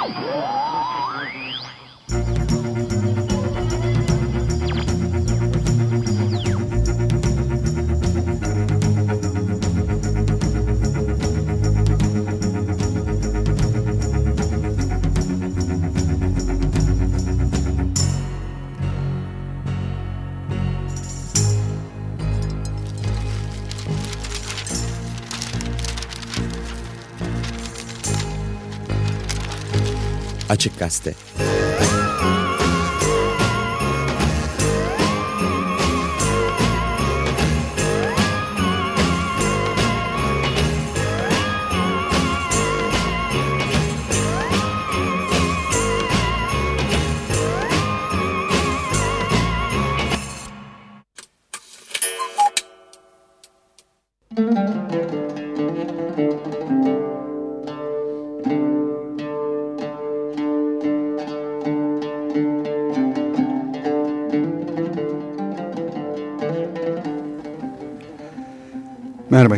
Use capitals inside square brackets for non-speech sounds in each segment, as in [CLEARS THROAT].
Whoa! Açık Gazete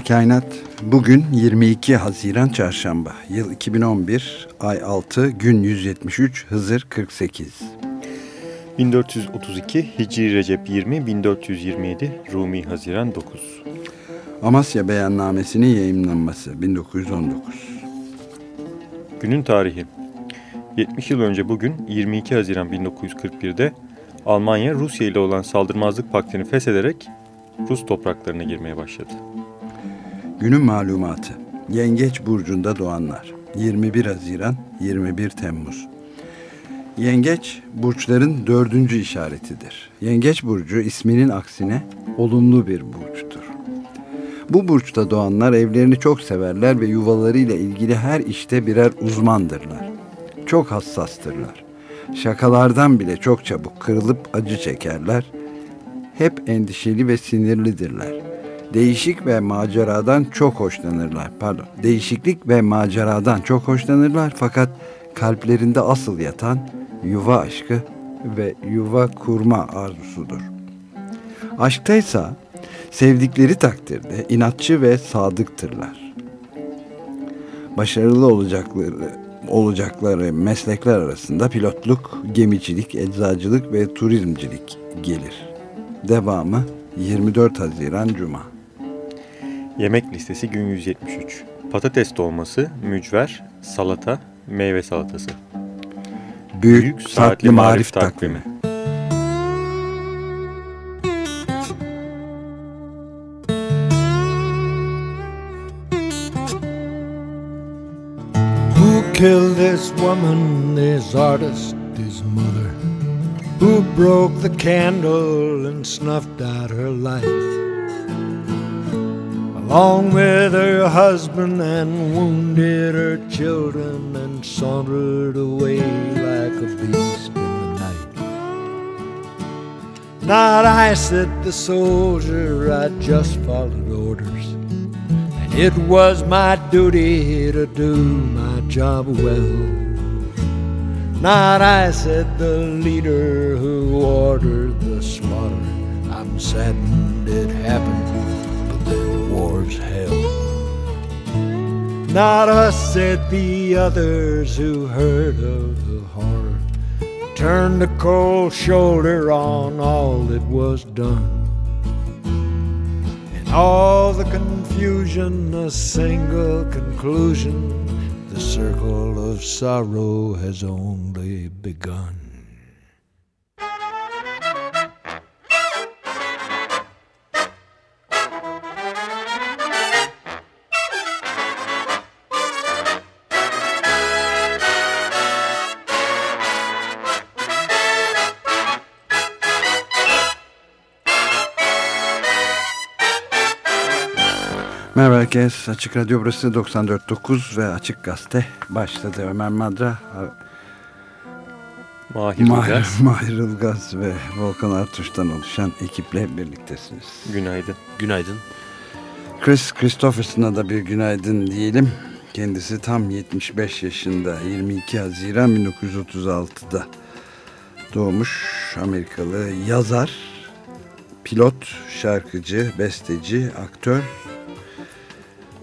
Kainat. Bugün 22 Haziran Çarşamba. Yıl 2011, ay 6, gün 173, Hızır 48. 1432 Hicri Recep 20, 1427 Rumi Haziran 9. Amasya Beyannamesi'nin yayınlanması 1919. Günün tarihi 70 yıl önce bugün 22 Haziran 1941'de Almanya Rusya ile olan saldırmazlık paktini feshederek Rus topraklarına girmeye başladı. Günün malumatı. Yengeç burcunda doğanlar. 21 Haziran, 21 Temmuz. Yengeç burçların dördüncü işaretidir. Yengeç burcu isminin aksine olumlu bir burçtur. Bu burçta doğanlar evlerini çok severler ve yuvalarıyla ilgili her işte birer uzmandırlar. Çok hassastırlar. Şakalardan bile çok çabuk kırılıp acı çekerler. Hep endişeli ve sinirlidirler değişik ve maceradan çok hoşlanırlar. Pardon, değişiklik ve maceradan çok hoşlanırlar fakat kalplerinde asıl yatan yuva aşkı ve yuva kurma arzusudur. Aşktaysa sevdikleri takdirde inatçı ve sadıktırlar. Başarılı olacakları olacakları meslekler arasında pilotluk, gemicilik, eczacılık ve turizmcilik gelir. Devamı 24 Haziran Cuma. Yemek listesi gün 173. Patates dolması, mücver, salata, meyve salatası. Büyük, Büyük Saatli, saatli Marif Takvimi. takvimi. Who killed this woman, this artist, this mother? Who broke the candle and snuffed out her life? Along with her husband and wounded her children and sauntered away like a beast in the night. Not I, said the soldier, I just followed orders. And it was my duty to do my job well. Not I, said the leader who ordered the slaughter. I'm saddened it happened Not us, said the others who heard of the horror. Turned a cold shoulder on all that was done. In all the confusion, a single conclusion the circle of sorrow has only begun. Merhaba herkes. Açık Radyo burası 94.9 ve Açık Gazete başladı. Ömer Madra, Mahir, Mahir Ilgaz. [LAUGHS] Mahir Ilgaz ve Volkan Artuş'tan oluşan ekiple birliktesiniz. Günaydın. Günaydın. Chris Christopherson'a da bir günaydın diyelim. Kendisi tam 75 yaşında 22 Haziran 1936'da doğmuş Amerikalı yazar, pilot, şarkıcı, besteci, aktör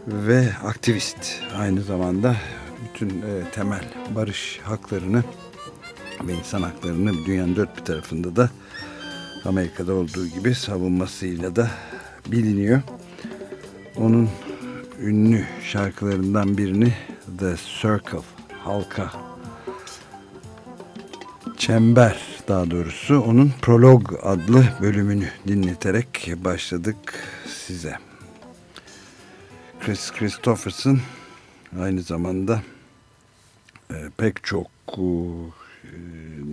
ve aktivist aynı zamanda bütün e, temel barış haklarını ve insan haklarını dünyanın dört bir tarafında da Amerika'da olduğu gibi savunmasıyla da biliniyor. Onun ünlü şarkılarından birini The Circle, halka, çember daha doğrusu onun Prolog adlı bölümünü dinleterek başladık size. Chris Christopherson aynı zamanda e, pek çok e,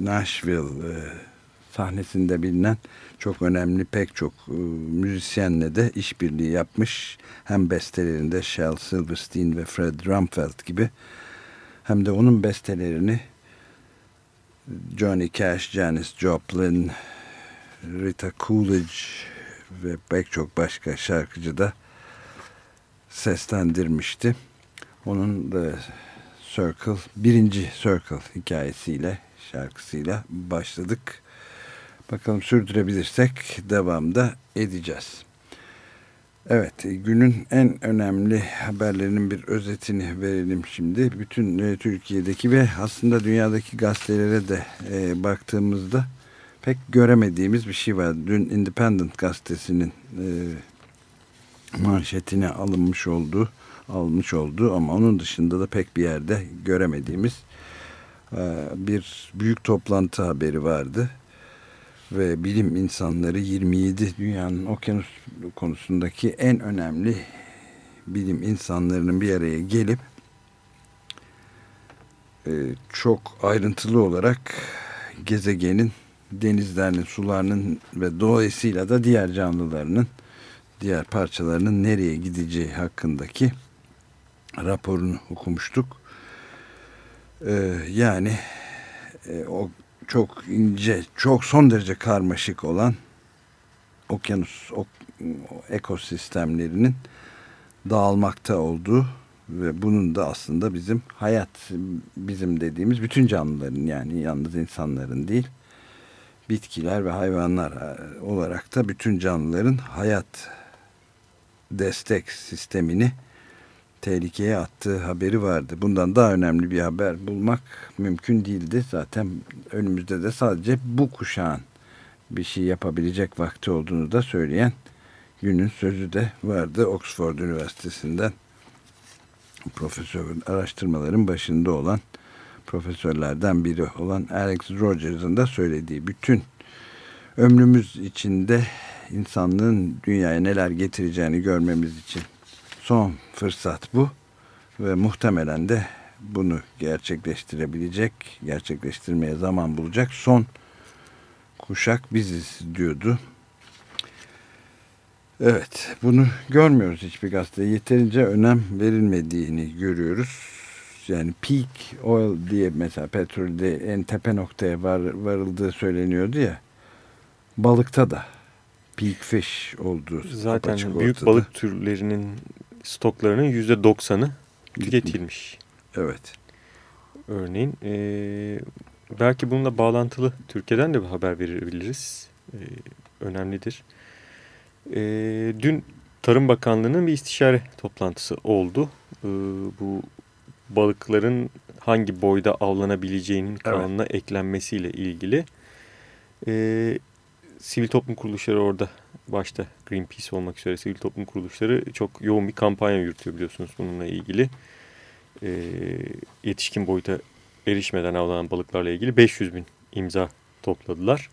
Nashville e, sahnesinde bilinen çok önemli pek çok e, müzisyenle de işbirliği yapmış. Hem bestelerinde Shel Silverstein ve Fred Rumfeld gibi hem de onun bestelerini Johnny Cash, Janis Joplin, Rita Coolidge ve pek çok başka şarkıcı da seslendirmişti. Onun da Circle, birinci Circle hikayesiyle, şarkısıyla başladık. Bakalım sürdürebilirsek devamda edeceğiz. Evet, günün en önemli haberlerinin bir özetini verelim şimdi. Bütün e, Türkiye'deki ve aslında dünyadaki gazetelere de e, baktığımızda pek göremediğimiz bir şey var. Dün Independent gazetesinin e, manşetine alınmış olduğu, almış olduğu ama onun dışında da pek bir yerde göremediğimiz e, bir büyük toplantı haberi vardı. Ve bilim insanları 27 dünyanın okyanus konusundaki en önemli bilim insanlarının bir araya gelip e, çok ayrıntılı olarak gezegenin denizlerinin, sularının ve dolayısıyla da diğer canlılarının diğer parçalarının nereye gideceği hakkındaki raporunu okumuştuk. Ee, yani e, o çok ince, çok son derece karmaşık olan okyanus ok, ekosistemlerinin dağılmakta olduğu ve bunun da aslında bizim hayat, bizim dediğimiz bütün canlıların yani yalnız insanların değil, bitkiler ve hayvanlar e, olarak da bütün canlıların hayat destek sistemini tehlikeye attığı haberi vardı. Bundan daha önemli bir haber bulmak mümkün değildi. Zaten önümüzde de sadece bu kuşağın bir şey yapabilecek vakti olduğunu da söyleyen günün sözü de vardı. Oxford Üniversitesi'nden profesör araştırmaların başında olan profesörlerden biri olan Alex Rogers'ın da söylediği bütün ömrümüz içinde insanlığın dünyaya neler getireceğini görmemiz için son fırsat bu ve muhtemelen de bunu gerçekleştirebilecek, gerçekleştirmeye zaman bulacak son kuşak biziz diyordu. Evet, bunu görmüyoruz hiçbir gazete. Yeterince önem verilmediğini görüyoruz. Yani peak oil diye mesela petrolde en tepe noktaya var, varıldığı söyleniyordu ya. Balıkta da peak fish olduğu Zaten büyük ortada. balık türlerinin stoklarının yüzde doksanı tüketilmiş. Evet. Örneğin e, belki bununla bağlantılı Türkiye'den de bir haber verebiliriz. E, önemlidir. E, dün Tarım Bakanlığı'nın bir istişare toplantısı oldu. E, bu balıkların hangi boyda avlanabileceğinin kanuna evet. eklenmesiyle ilgili. E, sivil toplum kuruluşları orada başta Greenpeace olmak üzere sivil toplum kuruluşları çok yoğun bir kampanya yürütüyor biliyorsunuz bununla ilgili. E, yetişkin boyuta erişmeden avlanan balıklarla ilgili 500 bin imza topladılar.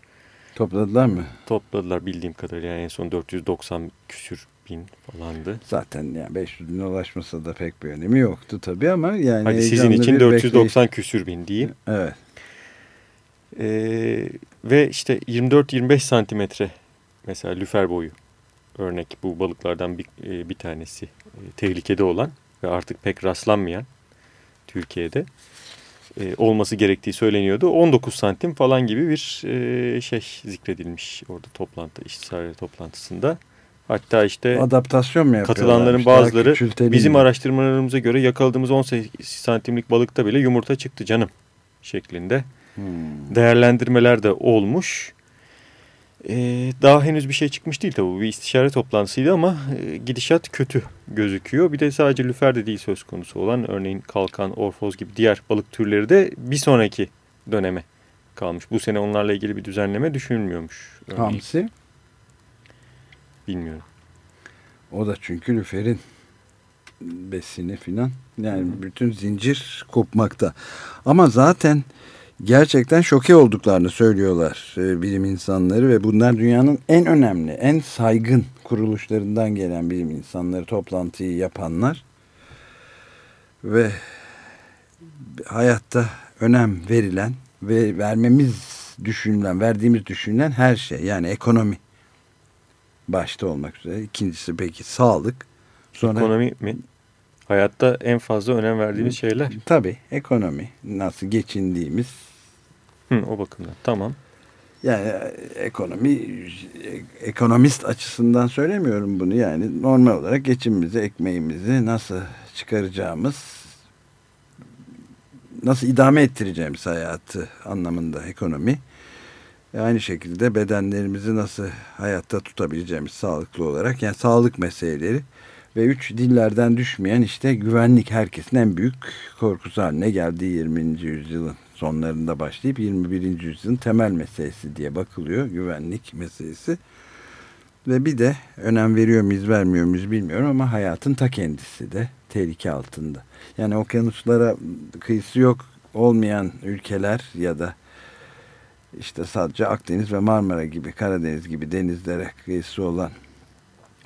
Topladılar mı? Topladılar bildiğim kadarıyla yani en son 490 küsür bin falandı. Zaten yani 500 bin ulaşmasa da pek bir önemi yoktu tabii ama yani Hadi sizin için 490 bekleyiş... küsür bin diyeyim. Evet. Ee, ve işte 24-25 santimetre mesela lüfer boyu örnek bu balıklardan bir, e, bir tanesi e, tehlikede olan ve artık pek rastlanmayan Türkiye'de e, olması gerektiği söyleniyordu. 19 santim falan gibi bir e, şey zikredilmiş orada toplantı, istişare toplantısında. Hatta işte adaptasyon mu katılanların bazıları bizim araştırmalarımıza göre yakaladığımız 18 santimlik balıkta bile yumurta çıktı canım şeklinde hmm. değerlendirmeler de olmuş. Ee, daha henüz bir şey çıkmış değil tabii. Bir istişare toplantısıydı ama e, gidişat kötü gözüküyor. Bir de sadece lüfer de değil söz konusu olan örneğin kalkan, orfoz gibi diğer balık türleri de bir sonraki döneme kalmış. Bu sene onlarla ilgili bir düzenleme düşünülmüyormuş. Örneğin. Hamsi Bilmiyorum. o da çünkü lüferin besini filan yani bütün zincir kopmakta. Ama zaten gerçekten şoke olduklarını söylüyorlar e, bilim insanları ve bunlar dünyanın en önemli, en saygın kuruluşlarından gelen bilim insanları toplantıyı yapanlar ve hayatta önem verilen ve vermemiz düşünülen, verdiğimiz düşünülen her şey yani ekonomi başta olmak üzere. İkincisi peki sağlık. Sonra Ekonomi mi? Hayatta en fazla önem verdiğimiz şeyler. Tabii ekonomi nasıl geçindiğimiz Hı, o bakımdan. Tamam. yani ekonomi ekonomist açısından söylemiyorum bunu yani normal olarak geçimimizi ekmeğimizi nasıl çıkaracağımız nasıl idame ettireceğimiz hayatı anlamında ekonomi E, aynı şekilde bedenlerimizi nasıl hayatta tutabileceğimiz sağlıklı olarak yani sağlık meseleleri ve üç dillerden düşmeyen işte güvenlik herkesin en büyük korkusu haline geldi 20. yüzyılın sonlarında başlayıp 21. yüzyılın temel meselesi diye bakılıyor güvenlik meselesi. Ve bir de önem veriyor muyuz vermiyor muyuz bilmiyorum ama hayatın ta kendisi de tehlike altında. Yani okyanuslara kıyısı yok olmayan ülkeler ya da işte sadece Akdeniz ve Marmara gibi Karadeniz gibi denizlere kıyısı olan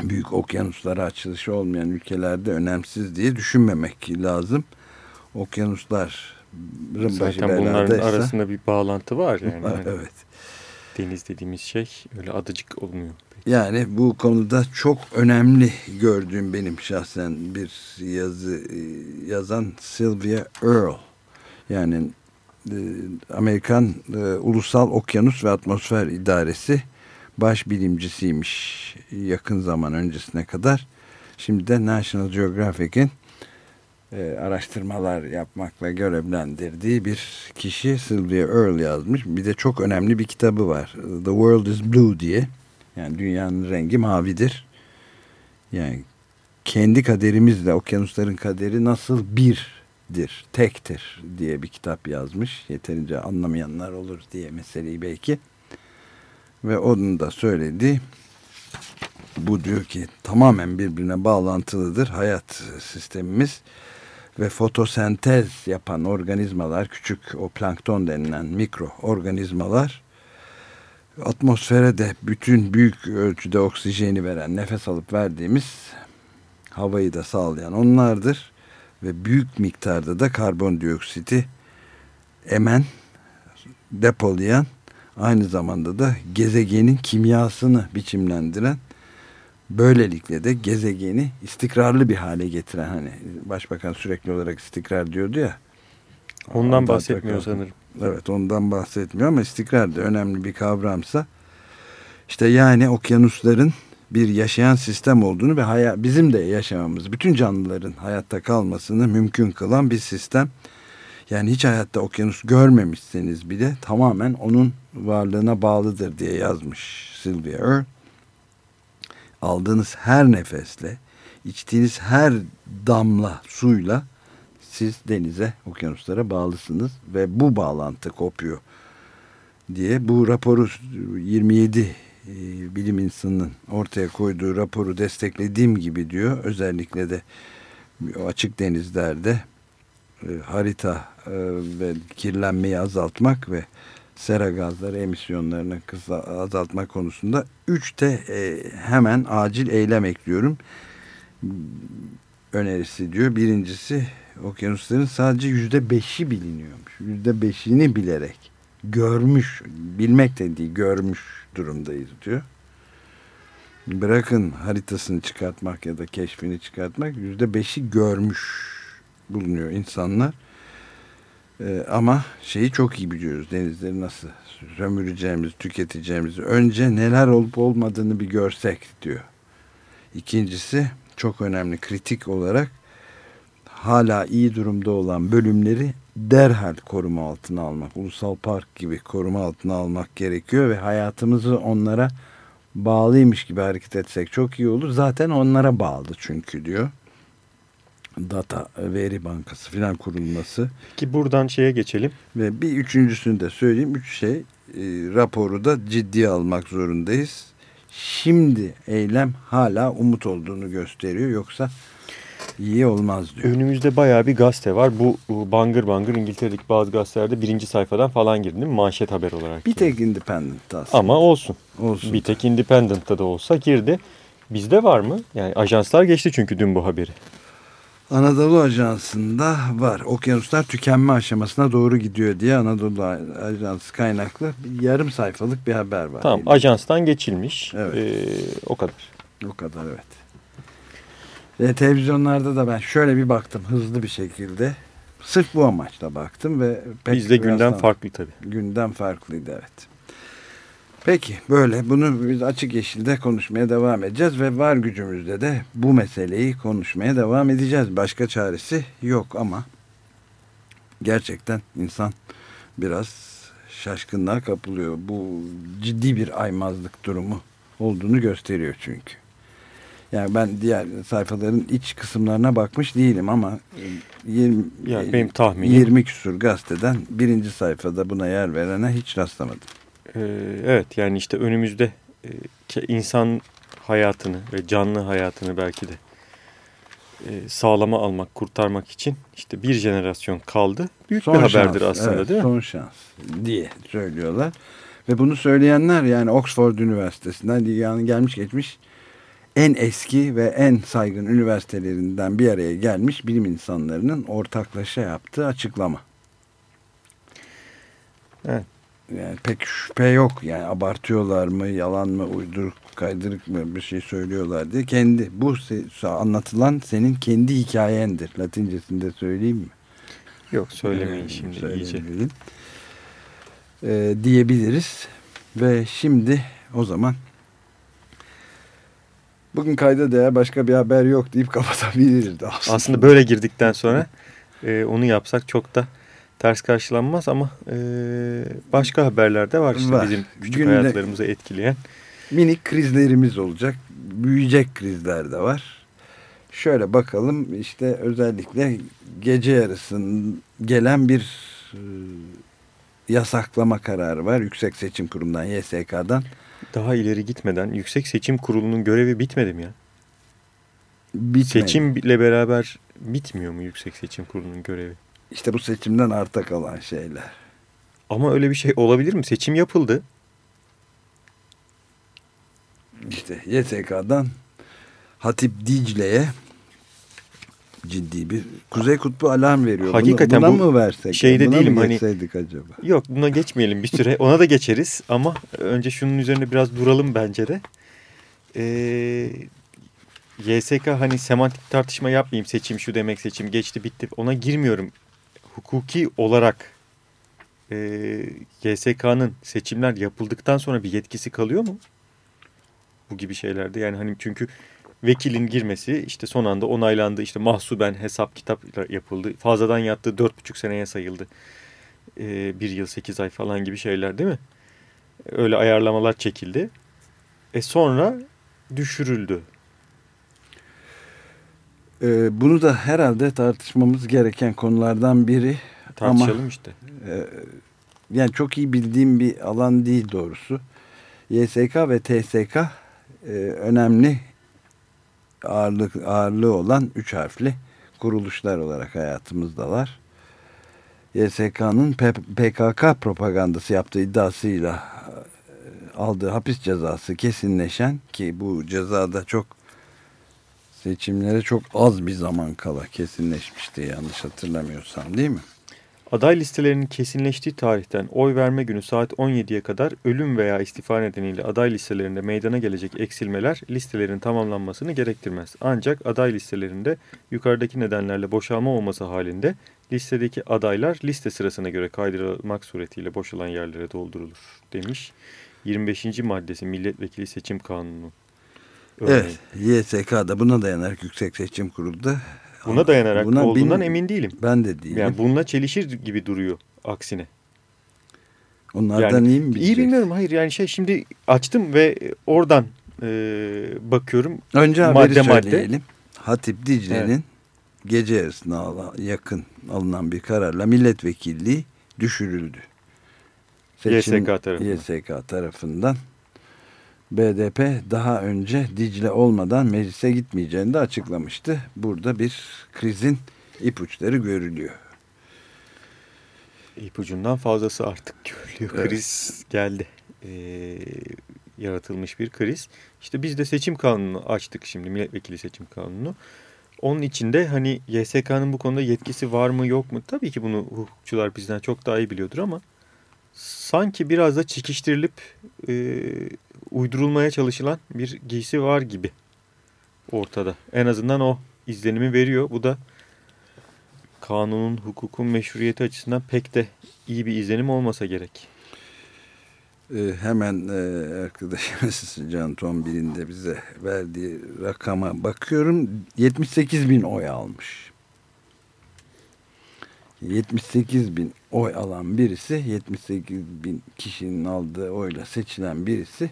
büyük okyanuslara açılışı olmayan ülkelerde önemsiz diye düşünmemek lazım. Okyanuslar başı Zaten bunların arasında bir bağlantı var yani. Hani evet. Deniz dediğimiz şey öyle adacık olmuyor. Yani bu konuda çok önemli gördüğüm benim şahsen bir yazı e, yazan Sylvia Earle. Yani e, Amerikan e, Ulusal Okyanus ve Atmosfer İdaresi baş bilimcisiymiş yakın zaman öncesine kadar. Şimdi de National Geographic'in e, araştırmalar yapmakla görevlendirdiği bir kişi Sylvia Earle yazmış. Bir de çok önemli bir kitabı var. The World is Blue diye. Yani dünyanın rengi mavidir. Yani kendi kaderimizle okyanusların kaderi nasıl birdir, tektir diye bir kitap yazmış. Yeterince anlamayanlar olur diye meseleyi belki. Ve onun da söylediği bu diyor ki tamamen birbirine bağlantılıdır. Hayat sistemimiz ve fotosentez yapan organizmalar küçük o plankton denilen mikro organizmalar atmosfere de bütün büyük ölçüde oksijeni veren nefes alıp verdiğimiz havayı da sağlayan onlardır. Ve büyük miktarda da karbondioksiti emen depolayan aynı zamanda da gezegenin kimyasını biçimlendiren böylelikle de gezegeni istikrarlı bir hale getiren hani başbakan sürekli olarak istikrar diyordu ya Ondan Adalet bahsetmiyor sanırım. Evet ondan bahsetmiyor ama istikrar da önemli bir kavramsa işte yani okyanusların bir yaşayan sistem olduğunu ve bizim de yaşamamız, bütün canlıların hayatta kalmasını mümkün kılan bir sistem. Yani hiç hayatta okyanus görmemişseniz bile tamamen onun varlığına bağlıdır diye yazmış Sylvia Earle. Aldığınız her nefesle, içtiğiniz her damla suyla siz denize, okyanuslara bağlısınız ve bu bağlantı kopuyor diye bu raporu 27 e, bilim insanının ortaya koyduğu raporu desteklediğim gibi diyor. Özellikle de açık denizlerde e, harita e, ve kirlenmeyi azaltmak ve sera gazları emisyonlarını kısa, azaltmak konusunda 3 de e, hemen acil eylem ekliyorum önerisi diyor. Birincisi okyanusların sadece yüzde beşi biliniyormuş. Yüzde beşini bilerek görmüş, bilmek de değil görmüş durumdayız diyor. Bırakın haritasını çıkartmak ya da keşfini çıkartmak yüzde beşi görmüş bulunuyor insanlar. Ee, ama şeyi çok iyi biliyoruz denizleri nasıl sömüreceğimizi, tüketeceğimizi. Önce neler olup olmadığını bir görsek diyor. İkincisi çok önemli kritik olarak hala iyi durumda olan bölümleri derhal koruma altına almak, ulusal park gibi koruma altına almak gerekiyor ve hayatımızı onlara bağlıymış gibi hareket etsek çok iyi olur. Zaten onlara bağlı çünkü diyor. Data, veri bankası filan kurulması. Ki buradan şeye geçelim. Ve bir üçüncüsünü de söyleyeyim. Üç şey e, raporu da ciddiye almak zorundayız. Şimdi eylem hala umut olduğunu gösteriyor. Yoksa iyi olmaz diyor. Önümüzde bayağı bir gazete var. Bu, bangır bangır İngiltere'deki bazı gazetelerde birinci sayfadan falan girdi değil mi? Manşet haber olarak. Bir tek independent aslında. Ama olsun. olsun. Bir tek Independent'ta da olsa girdi. Bizde var mı? Yani ajanslar geçti çünkü dün bu haberi. Anadolu Ajansı'nda var. Okyanuslar tükenme aşamasına doğru gidiyor diye Anadolu Ajansı kaynaklı bir yarım sayfalık bir haber var. Tamam ajanstan geçilmiş. Evet. Ee, o kadar. O kadar evet. Ve televizyonlarda da ben şöyle bir baktım hızlı bir şekilde. Sırf bu amaçla baktım ve pek Bizde gündem farklı tabii. Gündem farklıydı evet. Peki böyle bunu biz açık yeşilde konuşmaya devam edeceğiz ve var gücümüzde de bu meseleyi konuşmaya devam edeceğiz. Başka çaresi yok ama gerçekten insan biraz şaşkınlığa kapılıyor. Bu ciddi bir aymazlık durumu olduğunu gösteriyor çünkü. Yani ben diğer sayfaların iç kısımlarına bakmış değilim ama 20, Yani benim tahminim 20 küsur gazeteden birinci sayfada buna yer verene hiç rastlamadım. Ee, evet yani işte önümüzde e, insan hayatını ve canlı hayatını belki de e, sağlama almak, kurtarmak için işte bir jenerasyon kaldı. Büyük bir haberdir şans, aslında evet, değil mi? Son şans diye söylüyorlar. Ve bunu söyleyenler yani Oxford Üniversitesi'nden dünyanın gelmiş geçmiş en eski ve en saygın üniversitelerinden bir araya gelmiş bilim insanlarının ortaklaşa yaptığı açıklama. Evet. Yani pek şüphe yok yani abartıyorlar mı yalan mı uyduruk kaydırık mı bir şey söylüyorlar diye kendi bu anlatılan senin kendi hikayendir latincesinde söyleyeyim mi? Yok söylemeyin Ee, şimdi iyice. Ee, diyebiliriz ve şimdi o zaman bugün kayda değer başka bir haber yok deyip kapatabiliriz aslında. Aslında böyle girdikten sonra e, onu yapsak çok da ters karşılanmaz ama e, başka haberler de var işte Var. bizim küçük Günde- hayatlarımızı etkileyen. minik krizlerimiz olacak. Büyüyecek krizler de var. Şöyle bakalım işte özellikle gece yarısının gelen bir e, yasaklama kararı var. Yüksek Seçim Kurulu'ndan YSK'dan. Daha ileri gitmeden Yüksek Seçim Kurulu'nun görevi bitmedi mi ya? Bitmedi. Seçimle beraber bitmiyor mu Yüksek Seçim Kurulu'nun görevi? İşte bu seçimden arta kalan şeyler. Ama öyle bir şey olabilir mi? Seçim yapıldı. İşte YSK'dan Hatip Dicle'ye ciddi bir Kuzey Kutbu alarm veriyor. Hakikaten buna, buna bu mı versek? şeyde buna değilim, hani- acaba? Yok buna geçmeyelim bir süre. Ona da geçeriz ama önce şunun üzerine biraz duralım bence de. Ee, YSK hani semantik tartışma yapmayayım seçim şu demek seçim geçti bitti ona girmiyorum. Hukuki olarak e, YSK'nın seçimler yapıldıktan sonra bir yetkisi kalıyor mu? Bu gibi şeylerde yani hani çünkü vekilin girmesi işte son anda onaylandı işte mahsuben hesap kitap yapıldı fazladan yattığı dört buçuk seneye sayıldı e, bir yıl sekiz ay falan gibi şeyler değil mi? Öyle ayarlamalar çekildi. E sonra düşürüldü. Ee, bunu da herhalde tartışmamız gereken konulardan biri. Tartışalım işte. Ee, yani çok iyi bildiğim bir alan değil doğrusu. YSK ve TSK e, önemli ağırlık ağırlığı olan üç harfli kuruluşlar olarak hayatımızdalar. YSK'nın PKK propagandası yaptığı iddiasıyla e, aldığı hapis cezası kesinleşen ki bu cezada çok seçimlere çok az bir zaman kala kesinleşmişti yanlış hatırlamıyorsam değil mi? Aday listelerinin kesinleştiği tarihten oy verme günü saat 17'ye kadar ölüm veya istifa nedeniyle aday listelerinde meydana gelecek eksilmeler listelerin tamamlanmasını gerektirmez. Ancak aday listelerinde yukarıdaki nedenlerle boşalma olması halinde listedeki adaylar liste sırasına göre kaydırılmak suretiyle boşalan yerlere doldurulur demiş. 25. maddesi milletvekili seçim kanunu. Evet, YSK da buna dayanarak Yüksek Seçim Kurulu da Buna dayanarak Buna olduğundan bin- emin değilim. Ben de değilim. Yani bununla çelişir gibi duruyor aksine. Onlardan yani iyi mi İyi bileceksin? bilmiyorum hayır yani şey şimdi açtım ve oradan e, bakıyorum. Önce haberi Madde madde. söyleyelim. Hatip Dicle'nin gece yarısına yakın alınan bir kararla milletvekilliği düşürüldü. YSK tarafından. YSK tarafından. BDP daha önce Dicle olmadan meclise gitmeyeceğini de açıklamıştı. Burada bir krizin ipuçları görülüyor. İpucundan fazlası artık görülüyor. Evet. Kriz geldi. E, yaratılmış bir kriz. İşte biz de seçim kanunu açtık şimdi milletvekili seçim kanunu. Onun içinde hani YSK'nın bu konuda yetkisi var mı yok mu? Tabii ki bunu hukukçular bizden çok daha iyi biliyordur ama sanki biraz da çekiştirilip e, uydurulmaya çalışılan bir giysi var gibi ortada. En azından o izlenimi veriyor. Bu da kanunun, hukukun meşruiyeti açısından pek de iyi bir izlenim olmasa gerek. Ee, hemen e, arkadaşımız [LAUGHS] Can Tombil'in de bize verdiği rakama bakıyorum. 78 bin oy almış. 78 bin oy alan birisi, 78 bin kişinin aldığı oyla seçilen birisi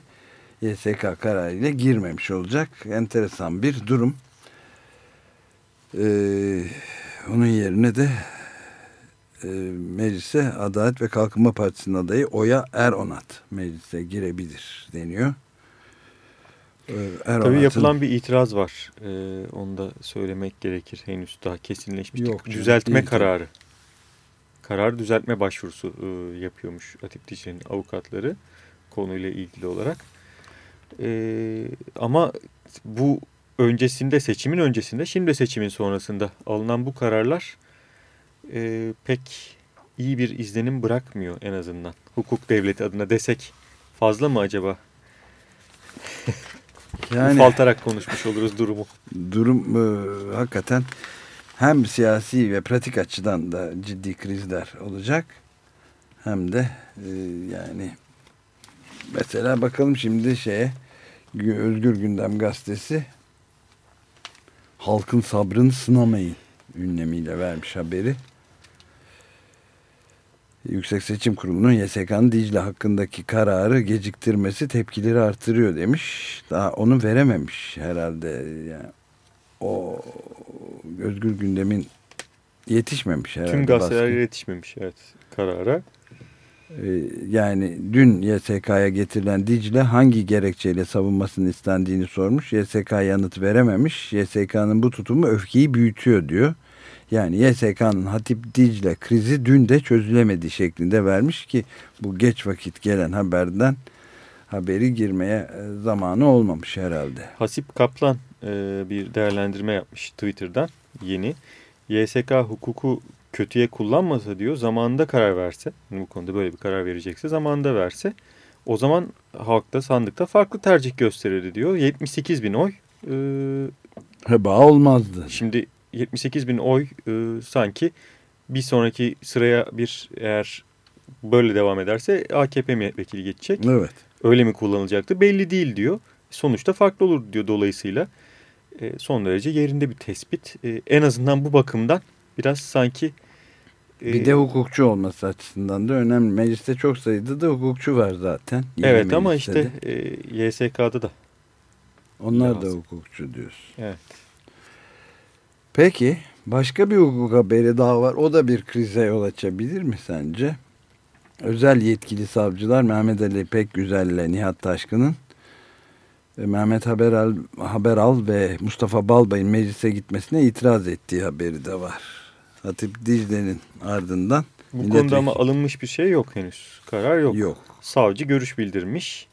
YSK kararıyla girmemiş olacak. Enteresan bir durum. Ee, onun yerine de e, meclise Adalet ve Kalkınma Partisi'nin adayı Oya Eronat meclise girebilir deniyor. Tabii Eronat'ın- yapılan bir itiraz var. Ee, onu da söylemek gerekir. Henüz daha kesinleşmiş. Yok düzeltme değil tabii. kararı. Karar düzeltme başvurusu e, yapıyormuş Atip Dicle'nin avukatları konuyla ilgili olarak. Ee, ama bu öncesinde seçimin öncesinde şimdi seçimin sonrasında alınan bu kararlar e, pek iyi bir izlenim bırakmıyor en azından. Hukuk devleti adına desek fazla mı acaba? [LAUGHS] yani Ufaltarak konuşmuş oluruz durumu. durum e, hakikaten hem siyasi ve pratik açıdan da ciddi krizler olacak hem de e, yani mesela bakalım şimdi şeye Özgür Gündem gazetesi halkın sabrını sınamayın ünlemiyle vermiş haberi. Yüksek Seçim Kurulu'nun YSK'nın Dicle hakkındaki kararı geciktirmesi tepkileri artırıyor demiş. Daha onu verememiş herhalde. Yani o Özgür Gündem'in yetişmemiş herhalde. Tüm gazeteler baskı. yetişmemiş evet karara. Ee, yani dün YSK'ya getirilen Dicle hangi gerekçeyle savunmasını istendiğini sormuş. YSK yanıt verememiş. YSK'nın bu tutumu öfkeyi büyütüyor diyor. Yani YSK'nın Hatip Dicle krizi dün de çözülemedi şeklinde vermiş ki bu geç vakit gelen haberden haberi girmeye e, zamanı olmamış herhalde. Hasip Kaplan e, bir değerlendirme yapmış Twitter'dan yeni. YSK hukuku kötüye kullanmasa diyor zamanında karar verse bu konuda böyle bir karar verecekse zamanında verse o zaman halkta sandıkta farklı tercih gösterirdi diyor. 78 bin oy e, Heba olmazdı. Şimdi 78 bin oy e, sanki bir sonraki sıraya bir eğer böyle devam ederse AKP milletvekili geçecek. Evet. Öyle mi kullanılacaktı belli değil diyor. Sonuçta farklı olur diyor dolayısıyla. E, son derece yerinde bir tespit. E, en azından bu bakımdan biraz sanki... e, Bir de hukukçu olması açısından da önemli. Mecliste çok sayıda da hukukçu var zaten. Evet ama işte e, YSK'da da. Onlar da lazım. hukukçu diyorsun. Evet. Peki başka bir hukuk haberi daha var. O da bir krize yol açabilir mi sence? Özel yetkili savcılar Mehmet Ali Pekgüzel ile Nihat Taşkın'ın ve Mehmet Haberal, Haberal ve Mustafa Balbay'ın meclise gitmesine itiraz ettiği haberi de var. Hatip Dicle'nin ardından Bu konuda ama alınmış bir şey yok henüz. Karar yok. yok. savcı görüş bildirmiş.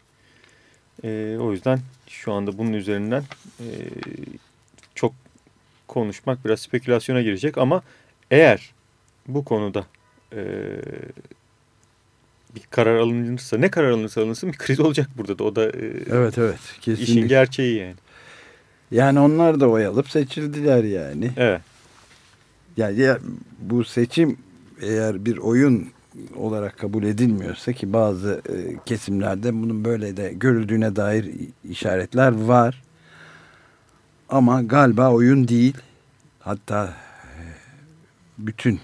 Ee, o yüzden şu anda bunun üzerinden e, çok konuşmak biraz spekülasyona girecek ama eğer bu konuda e, bir karar alınırsa ne karar alınırsa alınsın bir kriz olacak burada da o da e, Evet evet işin gerçeği yani. Yani onlar da oy alıp seçildiler yani. Evet. Yani ya bu seçim eğer bir oyun olarak kabul edilmiyorsa ki bazı e, kesimlerde bunun böyle de görüldüğüne dair işaretler var. Ama galiba oyun değil. hatta e, bütün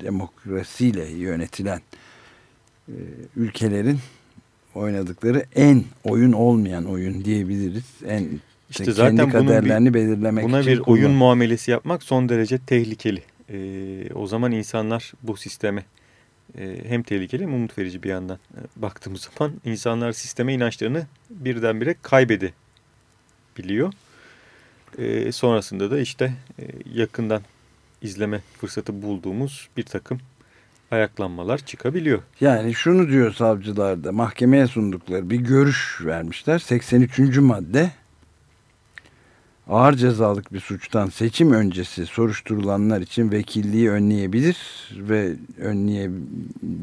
demokrasiyle yönetilen e, ülkelerin oynadıkları en oyun olmayan oyun diyebiliriz. En işte kendi zaten kaderlerini bir, belirlemek buna için bir kullan. oyun muamelesi yapmak son derece tehlikeli. Ee, o zaman insanlar bu sisteme e, hem tehlikeli hem umut verici bir yandan e, baktığımız zaman insanlar sisteme inançlarını birdenbire kaybedebiliyor. E, sonrasında da işte e, yakından izleme fırsatı bulduğumuz bir takım ayaklanmalar çıkabiliyor. Yani şunu diyor savcılar da mahkemeye sundukları bir görüş vermişler. 83. madde ağır cezalık bir suçtan seçim öncesi soruşturulanlar için vekilliği önleyebilir ve önleye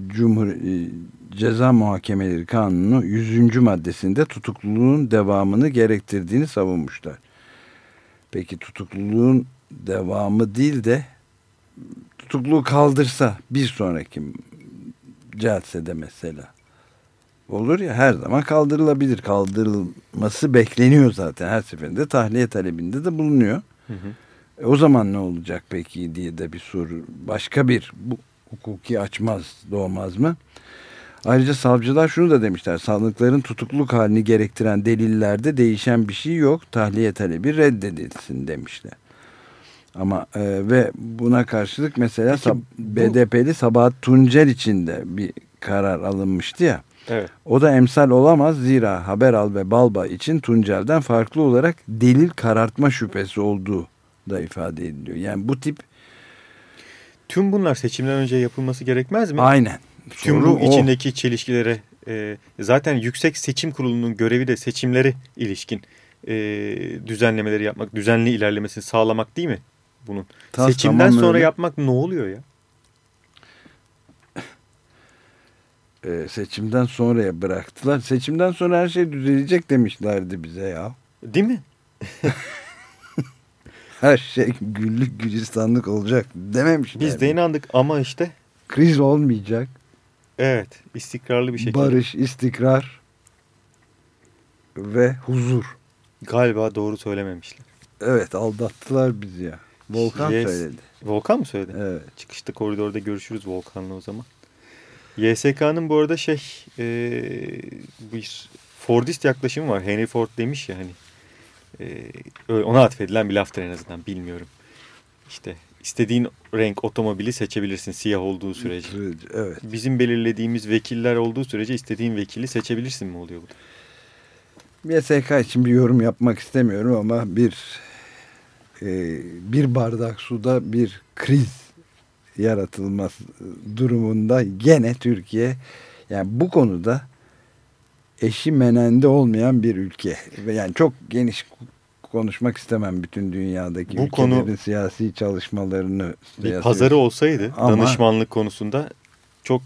Cumhur e, Ceza Muhakemeleri Kanunu 100. maddesinde tutukluluğun devamını gerektirdiğini savunmuşlar. Peki tutukluluğun devamı değil de tutukluğu kaldırsa bir sonraki celsede mesela olur ya her zaman kaldırılabilir. Kaldırılması bekleniyor zaten her seferinde tahliye talebinde de bulunuyor. Hı hı. E, o zaman ne olacak peki diye de bir soru. Başka bir bu hukuki açmaz doğmaz mı? Ayrıca savcılar şunu da demişler. Sanıkların tutukluk halini gerektiren delillerde değişen bir şey yok. Tahliye talebi reddedilsin demişler. Ama e, ve buna karşılık mesela Peki, bu... BDP'li Sabahat Tuncel için de bir karar alınmıştı ya. Evet. O da emsal olamaz zira Haberal ve Balba için Tuncel'den farklı olarak delil karartma şüphesi olduğu da ifade ediliyor. Yani bu tip Tüm bunlar seçimden önce yapılması gerekmez mi? Aynen. Tüm bu içindeki çelişkilere e, zaten Yüksek Seçim Kurulu'nun görevi de seçimleri ilişkin e, düzenlemeleri yapmak, düzenli ilerlemesini sağlamak değil mi bunun? Tas, Seçimden tamam sonra öyle. yapmak ne oluyor ya? E, seçimden sonraya bıraktılar. Seçimden sonra her şey düzelecek demişlerdi bize ya. Değil mi? [LAUGHS] her şey güllük gülistanlık olacak dememişler. Biz de inandık ama işte. Kriz olmayacak. Evet istikrarlı bir şekilde. Barış, istikrar ve huzur. Galiba doğru söylememişler. Evet aldattılar bizi ya. Volkan yes. söyledi. Volkan mı söyledi? Evet. Çıkışta koridorda görüşürüz Volkan'la o zaman. YSK'nın bu arada şey e, bir Fordist yaklaşımı var. Henry Ford demiş ya hani e, ona atfedilen bir laftır en azından bilmiyorum. İşte istediğin renk otomobili seçebilirsin siyah olduğu sürece. Evet. Bizim belirlediğimiz vekiller olduğu sürece istediğin vekili seçebilirsin mi oluyor bu? YSK için bir yorum yapmak istemiyorum ama bir e, bir bardak suda bir kriz yaratılması durumunda gene Türkiye yani bu konuda eşi menende olmayan bir ülke. Yani çok geniş konuşmak istemem bütün dünyadaki bu ülkelerin konu, siyasi çalışmalarını. Bir siyasi... pazarı olsaydı Ama, danışmanlık konusunda çok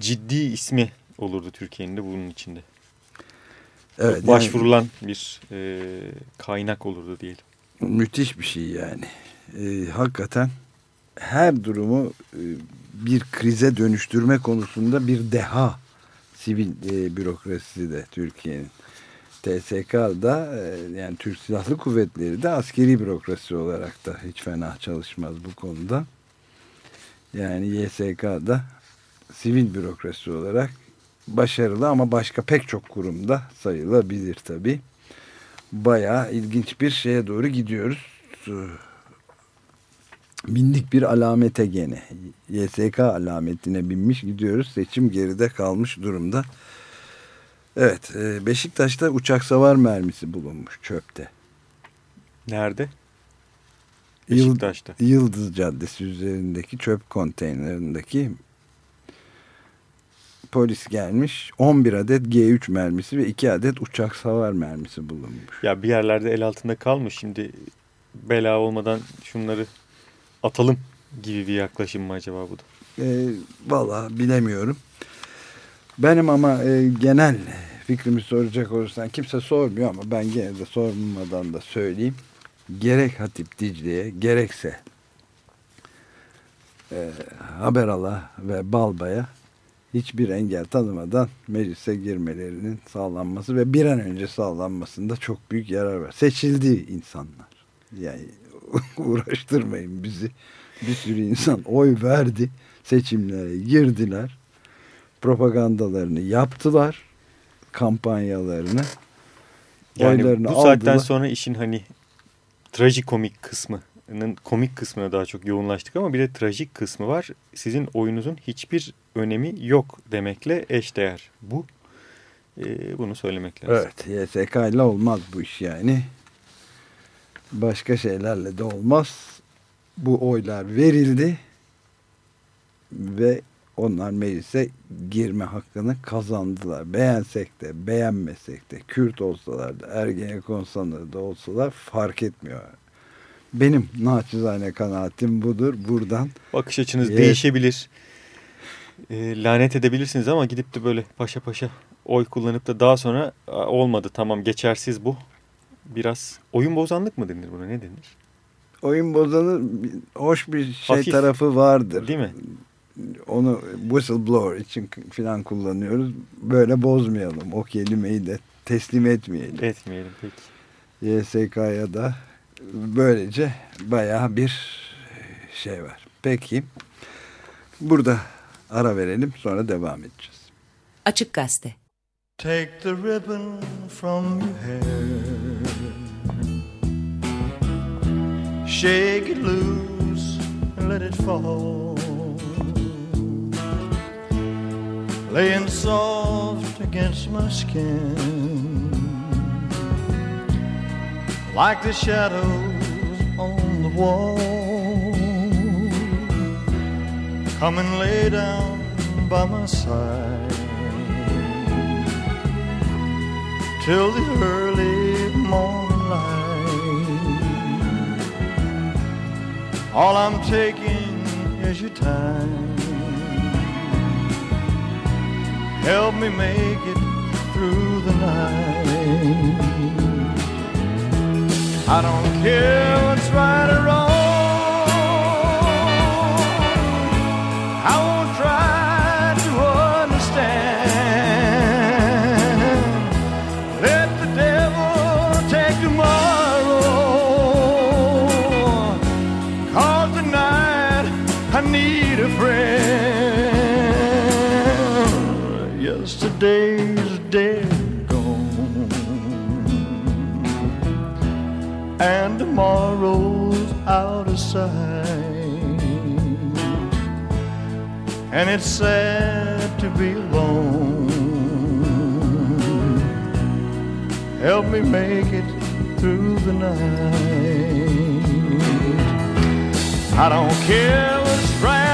ciddi ismi olurdu Türkiye'nin de bunun içinde. Evet, başvurulan yani, bir e, kaynak olurdu diyelim. Müthiş bir şey yani. E, hakikaten her durumu e, bir krize dönüştürme konusunda bir deha sivil e, bürokrasisi de Türkiye'nin. TSK'da e, yani Türk Silahlı Kuvvetleri de askeri bürokrasi olarak da hiç fena çalışmaz bu konuda. Yani YSK'da sivil bürokrasi olarak başarılı ama başka pek çok kurumda sayılabilir tabi. Bayağı ilginç bir şeye doğru gidiyoruz bindik bir alamete gene. YSK alametine binmiş gidiyoruz. Seçim geride kalmış durumda. Evet e, Beşiktaş'ta uçak savar mermisi bulunmuş çöpte. Nerede? Beşiktaş'ta. Yıldız Caddesi üzerindeki çöp konteynerindeki polis gelmiş. 11 adet G3 mermisi ve 2 adet uçak savar mermisi bulunmuş. Ya bir yerlerde el altında kalmış. Şimdi bela olmadan şunları atalım gibi bir yaklaşım mı acaba bu da? E, Valla bilemiyorum. Benim ama e, genel fikrimi soracak olursan kimse sormuyor ama ben gene de sormadan da söyleyeyim. Gerek Hatip Dicle'ye gerekse e, Haberal'a ve Balba'ya hiçbir engel tanımadan meclise girmelerinin sağlanması ve bir an önce sağlanmasında çok büyük yarar var. Seçildi insanlar. Yani [LAUGHS] uğraştırmayın bizi. Bir sürü insan oy verdi. Seçimlere girdiler. Propagandalarını yaptılar. Kampanyalarını. Yani oylarını bu saatten aldılar. sonra işin hani trajikomik kısmının komik kısmına daha çok yoğunlaştık ama bir de trajik kısmı var. Sizin oyunuzun hiçbir önemi yok demekle eşdeğer. Bu e, bunu söylemek lazım. Evet YSK ile olmaz bu iş yani. Başka şeylerle de olmaz. Bu oylar verildi ve onlar meclise girme hakkını kazandılar. Beğensek de beğenmesek de Kürt olsalar da Ergenekon sanığı da olsalar fark etmiyor. Benim naçizane kanaatim budur. Buradan Bakış açınız Yes. değişebilir. E, lanet edebilirsiniz ama gidip de böyle paşa paşa oy kullanıp da daha sonra "Aa, olmadı tamam geçersiz bu. Biraz oyun bozanlık mı denir buna ne denir? oyun bozanın hoş bir şey Hafif. tarafı vardır. Değil mi? onu whistleblower için filan kullanıyoruz. Böyle bozmayalım. O kelimeyi de teslim etmeyelim. Etmeyelim peki. YSK'ya da böylece bayağı bir şey var. Peki. Burada ara verelim sonra devam edeceğiz. Açık Gazete Take the ribbon from your hair. Shake it loose and let it fall. Laying soft against my skin. Like the shadows on the wall. Come and lay down by my side till the early morning light. All I'm taking is your time. Help me make it through the night. I don't care what's right or wrong. Tomorrow's out of sight. And it's sad to be alone. Help me make it through the night. I don't care what's right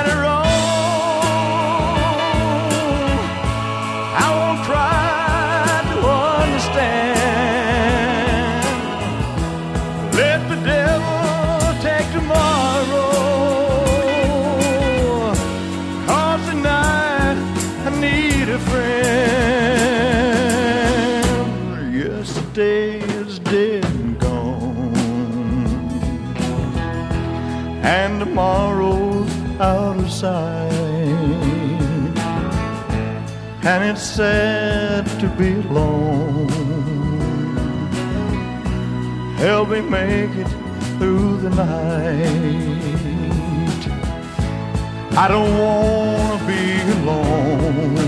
tomorrow's out of sight. And it's sad to be alone. Help me make it through the night. I don't wanna be alone.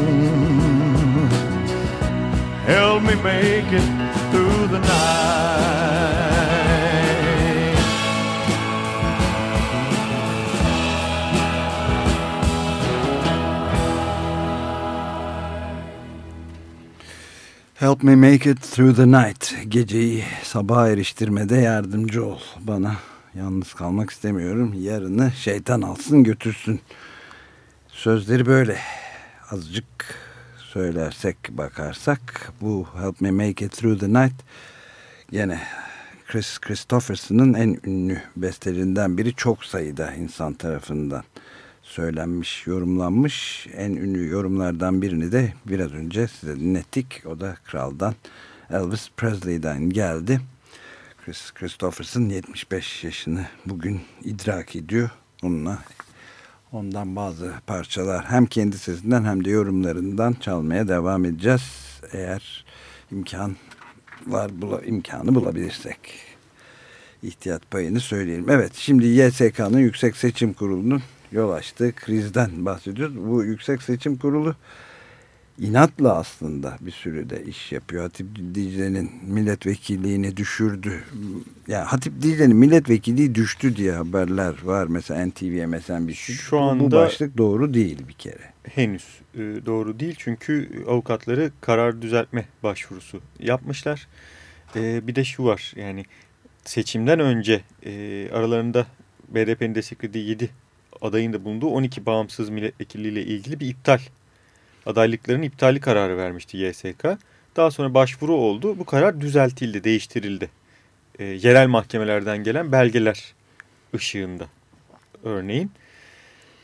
Help me make it through the night. Help me make it through the night. Geceyi sabaha eriştirmede yardımcı ol bana. Yalnız kalmak istemiyorum. Yarını şeytan alsın götürsün. Sözleri böyle. Azıcık söylersek bakarsak bu Help me make it through the night gene Chris Christopherson'ın en ünlü bestelerinden biri çok sayıda insan tarafından söylenmiş, yorumlanmış. En ünlü yorumlardan birini de biraz önce size dinlettik. O da kraldan Elvis Presley'den geldi. Chris Christopherson 75 yaşını bugün idrak ediyor. Onunla ondan bazı parçalar hem kendi sesinden hem de yorumlarından çalmaya devam edeceğiz. Eğer imkan var, bula, imkanı bulabilirsek. ihtiyat payını söyleyelim. Evet şimdi YSK'nın Yüksek Seçim Kurulu'nun yol açtığı krizden bahsediyoruz. Bu Yüksek Seçim Kurulu inatla aslında bir sürü de iş yapıyor. Hatip Dicle'nin milletvekilliğini düşürdü. Yani Hatip Dicle'nin milletvekilliği düştü diye haberler var. Mesela NTV, MSNBC. Şu Bu anda- başlık doğru değil bir kere. Henüz e, doğru değil çünkü avukatları karar düzeltme başvurusu yapmışlar. E, bir de şu var yani seçimden önce e, aralarında BDP'nin desteklediği 7 adayın da bulunduğu 12 bağımsız milletvekiliyle ilgili bir iptal adaylıkların iptali kararı vermişti YSK. Daha sonra başvuru oldu. Bu karar düzeltildi, değiştirildi. E, yerel mahkemelerden gelen belgeler ışığında örneğin.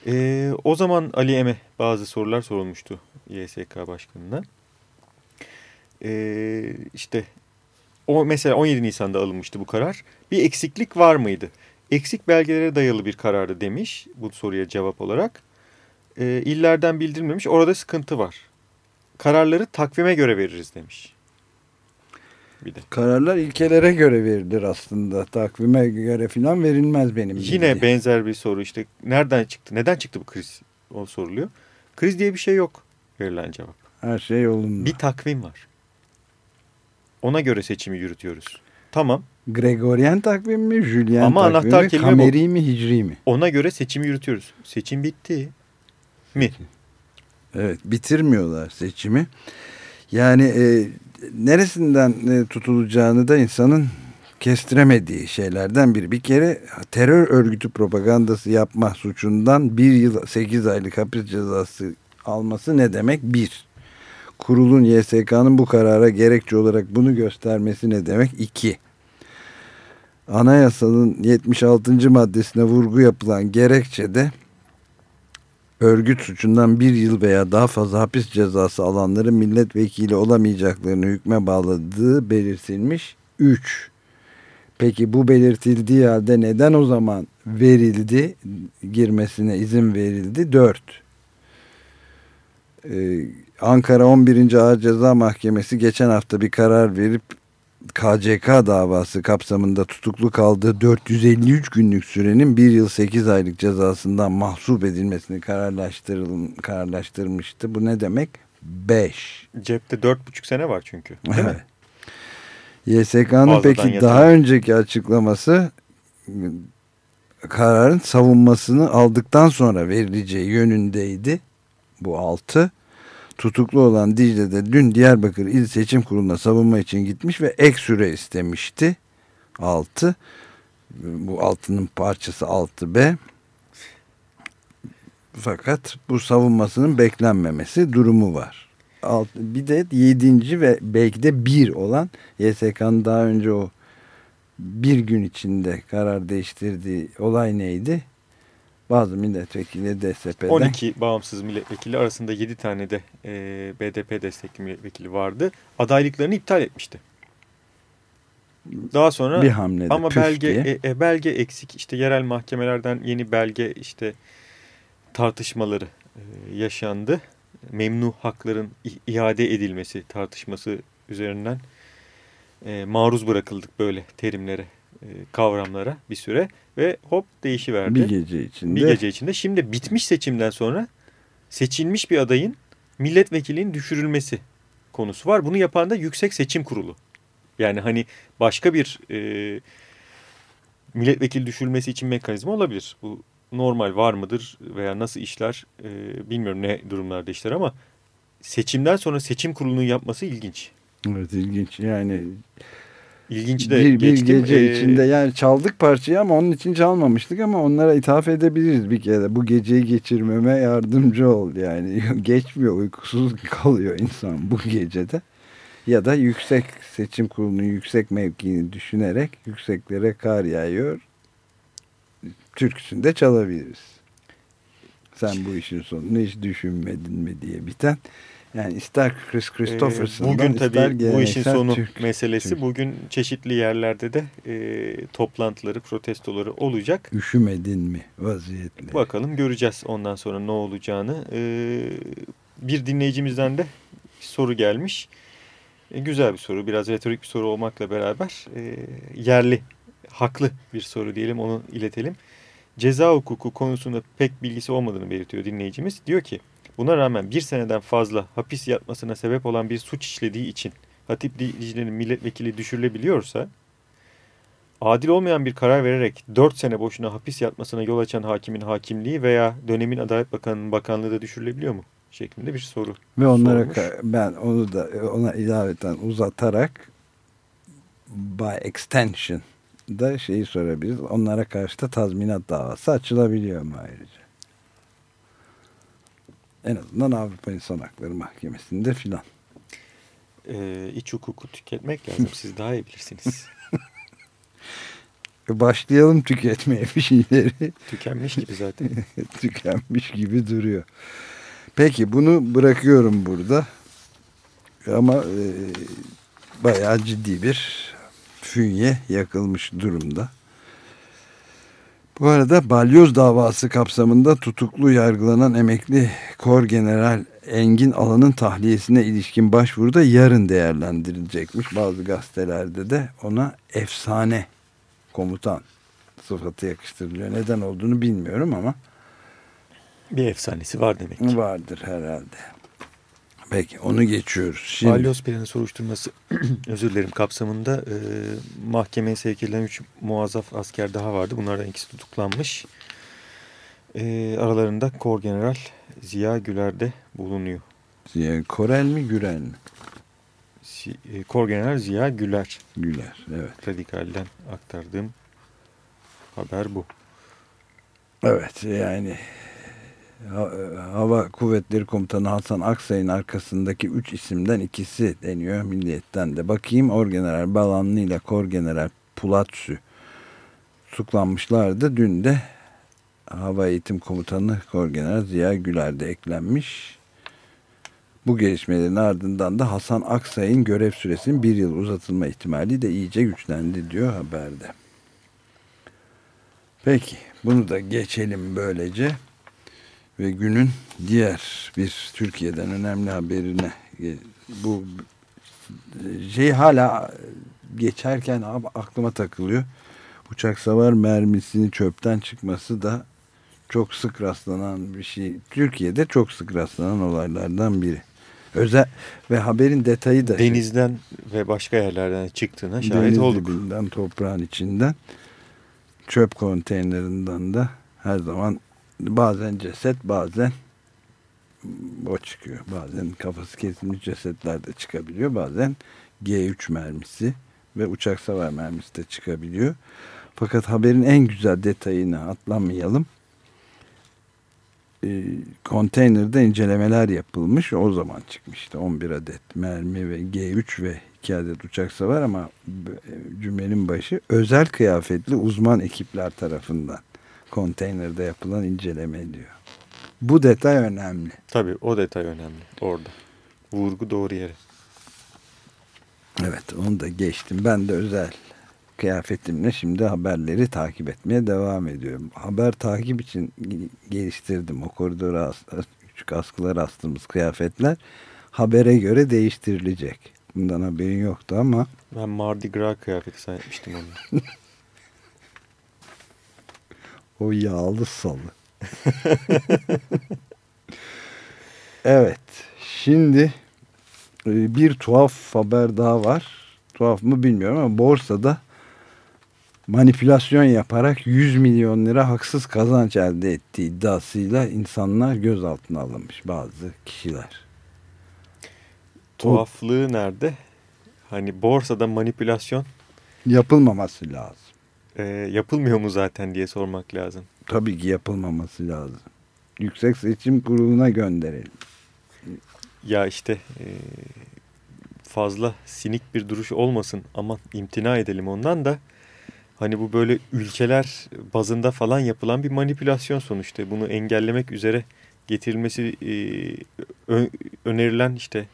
Ee, o zaman Ali Em'e bazı sorular sorulmuştu YSK Başkanı'na. Ee, işte o mesela 17 Nisan'da alınmıştı bu karar. Bir eksiklik var mıydı? Eksik belgelere dayalı bir karardı demiş bu soruya cevap olarak. Ee, illerden bildirilmemiş orada sıkıntı var. Kararları takvime göre veririz demiş. Bir de. Kararlar ilkelere göre verilir aslında. Takvime göre falan verilmez benim Yine bildiğim. benzer bir soru işte nereden çıktı? Neden çıktı bu kriz? O soruluyor. Kriz diye bir şey yok verilen cevap. Her şey yolunda. Bir takvim var. Ona göre seçimi yürütüyoruz. Tamam. Gregorian takvim mi, Julian Ama takvimi, anahtar kelime bu. kameri mi, hicri mi? Ona göre seçimi yürütüyoruz. Seçim bitti. Mi? Evet, bitirmiyorlar seçimi. Yani e, neresinden e, tutulacağını da insanın kestiremediği şeylerden biri. Bir kere terör örgütü propagandası yapma suçundan bir yıl 8 aylık hapis cezası alması ne demek? Bir. Kurulun YSK'nın bu karara gerekçe olarak bunu göstermesi ne demek? İki. Anayasanın 76. maddesine vurgu yapılan gerekçede örgüt suçundan bir yıl veya daha fazla hapis cezası alanların milletvekili olamayacaklarını hükme bağladığı belirtilmiş. 3. Peki bu belirtildiği halde neden o zaman verildi, girmesine izin verildi? 4. Ee, Ankara 11. Ağır Ceza Mahkemesi geçen hafta bir karar verip KCK davası kapsamında tutuklu kaldığı 453 günlük sürenin 1 yıl 8 aylık cezasından mahsup edilmesini kararlaştırmıştı. Bu ne demek? 5. Cepte dört buçuk sene var çünkü. Değil mi? [LAUGHS] YSK'nın peki yatırım. daha önceki açıklaması kararın savunmasını aldıktan sonra verileceği yönündeydi. Bu 6. Tutuklu olan Dicle de dün Diyarbakır İl Seçim Kurulu'na savunma için gitmiş ve ek süre istemişti. 6. Bu 6'nın parçası 6B. Fakat bu savunmasının beklenmemesi durumu var. Alt, bir de 7. ve belki de 1 olan YSK'nın daha önce o bir gün içinde karar değiştirdiği olay neydi? Bazı milletvekili DSP'den 12 bağımsız milletvekili arasında 7 tane de e, BDP destekli milletvekili vardı. Adaylıklarını iptal etmişti. Daha sonra bir hamlede ama belge e, e, belge eksik. İşte yerel mahkemelerden yeni belge işte tartışmaları e, yaşandı. Memnu hakların iade edilmesi tartışması üzerinden e, maruz bırakıldık böyle terimlere, e, kavramlara bir süre ve hop değişiverdi. bir gece içinde. Bir gece içinde. Şimdi bitmiş seçimden sonra seçilmiş bir adayın milletvekilinin düşürülmesi konusu var. Bunu yapan da Yüksek Seçim Kurulu. Yani hani başka bir e, milletvekili düşürülmesi için mekanizma olabilir. Bu normal var mıdır veya nasıl işler e, bilmiyorum ne durumlarda işler ama seçimden sonra seçim kurulunun yapması ilginç. Evet ilginç yani İlginç de bir, bir geçtim. gece Ee, içinde yani çaldık parçayı ama onun için çalmamıştık ama onlara ithaf edebiliriz bir kere. Bu geceyi geçirmeme yardımcı ol yani. [LAUGHS] Geçmiyor uykusuz kalıyor insan bu gecede. Ya da yüksek seçim kurulunun yüksek mevkiini düşünerek yükseklere kar yağıyor. Türküsünü de çalabiliriz. Sen bu işin sonunu hiç düşünmedin mi diye biten. Yani ister Chris Christopherson'dan Ee, Bugün tabii bu işin sonu Türk- meselesi. Türk. Bugün çeşitli yerlerde de e, toplantıları, protestoları olacak. Üşümedin mi vaziyetle? Bakalım göreceğiz ondan sonra ne olacağını. E, bir dinleyicimizden de soru gelmiş. E, güzel bir soru, biraz retorik bir soru olmakla beraber e, yerli haklı bir soru diyelim onu iletelim. Ceza hukuku konusunda pek bilgisi olmadığını belirtiyor dinleyicimiz. Diyor ki buna rağmen bir seneden fazla hapis yatmasına sebep olan bir suç işlediği için Hatip Dicle'nin milletvekili düşürülebiliyorsa adil olmayan bir karar vererek 4 sene boşuna hapis yatmasına yol açan hakimin hakimliği veya dönemin Adalet Bakanı'nın bakanlığı da düşürülebiliyor mu? şeklinde bir soru. Ve onlara sormuş. ben onu da ona ilaveten uzatarak by extension da şeyi sorabiliriz. Onlara karşı da tazminat davası açılabiliyor mu ayrıca? En azından Avrupa İnsan Hakları Mahkemesi'nde filan. Ee, iç hukuku tüketmek lazım. Siz daha iyi bilirsiniz. [LAUGHS] Başlayalım tüketmeye bir şeyleri. Tükenmiş gibi zaten. [LAUGHS] Tükenmiş gibi duruyor. Peki bunu bırakıyorum burada. Ama e, bayağı ciddi bir fünye yakılmış durumda. Bu arada balyoz davası kapsamında tutuklu yargılanan emekli kor general Engin Alan'ın tahliyesine ilişkin başvuruda yarın değerlendirilecekmiş. Bazı gazetelerde de ona efsane komutan sıfatı yakıştırılıyor. Neden olduğunu bilmiyorum ama bir efsanesi var demek ki. vardır herhalde. Peki onu geçiyoruz. Şimdi, planı soruşturması [CLEARS THROAT] özür dilerim kapsamında e, mahkemeye sevk edilen 3 muazzaf asker daha vardı. Bunlardan ikisi tutuklanmış. E, aralarında Kor General Ziya Güler de bulunuyor. Ziya Korel mi Gürel mi? E, Kor General Ziya Güler. Güler evet. Radikal'den aktardığım haber bu. Evet yani Hava Kuvvetleri Komutanı Hasan Aksay'ın arkasındaki üç isimden ikisi deniyor milliyetten de. Bakayım Orgeneral Balanlı ile Korgeneral Pulatsü tutuklanmışlardı. Dün de Hava Eğitim Komutanı Korgeneral Ziya Güler de eklenmiş. Bu gelişmelerin ardından da Hasan Aksay'ın görev süresinin bir yıl uzatılma ihtimali de iyice güçlendi diyor haberde. Peki bunu da geçelim böylece ve günün diğer bir Türkiye'den önemli haberine e, bu şey hala geçerken aklıma takılıyor. Uçak savar mermisinin çöpten çıkması da çok sık rastlanan bir şey. Türkiye'de çok sık rastlanan olaylardan biri. Özel ve haberin detayı da Denizden ve başka yerlerden çıktığına şahit deniz olduk. dibinden, toprağın içinden çöp konteynerinden de her zaman bazen ceset bazen o çıkıyor. Bazen kafası kesilmiş cesetler de çıkabiliyor. Bazen G3 mermisi ve uçak savar mermisi de çıkabiliyor. Fakat haberin en güzel detayını atlamayalım. Ee, konteynerde incelemeler yapılmış. O zaman çıkmıştı 11 adet mermi ve G3 ve 2 adet uçak savar ama b- cümlenin başı özel kıyafetli uzman ekipler tarafından konteynerde yapılan inceleme diyor. Bu detay önemli. Tabii o detay önemli orada. Vurgu doğru yere. Evet onu da geçtim. Ben de özel kıyafetimle şimdi haberleri takip etmeye devam ediyorum. Haber takip için geliştirdim. O koridora küçük askılar astığımız kıyafetler habere göre değiştirilecek. Bundan haberin yoktu ama Ben Mardi Gras kıyafeti zannetmiştim onu. [LAUGHS] o yağlı salı. [LAUGHS] evet. Şimdi e, bir tuhaf haber daha var. Tuhaf mı bilmiyorum ama borsada manipülasyon yaparak 100 milyon lira haksız kazanç elde ettiği iddiasıyla insanlar gözaltına alınmış bazı kişiler. Tuhaflığı nerede? Hani borsada manipülasyon Yapılmaması lazım. E, yapılmıyor mu zaten diye sormak lazım. Tabii ki yapılmaması lazım. Yüksek Seçim Kurulu'na gönderelim. Ya işte e, fazla sinik bir duruş olmasın aman imtina edelim ondan da hani bu böyle ülkeler bazında falan yapılan bir manipülasyon sonuçta bunu engellemek üzere getirilmesi e, önerilen işte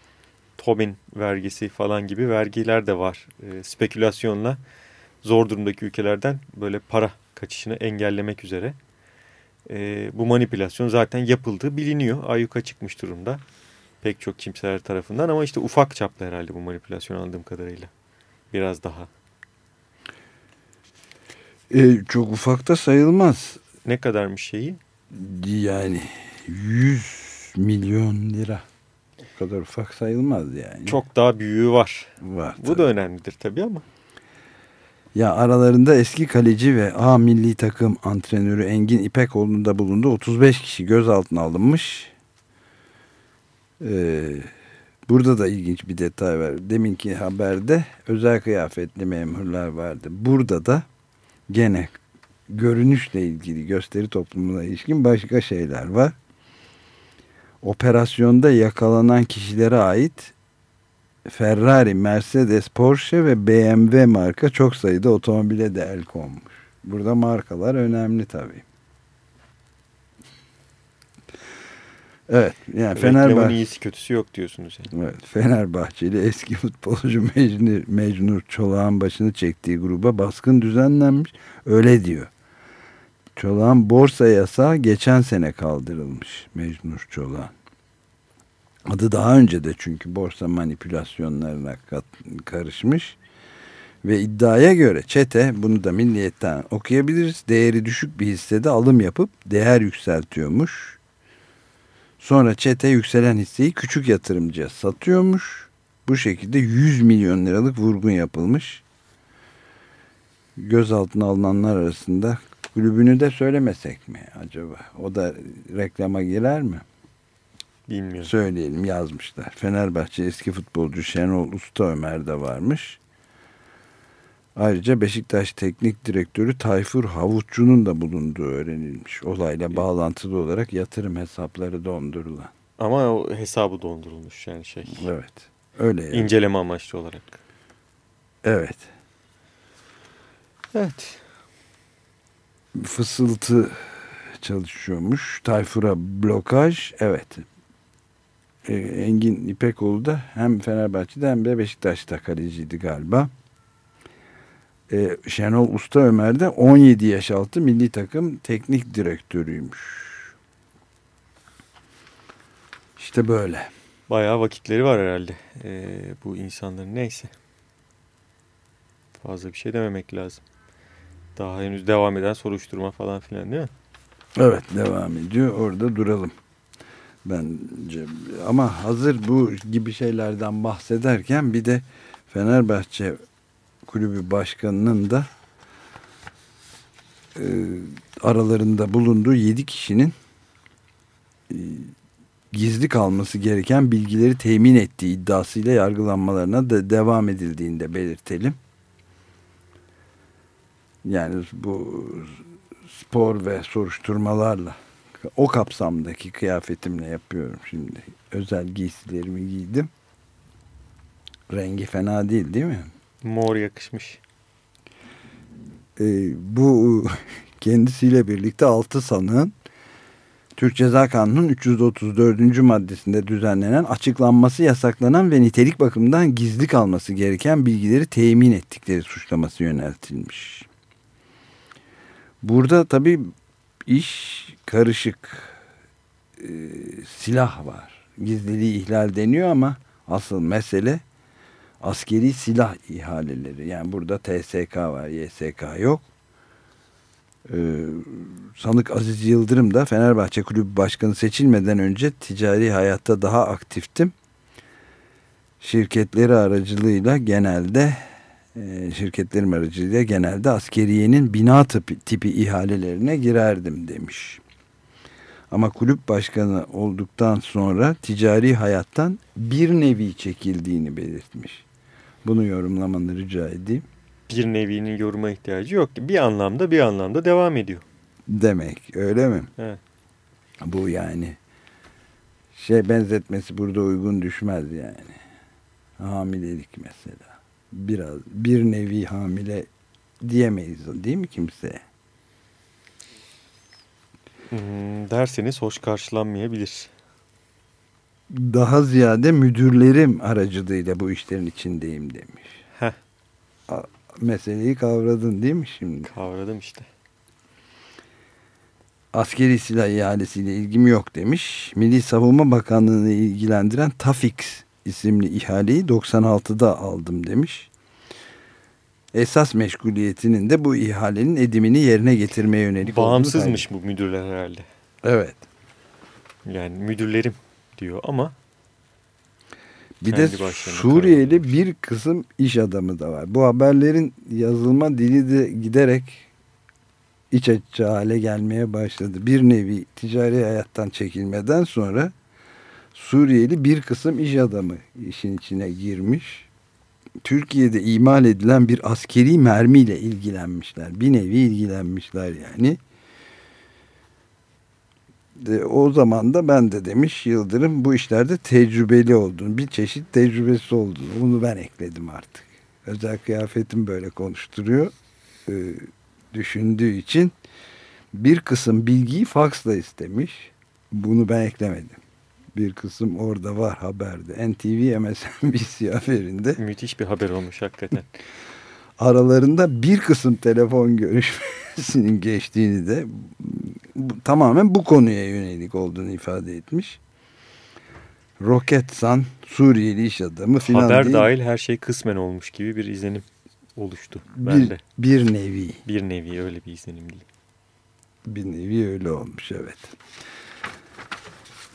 Tobin vergisi falan gibi vergiler de var. E, spekülasyonla zor durumdaki ülkelerden böyle para kaçışını engellemek üzere. E, bu manipülasyon zaten yapıldığı biliniyor. Ayyuka çıkmış durumda pek çok kimseler tarafından ama işte ufak çaplı herhalde bu manipülasyon aldığım kadarıyla. Biraz daha. E, çok ufak da sayılmaz. Ne kadarmış şeyi? Yani 100 milyon lira. O kadar ufak sayılmaz yani. Çok daha büyüğü var. var. Bu da önemlidir tabii ama. Ya aralarında eski kaleci ve A milli takım antrenörü Engin İpekoğlu'nun da bulunduğu 35 kişi gözaltına alınmış. Ee, burada da ilginç bir detay var. Deminki haberde özel kıyafetli memurlar vardı. Burada da gene görünüşle ilgili gösteri toplumuna ilişkin başka şeyler var. Operasyonda yakalanan kişilere ait Ferrari, Mercedes, Porsche ve BMW marka çok sayıda otomobile de el konmuş. Burada markalar önemli tabii. Evet, yani Reklamın Fenerbahçe iyisi kötüsü yok diyorsunuz. Yani. Evet, Fenerbahçeli eski futbolcu [LAUGHS] Mecnur, Mecnur Çolak'ın başını çektiği gruba baskın düzenlenmiş. Öyle diyor. Çolak'ın borsa yasağı geçen sene kaldırılmış Mecnur Çolak'ın. Adı daha önce de çünkü borsa manipülasyonlarına karışmış. Ve iddiaya göre çete bunu da milliyetten okuyabiliriz. Değeri düşük bir hissede alım yapıp değer yükseltiyormuş. Sonra çete yükselen hisseyi küçük yatırımcıya satıyormuş. Bu şekilde 100 milyon liralık vurgun yapılmış. Gözaltına alınanlar arasında kulübünü de söylemesek mi acaba? O da reklama girer mi? Bilmiyorum. Söyleyelim yazmışlar. Fenerbahçe eski futbolcu Şenol Usta Ömer de varmış. Ayrıca Beşiktaş Teknik Direktörü Tayfur Havuççu'nun da bulunduğu öğrenilmiş. Olayla bağlantılı olarak yatırım hesapları dondurulan. Ama o hesabı dondurulmuş yani şey. Evet. Öyle yani. İnceleme amaçlı olarak. Evet. Evet. Fısıltı çalışıyormuş. Tayfur'a blokaj. Evet. Ee, Engin İpekoğlu da hem Fenerbahçe'de hem de Beşiktaş'ta kaleciydi galiba. Ee, Şenol Usta Ömer de 17 yaş altı milli takım teknik direktörüymüş. İşte böyle. Bayağı vakitleri var herhalde ee, bu insanların neyse. Fazla bir şey dememek lazım. Daha henüz devam eden soruşturma falan filan değil mi? Evet devam ediyor. Orada duralım. Bence ama hazır bu gibi şeylerden bahsederken bir de Fenerbahçe kulübü başkanının da e, aralarında bulunduğu 7 kişinin e, gizli kalması gereken bilgileri temin ettiği iddiasıyla yargılanmalarına da devam edildiğini de belirtelim. Yani bu spor ve soruşturmalarla o kapsamdaki kıyafetimle yapıyorum şimdi. Özel giysilerimi giydim. Rengi fena değil değil mi? Mor yakışmış. Ee, bu [LAUGHS] kendisiyle birlikte 6 sanığın Türk Ceza Kanunu'nun 334. maddesinde düzenlenen açıklanması yasaklanan ve nitelik bakımından gizli kalması gereken bilgileri temin ettikleri suçlaması yöneltilmiş. Burada tabii iş karışık. Ee, silah var. Gizliliği ihlal deniyor ama asıl mesele askeri silah ihaleleri. Yani burada TSK var, YSK yok. Ee, sanık Aziz Yıldırım da Fenerbahçe Kulübü Başkanı seçilmeden önce ticari hayatta daha aktiftim. Şirketleri aracılığıyla genelde e, şirketlerim aracılığıyla genelde askeriyenin bina tipi, tipi ihalelerine girerdim demiş. Ama kulüp başkanı olduktan sonra ticari hayattan bir nevi çekildiğini belirtmiş. Bunu yorumlamanı rica edeyim. Bir nevinin yoruma ihtiyacı yok. Bir anlamda bir anlamda devam ediyor. Demek öyle mi? Evet. Bu yani şey benzetmesi burada uygun düşmez yani. Hamilelik mesela. Biraz bir nevi hamile diyemeyiz değil mi kimseye? Hmm, derseniz hoş karşılanmayabilir. Daha ziyade müdürlerim aracılığıyla bu işlerin içindeyim demiş. Heh. Meseleyi kavradın değil mi şimdi? Kavradım işte. Askeri silah ihalesiyle ilgim yok demiş. Milli Savunma Bakanlığı'nı ilgilendiren TAFIX isimli ihaleyi 96'da aldım demiş. Esas meşguliyetinin de bu ihalenin edimini yerine getirmeye yönelik Bağımsızmış bu müdürler herhalde. Evet. Yani müdürlerim diyor ama bir de Suriyeli bir kısım iş adamı da var. Bu haberlerin yazılma dili de giderek iç açıcı hale gelmeye başladı. Bir nevi ticari hayattan çekilmeden sonra Suriyeli bir kısım iş adamı işin içine girmiş. Türkiye'de imal edilen bir askeri mermiyle ilgilenmişler. Bir nevi ilgilenmişler yani. De, o zaman da ben de demiş Yıldırım bu işlerde tecrübeli olduğunu, bir çeşit tecrübesi olduğunu. Bunu ben ekledim artık. Özel kıyafetim böyle konuşturuyor. Ee, düşündüğü için bir kısım bilgiyi faksla istemiş. Bunu ben eklemedim. Bir kısım orada var haberde. NTV MSNBC [LAUGHS] haberinde. Müthiş bir haber olmuş hakikaten. [LAUGHS] Aralarında bir kısım telefon görüşmesinin geçtiğini de bu, tamamen bu konuya yönelik olduğunu ifade etmiş. Roketsan Suriyeli iş adamı filan Haber değil. dahil her şey kısmen olmuş gibi bir izlenim oluştu bir, bende. Bir nevi. Bir nevi öyle bir izlenim değil. Bir nevi öyle olmuş evet.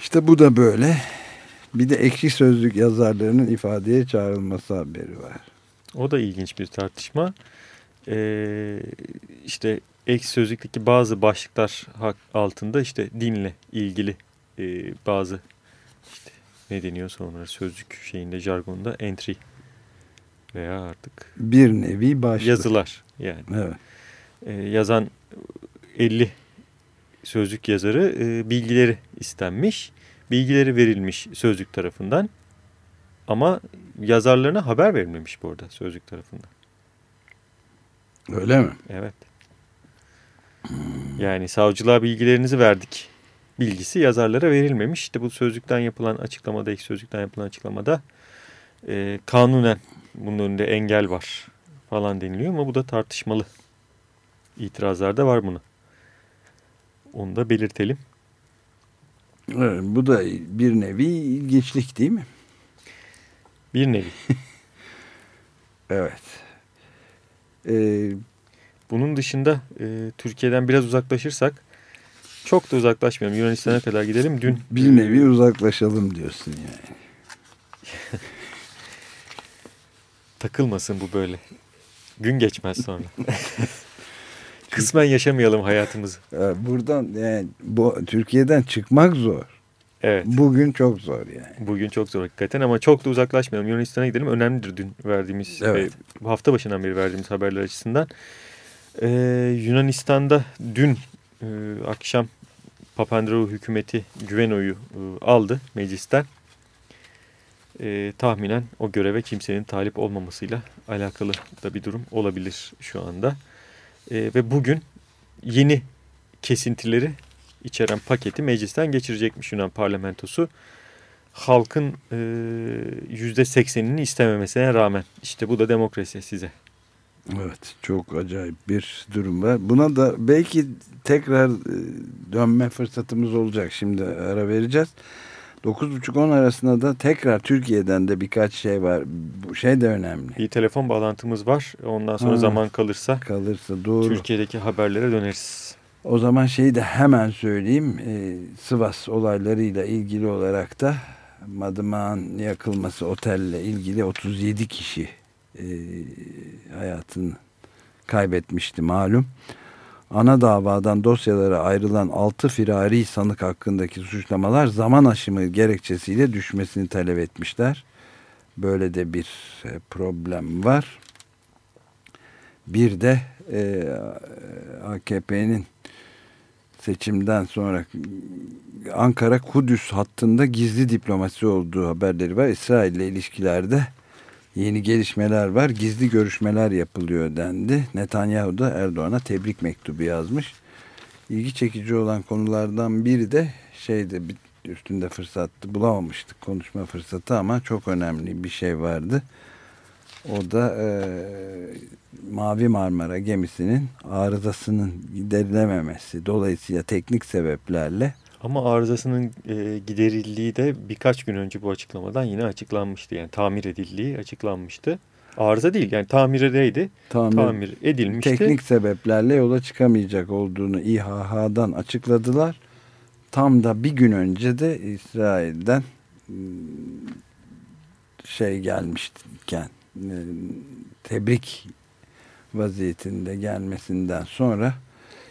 İşte bu da böyle. Bir de ekşi sözlük yazarlarının ifadeye çağrılması haberi var. O da ilginç bir tartışma. Ee, işte ekşi sözlükteki bazı başlıklar altında işte dinle ilgili e, bazı işte ne deniyor sonra sözlük şeyinde jargonda entry veya artık bir nevi başlık. Yazılar yani. Evet. Ee, yazan 50 sözlük yazarı e, bilgileri istenmiş. Bilgileri verilmiş sözlük tarafından. Ama yazarlarına haber verilmemiş bu arada sözlük tarafından. Öyle mi? Evet. Yani savcılığa bilgilerinizi verdik. Bilgisi yazarlara verilmemiş. İşte bu sözlükten yapılan açıklamada, ilk sözlükten yapılan açıklamada e, kanunen bunun önünde engel var falan deniliyor ama bu da tartışmalı. İtirazlar da var buna. Onu da belirtelim. Evet, bu da bir nevi ilginçlik değil mi? Bir nevi. [LAUGHS] evet. Ee, Bunun dışında e, Türkiye'den biraz uzaklaşırsak çok da uzaklaşmayalım. Yunanistan'a kadar gidelim. Dün bir nevi uzaklaşalım diyorsun yani. [LAUGHS] Takılmasın bu böyle. Gün geçmez sonra. [LAUGHS] Kısmen yaşamayalım hayatımızı. Buradan yani bu Türkiye'den çıkmak zor. Evet. Bugün çok zor yani. Bugün çok zor hakikaten ama çok da uzaklaşmayalım. Yunanistan'a gidelim. Önemlidir dün verdiğimiz, evet. e, hafta başından beri verdiğimiz haberler açısından. Ee, Yunanistan'da dün e, akşam Papandreou hükümeti güven oyu e, aldı meclisten e, tahminen o göreve kimsenin talip olmamasıyla alakalı da bir durum olabilir şu anda. E, ve bugün yeni kesintileri içeren paketi meclisten geçirecekmiş Yunan parlamentosu. Halkın yüzde seksenini istememesine rağmen. işte bu da demokrasi size. Evet çok acayip bir durum var. Buna da belki tekrar dönme fırsatımız olacak. Şimdi ara vereceğiz. 9.30-10 arasında da tekrar Türkiye'den de birkaç şey var. Bu şey de önemli. Bir telefon bağlantımız var. Ondan sonra ha, zaman kalırsa, kalırsa doğru. Türkiye'deki haberlere döneriz. O zaman şeyi de hemen söyleyeyim. Ee, Sivas olaylarıyla ilgili olarak da Madımak'ın yakılması otelle ilgili 37 kişi e, hayatını kaybetmişti malum ana davadan dosyalara ayrılan 6 firari sanık hakkındaki suçlamalar zaman aşımı gerekçesiyle düşmesini talep etmişler. Böyle de bir e, problem var. Bir de e, AKP'nin seçimden sonra Ankara-Kudüs hattında gizli diplomasi olduğu haberleri var. İsrail ile ilişkilerde yeni gelişmeler var. Gizli görüşmeler yapılıyor dendi. Netanyahu da Erdoğan'a tebrik mektubu yazmış. İlgi çekici olan konulardan biri de şeyde üstünde fırsattı bulamamıştık konuşma fırsatı ama çok önemli bir şey vardı. O da e, Mavi Marmara gemisinin arızasının giderilememesi dolayısıyla teknik sebeplerle ama arızasının e, giderildiği de birkaç gün önce bu açıklamadan yine açıklanmıştı. Yani tamir edildiği açıklanmıştı. Arıza değil yani tamirdeydi. Tamir, Tamir edilmişti. teknik sebeplerle yola çıkamayacak olduğunu İHH'dan açıkladılar. Tam da bir gün önce de İsrail'den ıı, şey gelmişken ıı, tebrik vaziyetinde gelmesinden sonra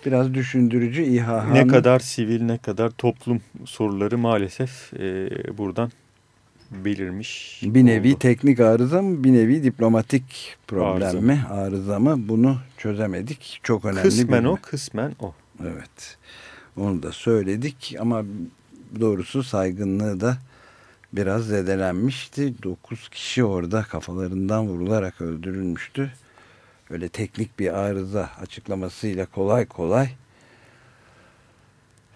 biraz düşündürücü İHH'nın Ne kadar sivil ne kadar toplum soruları maalesef e, buradan belirmiş. bir nevi oldu. teknik arıza mı bir nevi diplomatik problem Arıza. mi arıza mı bunu çözemedik. Çok önemli Kısmen bir o kısmen o. Evet. Onu da söyledik ama doğrusu saygınlığı da biraz zedelenmişti. 9 kişi orada kafalarından vurularak öldürülmüştü. Öyle teknik bir arıza açıklamasıyla kolay kolay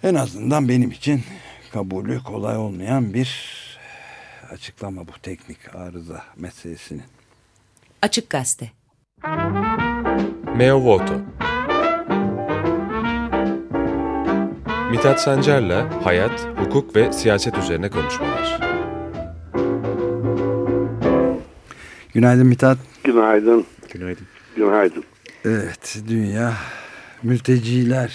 en azından benim için kabulü kolay olmayan bir açıklama bu teknik arıza meselesinin. Açık Gazete Meo Voto Mithat Sancar'la hayat, hukuk ve siyaset üzerine konuşmalar. Günaydın Mithat. Günaydın. Günaydın. Günaydın. Evet, dünya mülteciler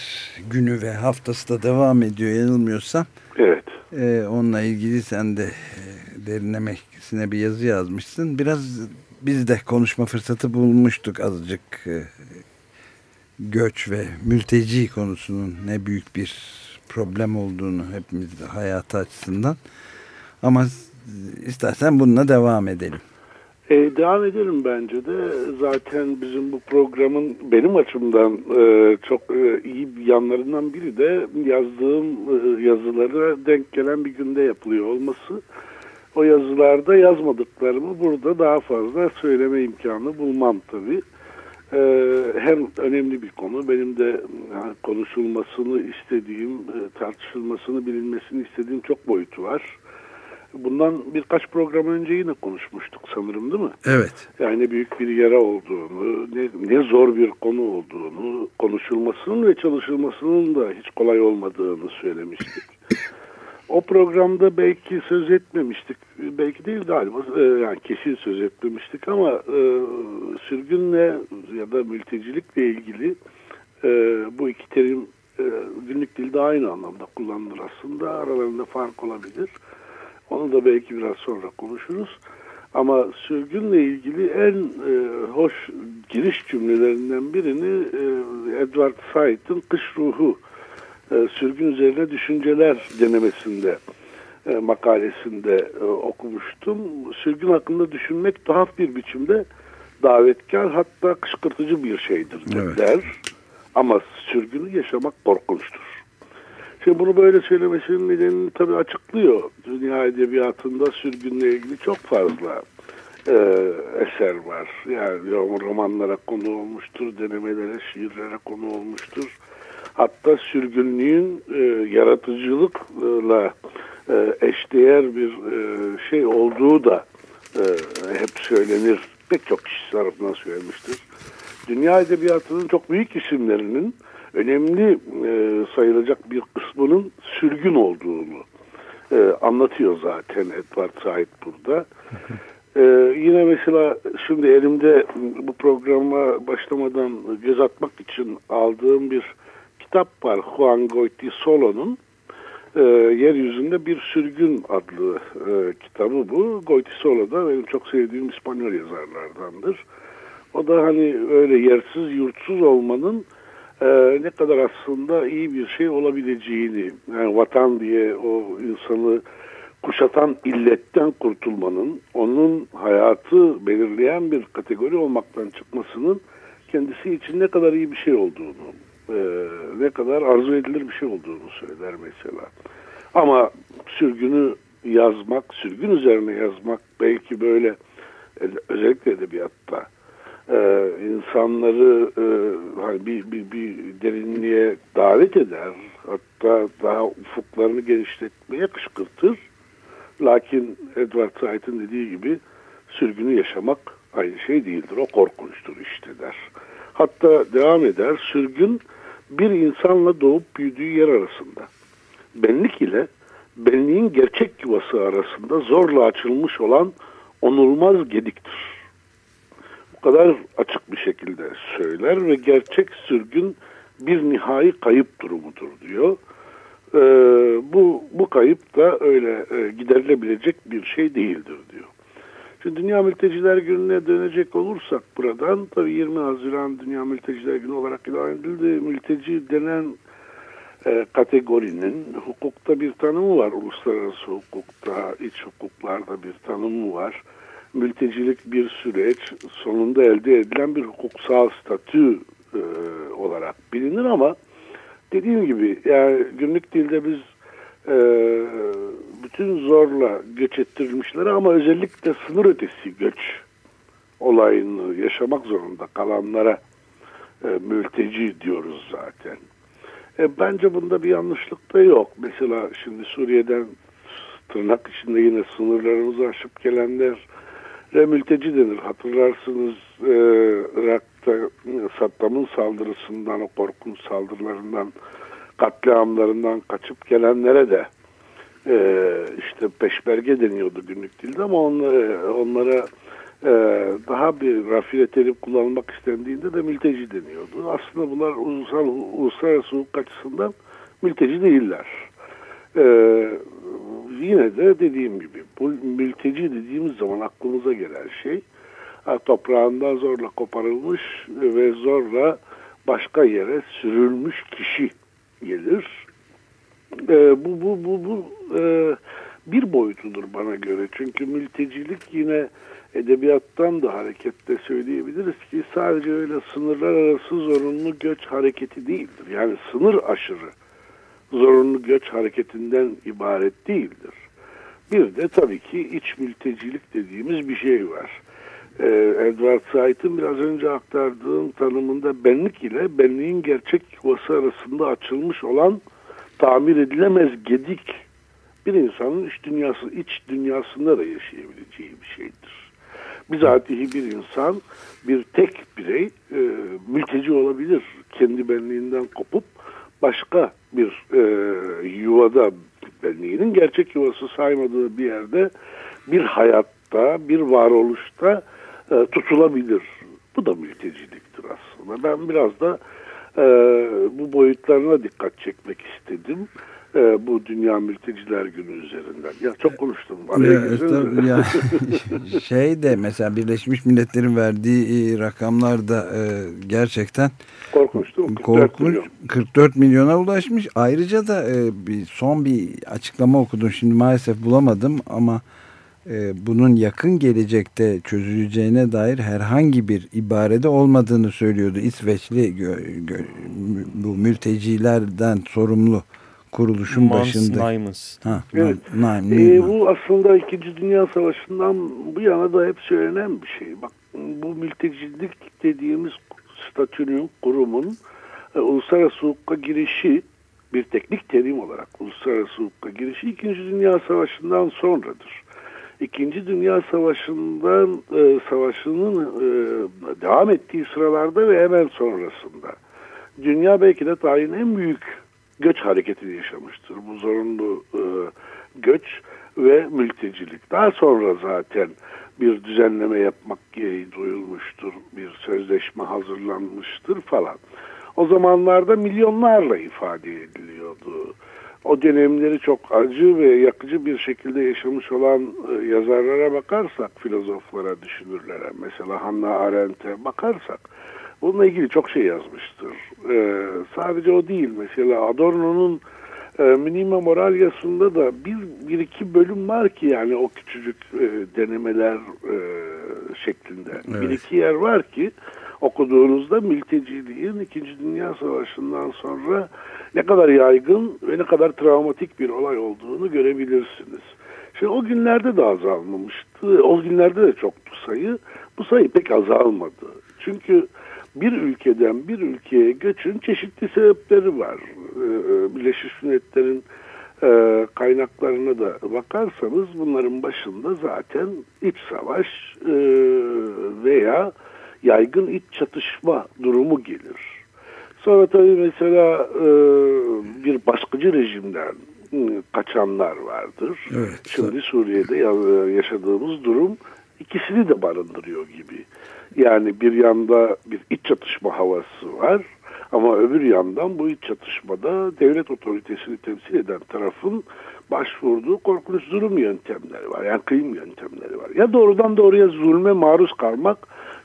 günü ve haftası da devam ediyor yanılmıyorsam. Evet. Ee, onunla ilgili sen de e, derinlemesine bir yazı yazmışsın. Biraz biz de konuşma fırsatı bulmuştuk azıcık. e, göç ve mülteci konusunun ne büyük bir problem olduğunu hepimiz de hayatı açısından. Ama istersen bununla devam edelim. E, devam edelim bence de. Zaten bizim bu programın benim açımdan e, çok e, iyi yanlarından biri de yazdığım e, yazılara denk gelen bir günde yapılıyor olması. O yazılarda yazmadıklarımı burada daha fazla söyleme imkanı bulmam tabii. E, hem önemli bir konu benim de yani konuşulmasını istediğim, e, tartışılmasını bilinmesini istediğim çok boyutu var. Bundan birkaç program önce yine konuşmuştuk sanırım değil mi? Evet. Yani büyük bir yara olduğunu, ne, ne zor bir konu olduğunu, konuşulmasının ve çalışılmasının da hiç kolay olmadığını söylemiştik. [LAUGHS] O programda belki söz etmemiştik, belki değil galiba, e, yani kesin söz etmemiştik ama e, sürgünle ya da mültecilikle ilgili e, bu iki terim e, günlük dilde aynı anlamda kullanılır aslında. Aralarında fark olabilir. Onu da belki biraz sonra konuşuruz. Ama sürgünle ilgili en e, hoş giriş cümlelerinden birini e, Edward Said'in Kış Ruhu e, sürgün üzerine düşünceler denemesinde e, makalesinde e, okumuştum. Sürgün hakkında düşünmek tuhaf bir biçimde davetkar hatta kışkırtıcı bir şeydir Evet. der. Ama sürgünü yaşamak korkunçtur. Şimdi bunu böyle söylemesinin nedenini tabii açıklıyor. Dünya edebiyatında sürgünle ilgili çok fazla e, eser var. Yani romanlara konu olmuştur, denemelere, şiirlere konu olmuştur. Hatta sürgünlüğün e, yaratıcılıkla e, eşdeğer bir e, şey olduğu da e, hep söylenir. Pek çok kişi tarafından söylenmiştir. Dünya edebiyatının çok büyük isimlerinin önemli e, sayılacak bir kısmının sürgün olduğunu e, anlatıyor zaten Edward Said burada. E, yine mesela şimdi elimde bu programa başlamadan göz atmak için aldığım bir kitap var. Juan Goiti Solo'nun e, Yeryüzünde Bir Sürgün adlı e, kitabı bu. Goiti Solo da benim çok sevdiğim İspanyol yazarlardandır. O da hani öyle yersiz yurtsuz olmanın e, ne kadar aslında iyi bir şey olabileceğini yani vatan diye o insanı kuşatan illetten kurtulmanın onun hayatı belirleyen bir kategori olmaktan çıkmasının kendisi için ne kadar iyi bir şey olduğunu e, ne kadar arzu edilir bir şey olduğunu söyler mesela. Ama sürgünü yazmak, sürgün üzerine yazmak belki böyle e, özellikle edebiyatta e, insanları e, hani bir, bir, bir derinliğe davet eder. Hatta daha ufuklarını genişletmeye kışkırtır. Lakin Edward Said'in dediği gibi sürgünü yaşamak aynı şey değildir. O korkunçtur işte der. Hatta devam eder. Sürgün bir insanla doğup büyüdüğü yer arasında. Benlik ile benliğin gerçek yuvası arasında zorla açılmış olan onulmaz gediktir. Kadar açık bir şekilde söyler ve gerçek sürgün bir nihai kayıp durumudur diyor. Ee, bu bu kayıp da öyle e, giderilebilecek bir şey değildir diyor. Şimdi Dünya Mülteciler Günü'ne dönecek olursak buradan tabii 20 Haziran Dünya Mülteciler Günü olarak ilan edildi. Mülteci denen e, kategorinin hukukta bir tanımı var. Uluslararası hukukta, iç hukuklarda bir tanımı var. Mültecilik bir süreç, sonunda elde edilen bir hukuksal statü e, olarak bilinir ama dediğim gibi yani günlük dilde biz e, bütün zorla göç ettirilmişlere ama özellikle sınır ötesi göç olayını yaşamak zorunda kalanlara e, mülteci diyoruz zaten. E, bence bunda bir yanlışlık da yok. Mesela şimdi Suriye'den tırnak içinde yine sınırlarımızı aşıp gelenler mülteci denir. Hatırlarsınız e, Irak'ta Saddam'ın saldırısından, o korkunç saldırılarından, katliamlarından kaçıp gelenlere de e, işte peşmerge deniyordu günlük dilde ama onlara, onlara e, daha bir rafine terim kullanılmak istendiğinde de mülteci deniyordu. Aslında bunlar ulusal, uluslararası hukuk açısından mülteci değiller. E, yine de dediğim gibi bu mülteci dediğimiz zaman aklımıza gelen şey toprağından zorla koparılmış ve zorla başka yere sürülmüş kişi gelir. E, bu bu bu bu e, bir boyutudur bana göre. Çünkü mültecilik yine edebiyattan da hareketle söyleyebiliriz ki sadece öyle sınırlar arası zorunlu göç hareketi değildir. Yani sınır aşırı zorunlu göç hareketinden ibaret değildir. Bir de tabii ki iç mültecilik dediğimiz bir şey var. Ee, Edward Said'in biraz önce aktardığım tanımında benlik ile benliğin gerçek yuvası arasında açılmış olan tamir edilemez gedik bir insanın iç dünyası iç dünyasında da yaşayabileceği bir şeydir. Bizatihi bir insan bir tek birey e, mülteci olabilir. Kendi benliğinden kopup başka bir e, yuvada benliğinin gerçek yuvası saymadığı bir yerde bir hayatta, bir varoluşta e, tutulabilir. Bu da mülteciliktir aslında. Ben biraz da e, bu boyutlarına dikkat çekmek istedim. E, bu Dünya Mülteciler Günü üzerinden. Ya çok konuştum. Ya, tabii ya, [LAUGHS] [LAUGHS] şey de mesela Birleşmiş Milletler'in verdiği e, rakamlar da e, gerçekten korkunçtu. 44 korkunç. milyon. 44 milyona ulaşmış. Ayrıca da e, bir son bir açıklama okudum. Şimdi maalesef bulamadım ama e, bunun yakın gelecekte çözüleceğine dair herhangi bir ibarede olmadığını söylüyordu. İsveçli gö, gö, bu mültecilerden sorumlu kuruluşun Mans başında. Naimans. Ha, Evet. Naim, Ee, bu aslında İkinci Dünya Savaşı'ndan bu yana da hep söylenen bir şey. Bak bu mültecilik dediğimiz statünün, kurumun e, uluslararası hukuka girişi bir teknik terim olarak uluslararası hukuka girişi İkinci Dünya Savaşı'ndan sonradır. İkinci Dünya Savaşı'ndan e, savaşının e, devam ettiği sıralarda ve hemen sonrasında dünya belki de tarihin en büyük göç hareketi yaşamıştır. Bu zorunlu e, göç ve mültecilik. Daha sonra zaten bir düzenleme yapmak gereği duyulmuştur. Bir sözleşme hazırlanmıştır falan. O zamanlarda milyonlarla ifade ediliyordu. O dönemleri çok acı ve yakıcı bir şekilde yaşamış olan e, yazarlara bakarsak, filozoflara, düşünürlere, mesela Hannah Arendt'e bakarsak, bununla ilgili çok şey yazmıştır. Ee, sadece o değil, mesela Adorno'nun e, Minima Moralyası'nda da bir, bir iki bölüm var ki yani o küçücük e, denemeler e, şeklinde. Evet. Bir iki yer var ki okuduğunuzda mülteciliğin İkinci Dünya Savaşı'ndan sonra ne kadar yaygın ve ne kadar travmatik bir olay olduğunu görebilirsiniz. Şimdi o günlerde de azalmamıştı. O günlerde de çoktu sayı. Bu sayı pek azalmadı. Çünkü bir ülkeden bir ülkeye göçün çeşitli sebepleri var. Ee, Birleşmiş Milletler'in e, kaynaklarına da bakarsanız bunların başında zaten iç savaş e, veya yaygın iç çatışma durumu gelir. Sonra tabii mesela e, bir baskıcı rejimden kaçanlar vardır. Evet. Şimdi Suriye'de ya- yaşadığımız durum ikisini de barındırıyor gibi. Yani bir yanda bir iç çatışma havası var ama öbür yandan bu iç çatışmada devlet otoritesini temsil eden tarafın başvurduğu korkunç zulüm yöntemleri var. Yani kıyım yöntemleri var. Ya doğrudan doğruya zulme maruz kalmak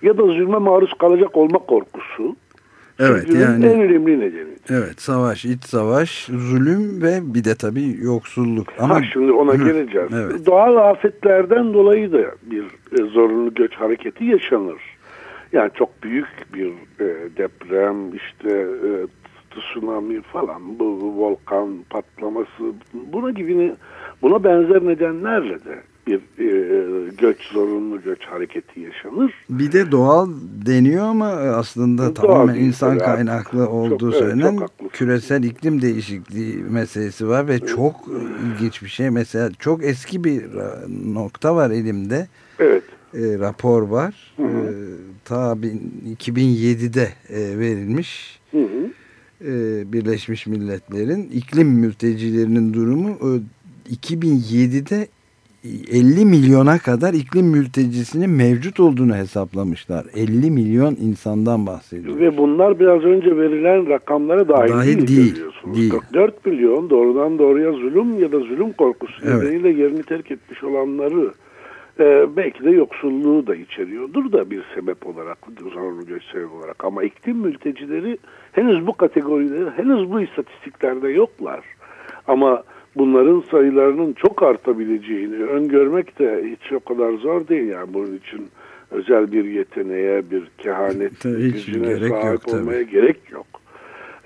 ya da zulme maruz kalacak olma korkusu. Evet yani en önemli nedeni. evet savaş, iç savaş, zulüm ve bir de tabii yoksulluk. Ama ha şimdi ona Hı, geleceğiz. evet. Doğal afetlerden dolayı da bir e, zorunlu göç hareketi yaşanır. Yani çok büyük bir e, deprem, işte e, tsunami falan, bu, bu volkan patlaması, buna gibi buna benzer nedenlerle de bir e, göç zorunlu göç hareketi yaşanır. bir de doğal deniyor ama aslında Doğal tamamen insan tabii. kaynaklı olduğu evet, söylenen çok haklısın. küresel iklim değişikliği meselesi var ve çok ilginç bir şey. Mesela çok eski bir nokta var elimde. Evet. e, rapor var. E, ta bin- 2007'de e, verilmiş. Hı hı. E, Birleşmiş Milletler'in iklim mültecilerinin durumu e, 2007'de 50 milyona kadar iklim mültecisinin mevcut olduğunu hesaplamışlar. 50 milyon insandan bahsediyor. Ve bunlar biraz önce verilen rakamlara dahil, Dahil değil, değil, görüyorsunuz. değil. 4 milyon doğrudan doğruya zulüm ya da zulüm korkusu Evet. nedeniyle yerini terk etmiş olanları e, belki de yoksulluğu da içeriyordur da bir sebep olarak, zorunlu göç sebebi olarak. Ama iklim mültecileri henüz bu kategoride, henüz bu istatistiklerde yoklar. Ama bunların sayılarının çok artabileceğini öngörmek de hiç o kadar zor değil. Yani bunun için özel bir yeteneğe, bir kehanet Tabii gücüne gerek sahip yok tabii. olmaya gerek yok.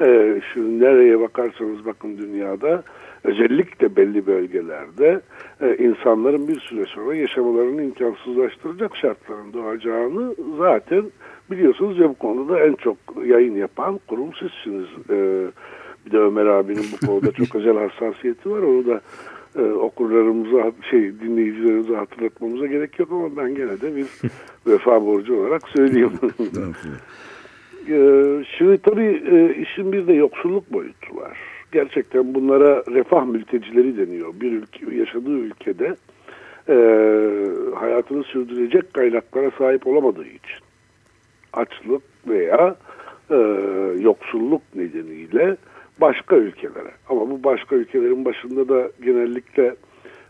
Ee, şu nereye bakarsanız bakın dünyada özellikle belli bölgelerde e, insanların bir süre sonra yaşamalarını imkansızlaştıracak şartların doğacağını zaten biliyorsunuz ve bu konuda en çok yayın yapan kurum sizsiniz. Ee, bir de Ömer abinin bu konuda çok [LAUGHS] özel hassasiyeti var. Onu da e, okurlarımıza, şey dinleyicilerimize hatırlatmamıza gerek yok ama ben gene de bir [LAUGHS] vefa borcu olarak söyleyeyim. Ee, Şimdi tabii e, işin bir de yoksulluk boyutu var. Gerçekten bunlara refah mültecileri deniyor. Bir ülke, yaşadığı ülkede e, hayatını sürdürecek kaynaklara sahip olamadığı için açlık veya e, yoksulluk nedeniyle başka ülkelere ama bu başka ülkelerin başında da genellikle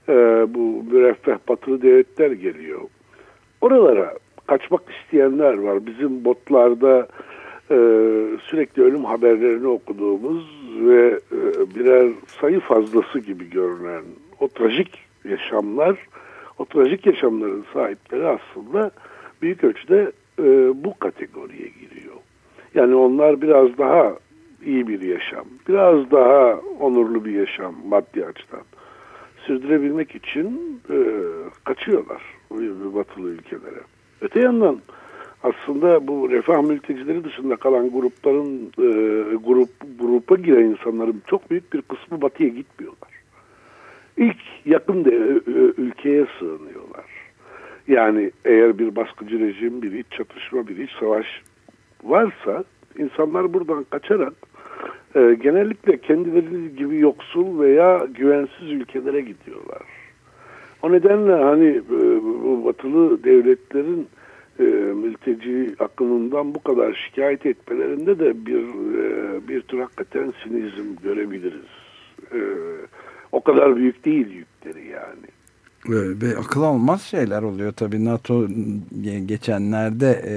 e, bu müreffeh batılı devletler geliyor. Oralara kaçmak isteyenler var. Bizim botlarda e, sürekli ölüm haberlerini okuduğumuz ve e, birer sayı fazlası gibi görünen o trajik yaşamlar, o trajik yaşamların sahipleri aslında büyük ölçüde e, bu kategoriye giriyor. Yani onlar biraz daha iyi bir yaşam, biraz daha onurlu bir yaşam maddi açıdan sürdürebilmek için e, kaçıyorlar batılı ülkelere. Öte yandan aslında bu refah mültecileri dışında kalan grupların e, grup grupa giren insanların çok büyük bir kısmı batıya gitmiyorlar. İlk yakın de, ö- ö- ülkeye sığınıyorlar. Yani eğer bir baskıcı rejim, bir iç çatışma, bir iç savaş varsa insanlar buradan kaçarak e, genellikle kendileri gibi yoksul veya güvensiz ülkelere gidiyorlar. O nedenle hani e, bu batılı devletlerin e, mülteci akımından bu kadar şikayet etmelerinde de bir e, bir tür hakikaten sinizm görebiliriz. E, o kadar büyük değil yükleri yani. Ve, akıl almaz şeyler oluyor tabii NATO geçenlerde e,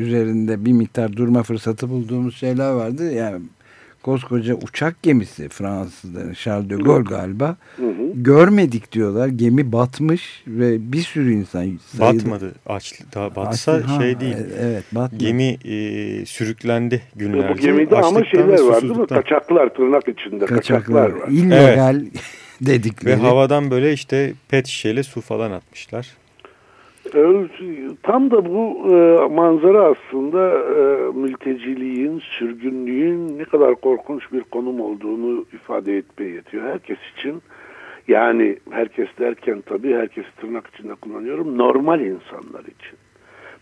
üzerinde bir miktar durma fırsatı bulduğumuz şeyler vardı. Yani koskoca uçak gemisi Fransızların Charles de Gaulle galiba Hı hı. görmedik diyorlar. Gemi batmış ve bir sürü insan sayıda- Batmadı. Aç, daha batsa Açtı, ha, şey değil. e- Evet batmadı. Gemi e, sürüklendi günlerce. Bu gemide ama şeyler var değil mi? Kaçaklar tırnak içinde kaçaklar, kaçaklar var. illegal [LAUGHS] dedikleri. Ve havadan böyle işte pet şişeyle su falan atmışlar. Tam da bu e, manzara aslında e, mülteciliğin, sürgünlüğün ne kadar korkunç bir konum olduğunu ifade etmeye yetiyor. Herkes için yani herkes derken tabii herkesi tırnak içinde kullanıyorum. Normal insanlar için.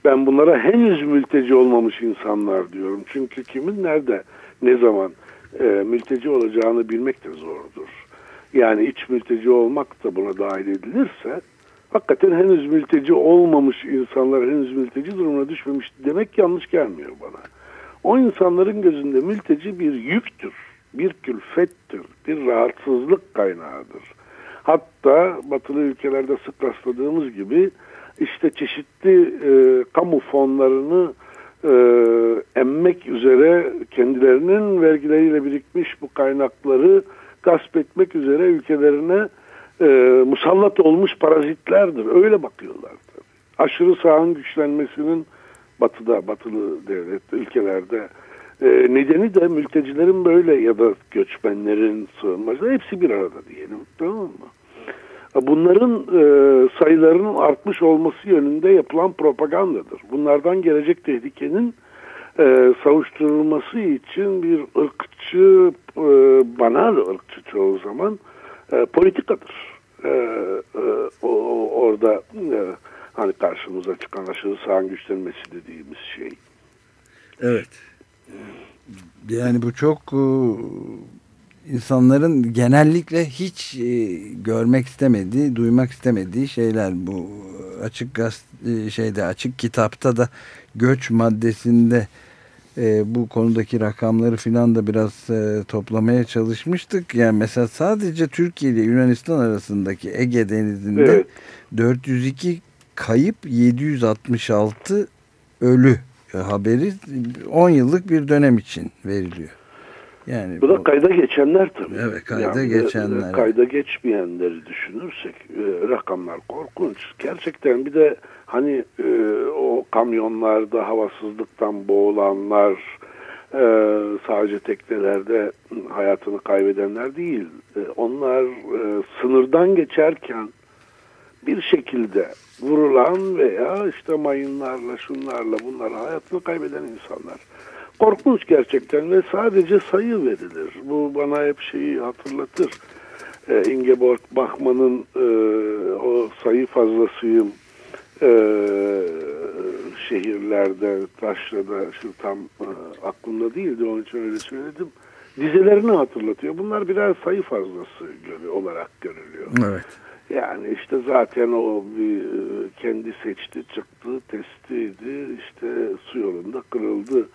Ben bunlara henüz mülteci olmamış insanlar diyorum. Çünkü kimin nerede, ne zaman e, mülteci olacağını bilmek de zordur. Yani iç mülteci olmak da buna dahil edilirse hakikaten henüz mülteci olmamış insanlar henüz mülteci durumuna düşmemiş demek yanlış gelmiyor bana. O insanların gözünde mülteci bir yüktür, bir külfettir, bir rahatsızlık kaynağıdır. Hatta batılı ülkelerde sık rastladığımız gibi işte çeşitli e, kamu fonlarını e, emmek üzere kendilerinin vergileriyle birikmiş bu kaynakları gasp etmek üzere ülkelerine e, musallat olmuş parazitlerdir. Öyle bakıyorlar tabii. Aşırı sağın güçlenmesinin batıda, batılı devlet ülkelerde e, nedeni de mültecilerin böyle ya da göçmenlerin sığınmacıları hepsi bir arada diyelim. Tamam mı? Bunların e, sayılarının artmış olması yönünde yapılan propagandadır. Bunlardan gelecek tehlikenin e, savuşturulması için bir ırkçı, e, banal ırkçı çoğu zaman e, politikadır. E, e, o, orada e, hani karşımıza çıkan aşırı sağın güçlenmesi dediğimiz şey. Evet. Yani bu çok e, insanların genellikle hiç e, görmek istemediği, duymak istemediği şeyler bu açık gaz e, şeyde açık kitapta da göç maddesinde e, bu konudaki rakamları filan da biraz e, toplamaya çalışmıştık. Yani mesela sadece Türkiye ile Yunanistan arasındaki Ege Denizi'nde Evet. 402 kayıp 766 ölü haberi 10 yıllık bir dönem için veriliyor. Yani Bu da kayda geçenler tabii. Evet, kayda geçenler. e, Kayda geçmeyenleri düşünürsek e, rakamlar korkunç. Gerçekten bir de hani e, o kamyonlarda havasızlıktan boğulanlar e, sadece teknelerde hayatını kaybedenler değil. E, onlar e, sınırdan geçerken bir şekilde vurulan veya işte mayınlarla şunlarla bunlarla hayatını kaybeden insanlar. Korkunç gerçekten ve sadece sayı verilir. Bu bana hep şeyi hatırlatır. E, Ingeborg Bachmann'ın e, o sayı fazlasıyım e, şehirlerde, taşrada şu tam e, aklımda değildi onun için öyle söyledim. Dizelerini hatırlatıyor. Bunlar birer sayı fazlası görü- olarak görülüyor. Evet. Yani işte zaten o bir e, kendi seçti çıktı testiydi işte su yolunda kırıldı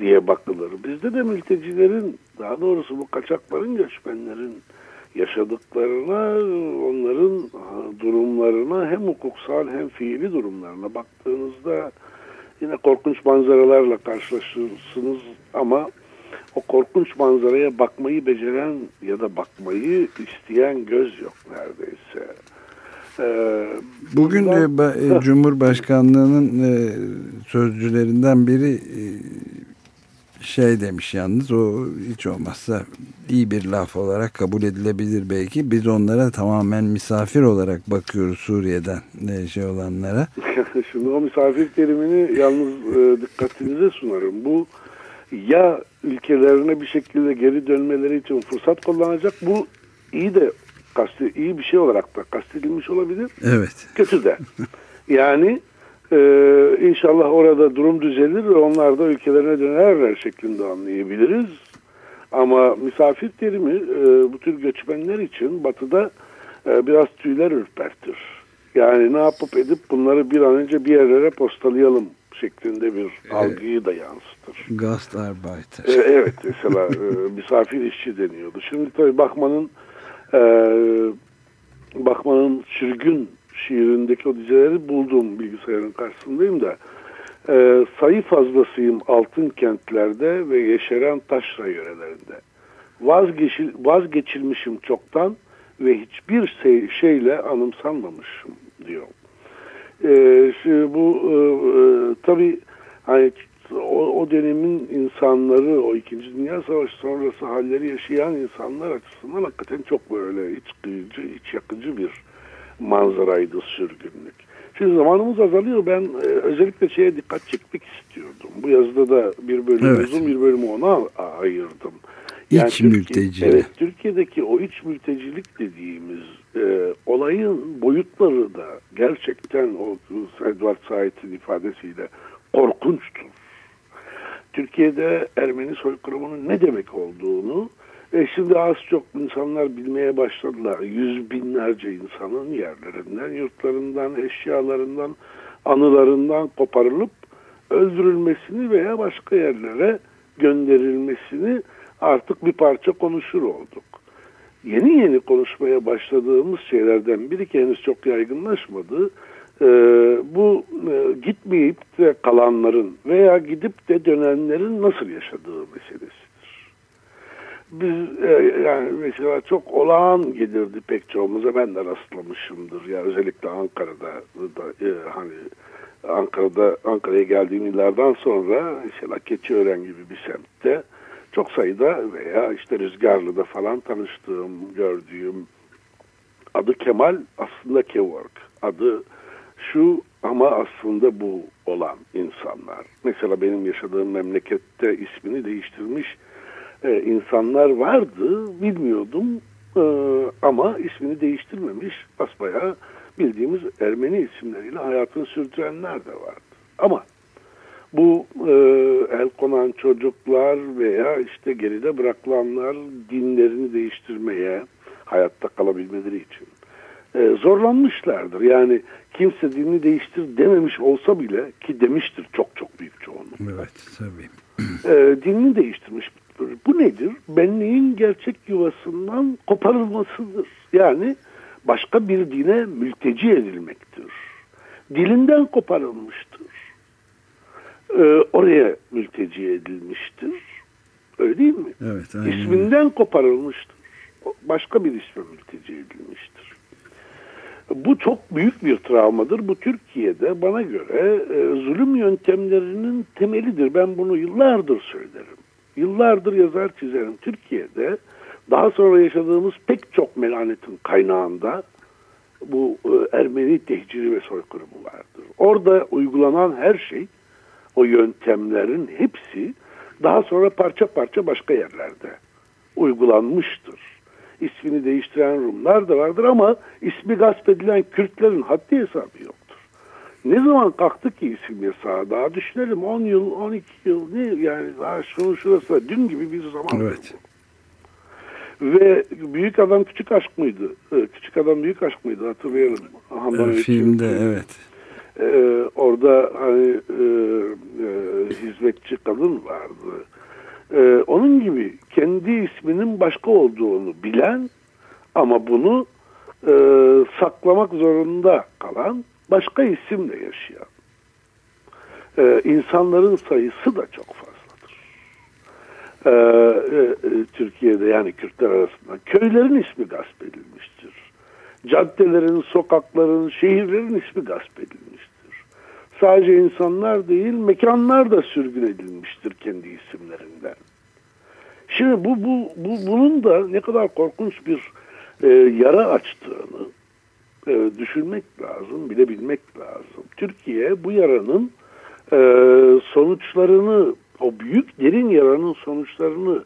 diye bakılır. Bizde de mültecilerin daha doğrusu bu kaçakların göçmenlerin yaşadıklarına onların durumlarına hem hukuksal hem fiili durumlarına baktığınızda yine korkunç manzaralarla karşılaşırsınız ama o korkunç manzaraya bakmayı beceren ya da bakmayı isteyen göz yok neredeyse. Ee, Bugün bundan- e, Cumhurbaşkanlığının e, sözcülerinden biri e, şey demiş yalnız o hiç olmazsa iyi bir laf olarak kabul edilebilir belki. Biz onlara tamamen misafir olarak bakıyoruz Suriye'den e, şey olanlara. [LAUGHS] Şimdi o misafir terimini yalnız e, dikkatinize sunarım. Bu ya ülkelerine bir şekilde geri dönmeleri için fırsat kullanacak. Bu iyi de kasti, iyi bir şey olarak da kastedilmiş olabilir. Evet. Kötü de. [LAUGHS] Yani e, inşallah orada durum düzelir ve onlar da ülkelerine dönerler şeklinde anlayabiliriz. Ama misafir terimi e, bu tür göçmenler için batıda e, biraz tüyler ürpertir. Yani ne yapıp edip bunları bir an önce bir yerlere postalayalım şeklinde bir algıyı da yansıtır. Gastarbeiter. E, evet mesela e, misafir işçi deniyordu. Şimdi tabii Bakman'ın e, Bakman'ın sürgün şiirindeki o dizeleri buldum bilgisayarın karşısındayım da e, sayı fazlasıyım altın kentlerde ve yeşeren taşra yörelerinde. Vazgeçil, vazgeçilmişim çoktan ve hiçbir şey, şeyle anımsanmamışım diyor. E, şimdi bu e, e, hani o, o dönemin insanları, o İkinci Dünya Savaşı sonrası halleri yaşayan insanlar açısından hakikaten çok böyle iç kıyıcı, iç yakıcı bir manzaraydı sürgünlük. Şimdi zamanımız azalıyor. Ben e, özellikle şeye dikkat çekmek istiyordum. Bu yazıda da bir bölüm Evet. uzun bir bölümü ona ayırdım. İç Türkiye-. Evet, Türkiye'deki o iç mültecilik dediğimiz e, olayın boyutları da gerçekten o Edward Said'in ifadesiyle korkunçtur. Türkiye'de Ermeni soykırımının ne demek olduğunu E şimdi az çok insanlar bilmeye başladılar. Yüz binlerce insanın yerlerinden, yurtlarından, eşyalarından, anılarından koparılıp öldürülmesini veya başka yerlere gönderilmesini artık bir parça konuşur olduk. Yeni yeni konuşmaya başladığımız şeylerden biri ki henüz çok yaygınlaşmadı. E, bu e, gitmeyip de kalanların veya gidip de dönenlerin nasıl yaşadığı meselesidir. Biz e, yani mesela çok olağan gelirdi pek çoğumuza ben de rastlamışımdır. Ya özellikle Ankara'da da, e, hani Ankara'da Ankara'ya geldiğim yıllardan sonra mesela Keçiören gibi bir semtte çok sayıda veya işte Rüzgarlı'da falan tanıştığım, gördüğüm adı Kemal aslında Kevork. Adı şu ama aslında bu olan insanlar. Mesela benim yaşadığım memlekette ismini değiştirmiş e, insanlar vardı. Bilmiyordum e, ama ismini değiştirmemiş. Basbayağı bildiğimiz Ermeni isimleriyle hayatını sürdürenler de vardı. Ama bu e, el konan çocuklar veya işte geride bırakılanlar dinlerini değiştirmeye hayatta kalabilmeleri için e, zorlanmışlardır. Yani kimse dinini değiştir dememiş olsa bile ki demiştir çok çok büyük çoğunluk. Evet tabii. E, dinini değiştirmiş. Bu nedir? Benliğin gerçek yuvasından koparılmasıdır. Yani başka bir dine mülteci edilmektir. Dilinden koparılmıştır. Ee, oraya mülteci edilmiştir. Öyle değil mi? Evet, aynen. İsminden koparılmıştır. Başka bir isme mülteci edilmiştir. Bu çok büyük bir travmadır. Bu Türkiye'de bana göre e, zulüm yöntemlerinin temelidir. Ben bunu yıllardır söylerim. Yıllardır yazar çizerim. Türkiye'de daha sonra yaşadığımız pek çok melanetin kaynağında bu e, Ermeni tehciri ve soykırımı vardır. Orada uygulanan her şey, o yöntemlerin hepsi daha sonra parça parça başka yerlerde uygulanmıştır. İsmini değiştiren Rumlar da vardır ama ismi gasp edilen Kürtlerin haddi hesabı yoktur. Ne zaman kalktı ki isim yasağı? Daha düşünelim 10 yıl, 12 yıl ne yani daha şunun şurası dün gibi bir zaman. Evet. Ve Büyük Adam Küçük Aşk mıydı? Ee, Küçük Adam Büyük Aşk mıydı hatırlayalım. Handan Ee, filmde evet. Ee, orada hani e, e, hizmetçi kadın vardı. Ee, onun gibi kendi isminin başka olduğunu bilen ama bunu e, saklamak zorunda kalan başka isimle yaşayan e, insanların sayısı da çok fazladır. Ee, e, e, Türkiye'de yani Kürtler arasında köylerin ismi gasp edilmiştir. Caddelerin, sokakların, şehirlerin ismi gasp edilmiştir. Sadece insanlar değil, mekanlar da sürgün edilmiştir kendi isimlerinden. Şimdi bu, bu, bu bunun da ne kadar korkunç bir e, yara açtığını e, düşünmek lazım, bilebilmek lazım. Türkiye bu yaranın e, sonuçlarını, o büyük derin yaranın sonuçlarını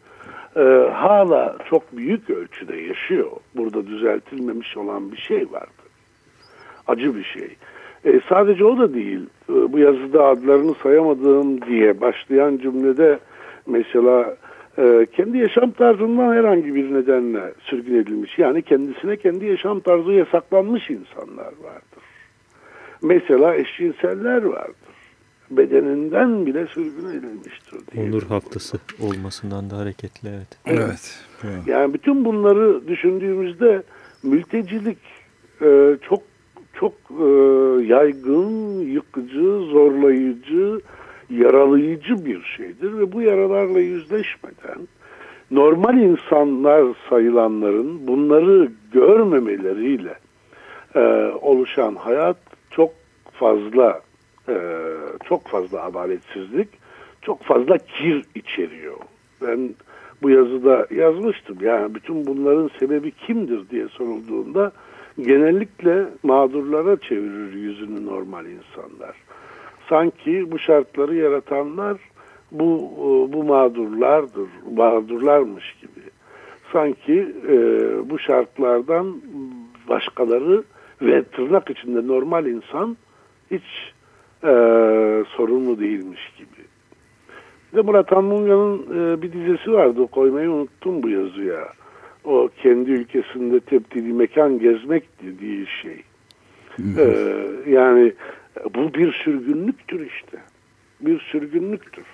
e, hala çok büyük ölçüde yaşıyor. Burada düzeltilmemiş olan bir şey vardı. Acı bir şey. E, sadece o da değil. E, bu yazıda adlarını sayamadığım diye başlayan cümlede mesela e, kendi yaşam tarzından herhangi bir nedenle sürgün edilmiş. Yani kendisine kendi yaşam tarzı yasaklanmış insanlar vardır. Mesela eşcinseller vardır. Bedeninden bile sürgün edilmiştir. Onur haftası olmasından da hareketli evet. Evet. Yani bütün bunları düşündüğümüzde mültecilik e, çok çok e, yaygın, yıkıcı, zorlayıcı, yaralayıcı bir şeydir ve bu yaralarla yüzleşmeden normal insanlar sayılanların bunları görmemeleriyle e, oluşan hayat çok fazla e, çok fazla adaletsizlik, çok fazla kir içeriyor. Ben bu yazıda yazmıştım. Yani bütün bunların sebebi kimdir diye sorulduğunda genellikle mağdurlara çevirir yüzünü normal insanlar. Sanki bu şartları yaratanlar bu bu mağdurlardır, mağdurlarmış gibi. Sanki e, bu şartlardan başkaları ve tırnak içinde normal insan hiç e, sorumlu değilmiş gibi. Bir de Murat Anmunga'nın e, bir dizesi vardı. Koymayı unuttum bu yazıya. O kendi ülkesinde tepdili mekan gezmek dediği şey. Ee, yani bu bir sürgünlüktür işte. Bir sürgünlüktür.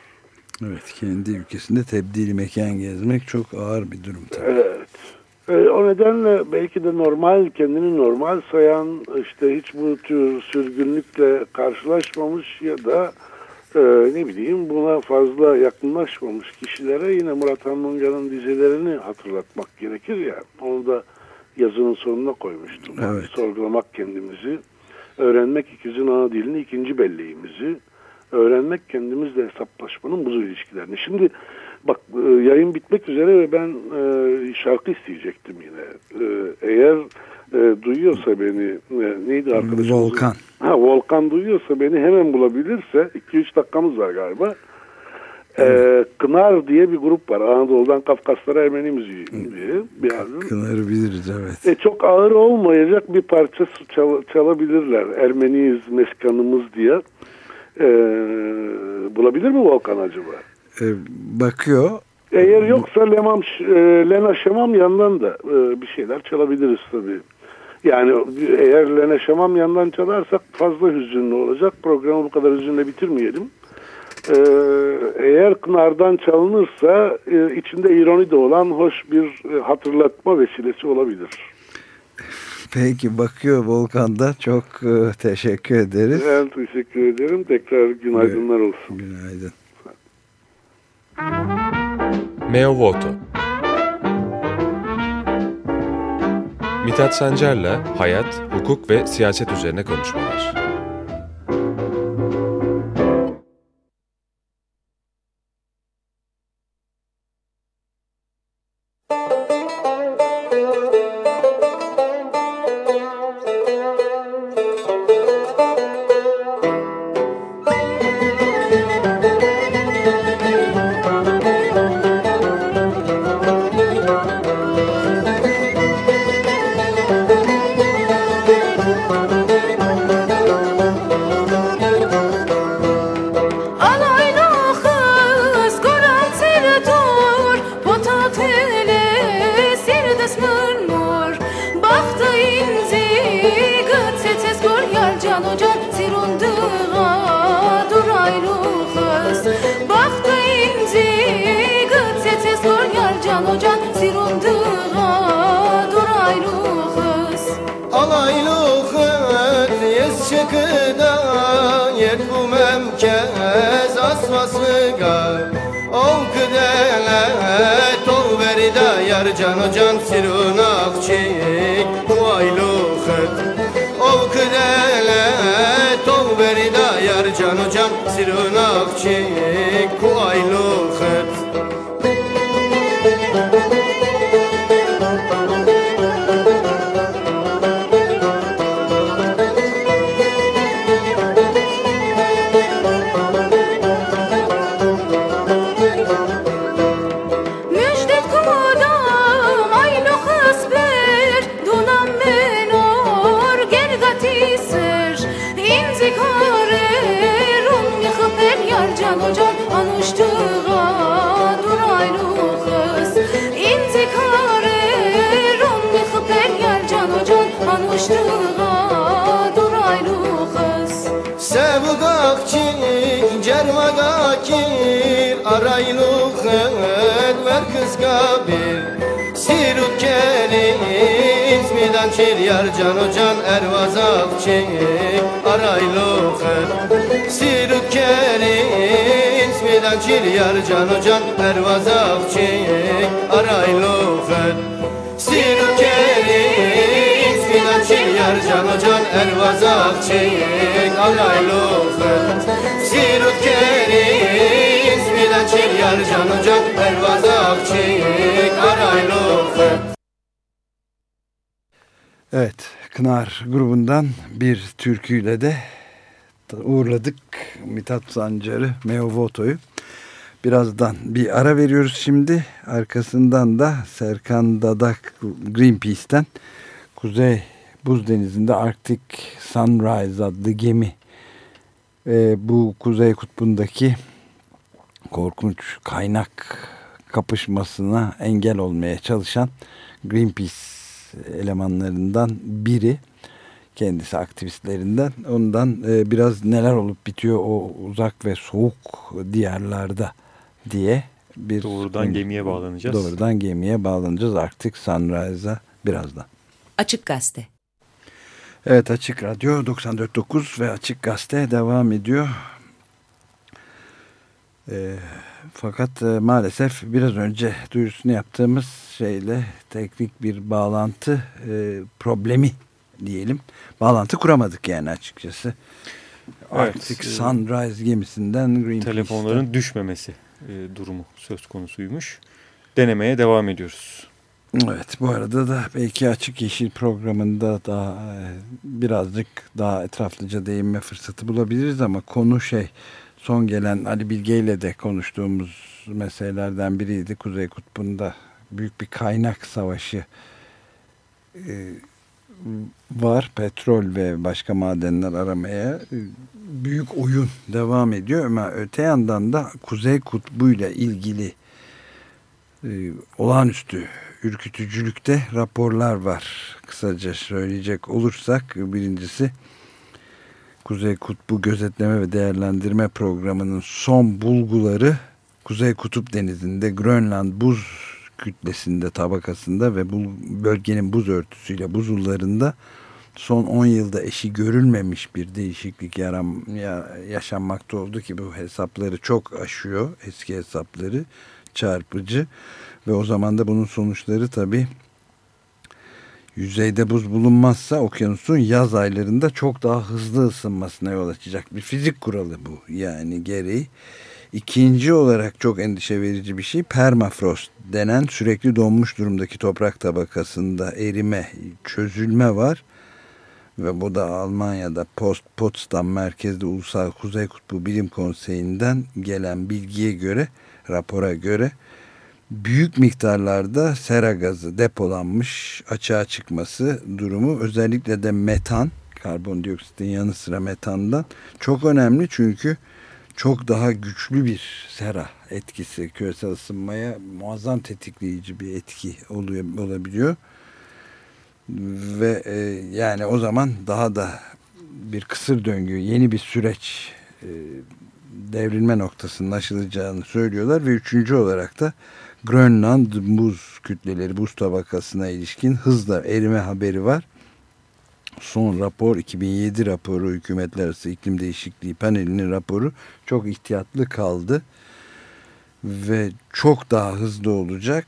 Evet kendi ülkesinde tebdili mekan gezmek çok ağır bir durum tabii. Evet. Ee, o nedenle belki de normal, kendini normal sayan, işte hiç bu tür sürgünlükle karşılaşmamış ya da e, ne bileyim buna fazla yakınlaşmamış kişilere yine Murat Anmunga'nın dizelerini hatırlatmak gerekir ya. Onu da yazının sonuna koymuştum. Evet. Sorgulamak kendimizi, öğrenmek ikizin ana dilini, ikinci belleğimizi, öğrenmek kendimizle hesaplaşmanın buzul ilişkilerini. Şimdi bak e, yayın bitmek üzere ve ben e, şarkı isteyecektim yine. E, eğer e, duyuyorsa beni, e, neydi arkadaşımız? Volkan. Ha, Volkan duyuyorsa beni hemen bulabilirse, 2-3 dakikamız var galiba. E, Kınar diye bir grup var. Anadolu'dan Kafkaslara Ermeni müziği diye bir albüm. Kınarı biliriz evet. E, çok ağır olmayacak bir parça çal- çalabilirler. Ermeniyiz meskanımız diye. E, bulabilir mi Volkan acaba? Ee, bakıyor. Eğer yoksa Lemam, e, Lena Şamam yandan da e, bir şeyler çalabiliriz tabii. Yani eğer Lena Şamam yandan çalarsak fazla hüzünlü olacak. Programı bu kadar hüzünle bitirmeyelim. E, eğer Kınar'dan çalınırsa e, içinde ironi de olan hoş bir e, hatırlatma vesilesi olabilir. Peki bakıyor Volkan'da çok e, teşekkür ederiz. Ben teşekkür ederim. Tekrar günaydınlar olsun. Günaydın. Meo Voto Mithat Sancar'la hayat, hukuk ve siyaset üzerine konuşmalar. Sirut kelin İzmidan çir yar can ocan Ervazakçik Araylık Sirut kelin İzmidan çir yar can ocan Ervazakçik Araylık Sirut kelin İzmidan çir yar can ocan Ervazakçik Araylık Evet Kınar grubundan bir türküyle de uğurladık Mithat Sancar'ı Meo Voto'yu. Birazdan bir ara veriyoruz şimdi. Arkasından da Serkan Dadak Greenpeace'ten Kuzey Buz Denizi'nde Arctic Sunrise adlı gemi e, bu Kuzey Kutbu'ndaki korkunç kaynak kapışmasına engel olmaya çalışan Greenpeace elemanlarından biri kendisi aktivistlerinden ondan e, biraz neler olup bitiyor o uzak ve soğuk diyarlarda diye bir Doğrudan gemiye bağlanacağız. Doğrudan gemiye bağlanacağız Arctic Sunrise'a birazdan. Açık Gazete. Evet Açık Radyo 94.9 ve Açık Gazete devam ediyor. E, fakat e, maalesef biraz önce duyurusunu yaptığımız şeyle teknik bir bağlantı e, problemi diyelim. Bağlantı kuramadık yani açıkçası. Evet, Arctic e, Sunrise gemisinden Greenpeace'ten. Telefonların düşmemesi e, durumu söz konusuymuş. Denemeye devam ediyoruz. Evet bu arada da belki Açık Yeşil programında daha e, birazcık daha etraflıca değinme fırsatı bulabiliriz ama konu şey son gelen Ali Bilge ile de konuştuğumuz meselelerden biriydi. Kuzey Kutbu'nda büyük bir kaynak savaşı e, var. Petrol ve başka madenler aramaya e, büyük oyun devam ediyor ama öte yandan da Kuzey Kutbu ile ilgili e, olağanüstü ürkütücülükte raporlar var. Kısaca söyleyecek olursak birincisi Kuzey Kutbu Gözetleme ve Değerlendirme Programı'nın son bulguları Kuzey Kutup Denizi'nde Grönland buz kütlesinde tabakasında ve bu bölgenin buz örtüsüyle buzullarında son 10 yılda eşi görülmemiş bir değişiklik yaram, ya, yaşanmakta oldu ki bu hesapları çok aşıyor eski hesapları çarpıcı ve o zaman da bunun sonuçları tabi yüzeyde buz bulunmazsa okyanusun yaz aylarında çok daha hızlı ısınmasına yol açacak bir fizik kuralı bu yani gereği. İkinci olarak çok endişe verici bir şey permafrost denen sürekli donmuş durumdaki toprak tabakasında erime, çözülme var. Ve bu da Almanya'da Post Potsdam merkezli Ulusal Kuzey Kutbu Bilim Konseyi'nden gelen bilgiye göre, rapora göre büyük miktarlarda sera gazı depolanmış açığa çıkması durumu özellikle de metan, karbondioksitin yanı sıra metandan çok önemli çünkü çok daha güçlü bir sera etkisi küresel ısınmaya muazzam tetikleyici bir etki oluyor olabiliyor. Ve e, yani o zaman daha da bir kısır döngü yeni bir süreç e, devrilme noktasının aşılacağını söylüyorlar. Ve üçüncü olarak da Grönland buz kütleleri buz tabakasına ilişkin hızla erime haberi var son rapor 2007 raporu hükümetler arası iklim değişikliği panelinin raporu çok ihtiyatlı kaldı. Ve çok daha hızlı olacak.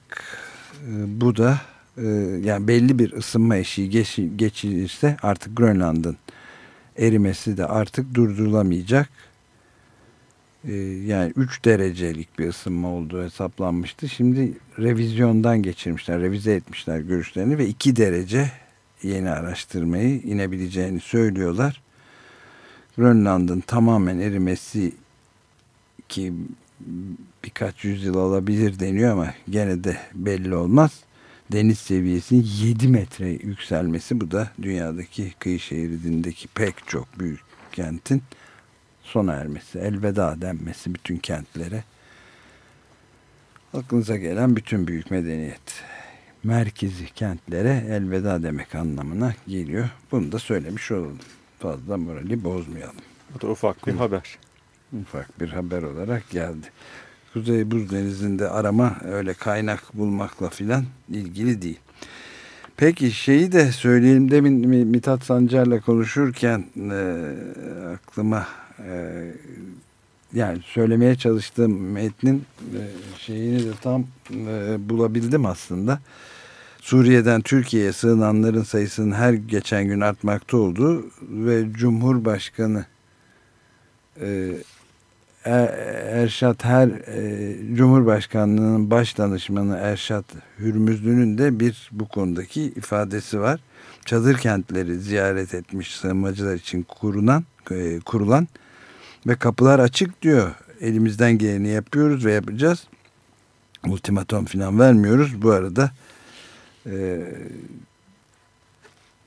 Bu da e, yani belli bir ısınma eşiği geç, geçilirse artık Grönland'ın erimesi de artık durdurulamayacak. E, yani 3 derecelik bir ısınma olduğu hesaplanmıştı. Şimdi revizyondan geçirmişler revize etmişler görüşlerini ve 2 derece yeni araştırmayı inebileceğini söylüyorlar. Grönland'ın tamamen erimesi ki birkaç yüzyıl alabilir deniyor ama gene de belli olmaz. Deniz seviyesinin 7 metre yükselmesi bu da dünyadaki kıyı şeridindeki pek çok büyük kentin sona ermesi, elveda denmesi bütün kentlere. Aklınıza gelen bütün büyük medeniyet merkezi kentlere elveda demek anlamına geliyor. Bunu da söylemiş olalım. Fazla morali bozmayalım. Bu da ufak bir haber. Ufak bir haber olarak geldi. Kuzey Buz Denizi'nde arama öyle kaynak bulmakla filan ilgili değil. Peki şeyi de söyleyelim. Demin Mithat Sancar'la konuşurken e, aklıma e, yani söylemeye çalıştığım metnin e, şeyini de tam e, bulabildim aslında. Suriye'den Türkiye'ye sığınanların sayısının her geçen gün artmakta olduğu ve Cumhurbaşkanı e, Erşat Her e, Cumhurbaşkanlığının baş danışmanı Erşat Hürmüzlü'nün de bir bu konudaki ifadesi var. Çadır kentleri ziyaret etmiş sığınmacılar için kurulan e, kurulan ve kapılar açık diyor. Elimizden geleni yapıyoruz ve yapacağız. Ultimatom falan vermiyoruz. Bu arada e,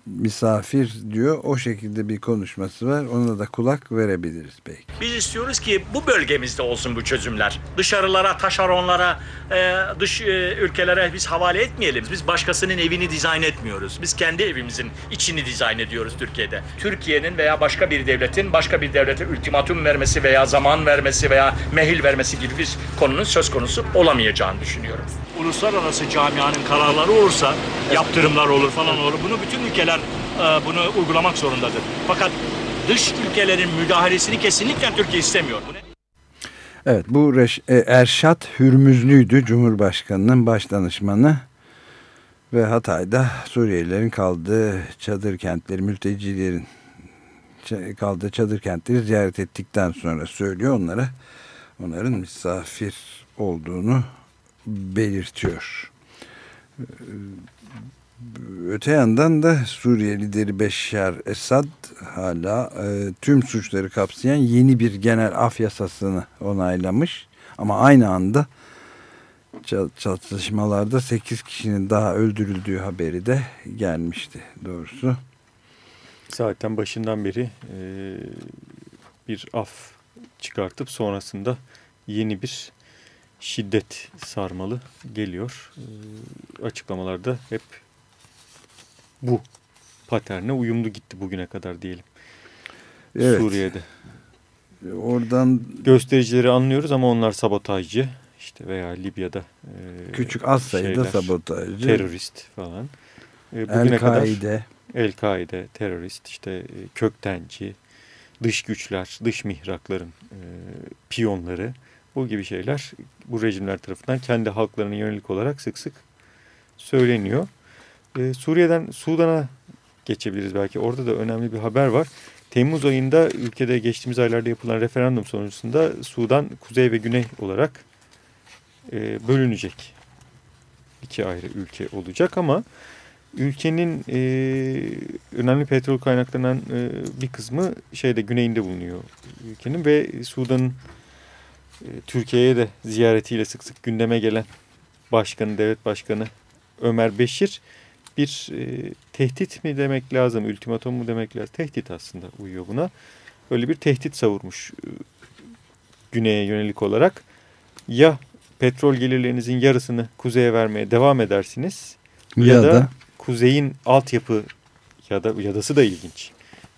misafir diyor. O şekilde bir konuşması var. Ona da kulak verebiliriz belki. Biz istiyoruz ki bu bölgemizde olsun bu çözümler. Dışarılara, taşeronlara, e, dış e, ülkelere biz havale etmeyelim. Biz başkasının evini dizayn etmiyoruz. Biz kendi evimizin içini dizayn ediyoruz Türkiye'de. Türkiye'nin veya başka bir devletin başka bir devlete ultimatum vermesi veya zaman vermesi veya mehil vermesi gibi bir konunun söz konusu olamayacağını düşünüyorum. Uluslararası camianın kararları olursa, yaptırımlar olur falan olur. Bunu bütün ülkeler e, bunu uygulamak zorundadır. Fakat dış ülkelerin müdahalesini kesinlikle Türkiye istemiyor. Evet bu Reş- e, Erşat Hürmüzlü'ydü Cumhurbaşkanı'nın baş danışmanı ve Hatay'da Suriyelilerin kaldığı çadır kentleri, mültecilerin kaldığı çadır kentleri ziyaret ettikten sonra söylüyor onlara onların misafir olduğunu belirtiyor. Öte yandan da Suriye lideri Beşşar Esad hala e, tüm suçları kapsayan yeni bir genel af yasasını onaylamış. Ama aynı anda ça- çatışmalarda 8 kişinin daha öldürüldüğü haberi de gelmişti doğrusu. Zaten başından beri e, bir af çıkartıp sonrasında yeni bir şiddet sarmalı geliyor. E, açıklamalarda hep bu paterne uyumlu gitti bugüne kadar diyelim. Evet. Suriye'de. Oradan Göstericileri anlıyoruz ama onlar sabotajcı. işte veya Libya'da e, küçük az sayıda şeyler, sabotajcı. terörist falan. E, bugüne El-Kaide. kadar El-Kaide, terörist, işte e, köktenci, dış güçler, dış mihrakların e, piyonları bu gibi şeyler bu rejimler tarafından kendi halklarına yönelik olarak sık sık söyleniyor. E, Suriye'den Sudan'a geçebiliriz belki. Orada da önemli bir haber var. Temmuz ayında ülkede geçtiğimiz aylarda yapılan referandum sonucunda Sudan kuzey ve güney olarak e, bölünecek. İki ayrı ülke olacak ama ülkenin e, önemli petrol kaynaklarından e, bir kısmı şeyde güneyinde bulunuyor ülkenin ve Sudan'ın e, Türkiye'ye de ziyaretiyle sık sık gündeme gelen başkanı, devlet başkanı Ömer Beşir bir e, tehdit mi demek lazım, ultimatum mu demek lazım? Tehdit aslında uyuyor buna. Öyle bir tehdit savurmuş e, güneye yönelik olarak. Ya petrol gelirlerinizin yarısını kuzeye vermeye devam edersiniz ya, Ya da, da- kuzeyin altyapı ya da yadası da ilginç.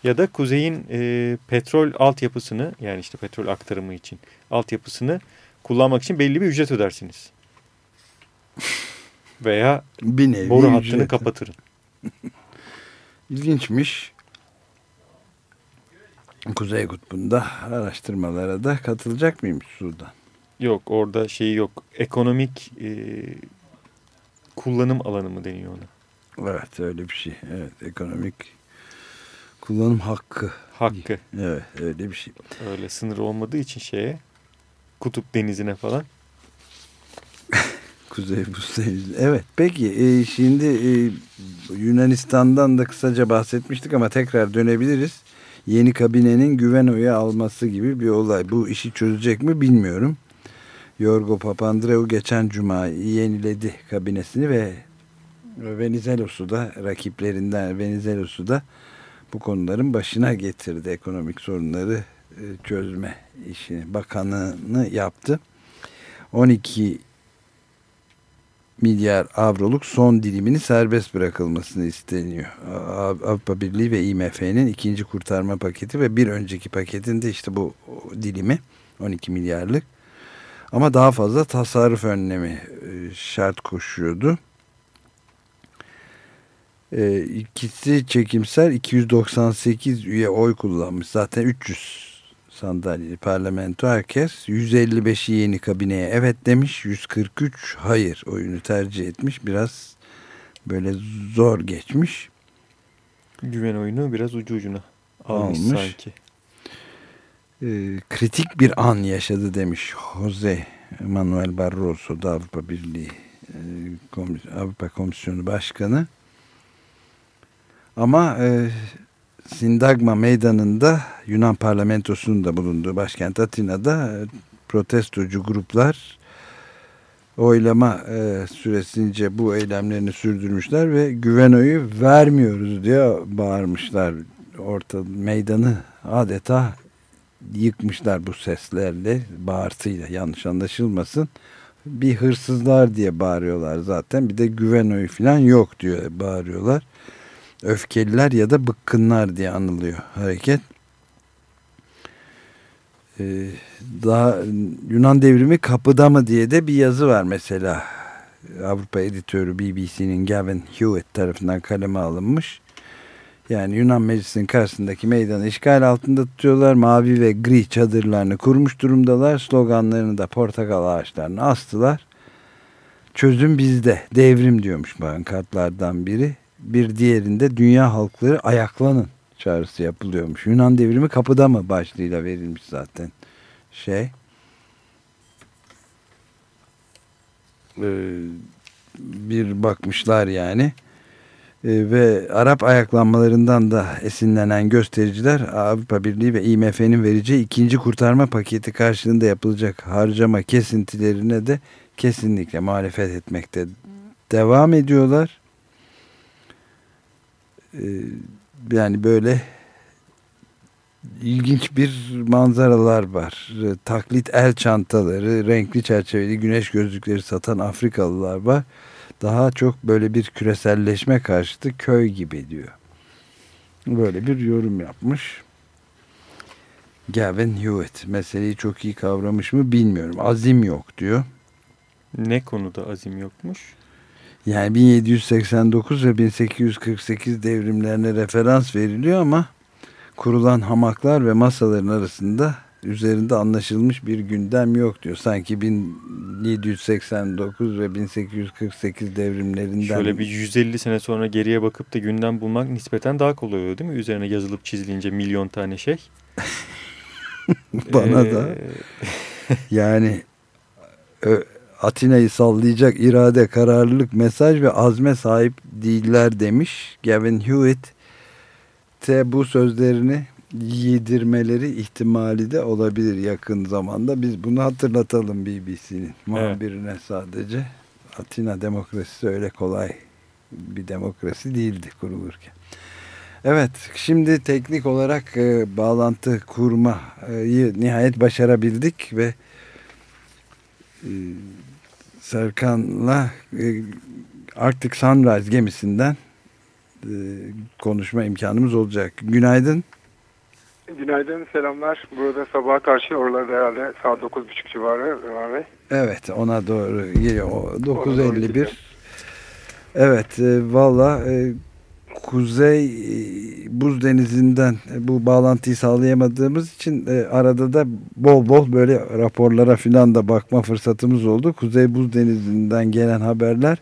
Ya da kuzeyin e, petrol altyapısını yani işte petrol aktarımı için altyapısını kullanmak için belli bir ücret ödersiniz. Veya Bir nevi boru hattını ücret. kapatırın. [LAUGHS] İlginçmiş. Kuzey Kutbu'nda araştırmalara da katılacak mıymış Sudan? Yok orada şeyi yok. Ekonomik e, kullanım alanı mı deniyor ona? Evet öyle bir şey. Evet ekonomik kullanım hakkı. Hakkı. Evet öyle bir şey. Öyle sınır olmadığı için şeye kutup denizine falan. [LAUGHS] Kuzey Buz Denizi. Evet peki e, şimdi e, Yunanistan'dan da kısaca bahsetmiştik ama tekrar dönebiliriz. Yeni kabinenin güven oyu alması gibi bir olay. Bu işi çözecek mi bilmiyorum. Yorgo Papandreou geçen cuma yeniledi kabinesini ve Venizelos'u da rakiplerinden Venizelos'u da bu konuların başına getirdi. Ekonomik sorunları e, çözme işini bakanını yaptı. 12 milyar avroluk son dilimini serbest bırakılmasını isteniyor. Av- Avrupa Birliği ve IMF'nin ikinci kurtarma paketi ve bir önceki paketinde işte bu dilimi 12 milyarlık ama daha fazla tasarruf önlemi e, şart koşuyordu. E, ikisi çekimsel 298 üye oy kullanmış. Zaten 300 sandalyeli parlamento herkes 155'i yeni kabineye evet demiş 143 hayır oyunu tercih etmiş biraz böyle zor geçmiş Güven oyunu biraz ucu ucuna almış, Almış. sanki. Ee, kritik bir an yaşadı demiş Jose Manuel Barroso da Avrupa Birliği e, Komis- Avrupa Komisyonu Başkanı ama e, Sindagma Meydanı'nda Yunan parlamentosunun da bulunduğu başkent Atina'da e, protestocu gruplar oylama e, süresince bu eylemlerini sürdürmüşler ve güven oyu vermiyoruz diye bağırmışlar. Orta meydanı adeta yıkmışlar bu seslerle, bağırtıyla yanlış anlaşılmasın. Bir hırsızlar diye bağırıyorlar zaten. Bir de güven oyu falan yok diyor bağırıyorlar. Öfkeliler ya da bıkkınlar diye anılıyor hareket. Ee, daha Yunan devrimi kapıda mı diye de bir yazı var mesela. Avrupa editörü BBC'nin Gavin Hewitt tarafından kaleme alınmış. Yani Yunan meclisinin karşısındaki meydanı işgal altında tutuyorlar. Mavi ve gri çadırlarını kurmuş durumdalar. Sloganlarını da portakal ağaçlarına astılar. Çözüm bizde. Devrim diyormuş kartlardan biri. Bir diğerinde dünya halkları ayaklanın çağrısı yapılıyormuş. Yunan devrimi kapıda mı başlığıyla verilmiş zaten şey. Ee, bir bakmışlar yani. Ee, ve Arap ayaklanmalarından da esinlenen göstericiler Avrupa Birliği ve IMF'nin vereceği ikinci kurtarma paketi karşılığında yapılacak harcama kesintilerine de kesinlikle muhalefet etmekte devam ediyorlar. Ee, yani böyle ilginç bir manzaralar var. Taklit el çantaları, renkli çerçeveli güneş gözlükleri satan Afrikalılar var. Daha çok böyle bir küreselleşme karşıtı köy gibi diyor. Böyle bir yorum yapmış. Gavin Hewitt meseleyi çok iyi kavramış mı bilmiyorum. Azim yok diyor. Ne konuda azim yokmuş? Yani 1789 ve 1848 devrimlerine referans veriliyor ama kurulan hamaklar ve masaların arasında üzerinde anlaşılmış bir gündem yok diyor. Sanki 1789 ve 1848 devrimlerinden... Şöyle bir 150 sene sonra geriye bakıp da gündem bulmak nispeten daha kolay oluyor değil mi? Üzerine yazılıp çizilince milyon tane şey. [LAUGHS] Bana ee... da [LAUGHS] yani Atina'yı sallayacak irade, kararlılık, mesaj ve azme sahip değiller demiş. Gavin Hewitt de bu sözlerini yedirmeleri ihtimali de olabilir yakın zamanda. Biz bunu hatırlatalım BBC'nin muhabirine evet. sadece. Atina demokrasisi öyle kolay bir demokrasi değildi kurulurken. Evet şimdi teknik olarak e, bağlantı kurmayı nihayet başarabildik ve Serkan'la e, Arctic Sunrise gemisinden e, konuşma imkanımız olacak. Günaydın. Günaydın, selamlar. Burada sabaha karşı oralarda herhalde saat 9.30 civarı Ömer Bey. Evet, ona doğru geliyor. 9.51. Evet, e, valla e, Kuzey e, Buz Denizi'nden bu bağlantıyı sağlayamadığımız için e, arada da bol bol böyle raporlara filan da bakma fırsatımız oldu. Kuzey Buz Denizi'nden gelen haberler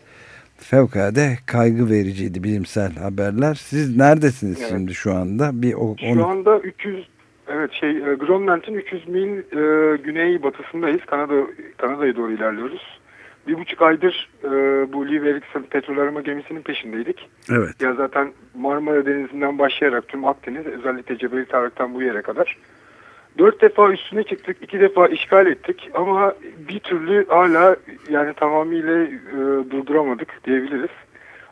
fevkalade kaygı vericiydi bilimsel haberler. Siz neredesiniz evet. şimdi şu anda? Bir o, onu... Şu anda 300 evet şey e, Grönland'ın 300 mil e, güney batısındayız. Kanada Kanada'ya doğru ilerliyoruz. Bir buçuk aydır e, bu Liv Erikson petrol arama gemisinin peşindeydik. Evet. Ya zaten Marmara Denizi'nden başlayarak tüm Akdeniz özellikle Cebeli Tarık'tan bu yere kadar. Dört defa üstüne çıktık, iki defa işgal ettik ama bir türlü hala yani tamamıyla e, durduramadık diyebiliriz.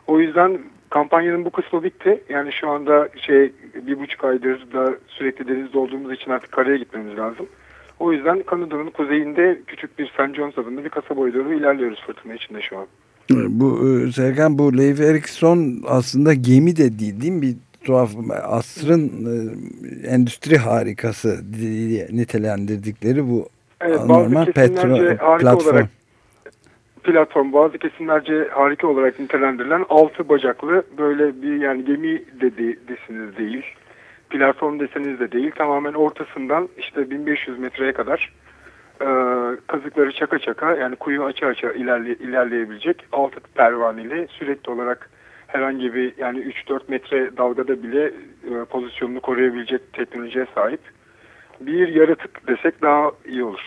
O yüzden kampanyanın bu kısmı bitti. Yani şu anda şey bir buçuk aydır da sürekli denizde olduğumuz için artık karaya gitmemiz lazım. O yüzden Kanada'nın kuzeyinde küçük bir St. John's adında bir kasabaya doğru ilerliyoruz fırtına içinde şu an. Bu e, Serkan bu Leif Erikson aslında gemi de değil değil mi? Bir tuhaf asrın e, endüstri harikası diye nitelendirdikleri bu evet, normal petrol platform. Olarak, platform bazı kesimlerce harika olarak nitelendirilen altı bacaklı böyle bir yani gemi dedi desiniz değil platform deseniz de değil tamamen ortasından işte 1500 metreye kadar e, kazıkları çaka çaka yani kuyu açı açı ilerle, ilerleyebilecek altı pervaneli sürekli olarak herhangi bir yani 3-4 metre dalgada bile e, pozisyonunu koruyabilecek teknolojiye sahip bir yaratık desek daha iyi olur.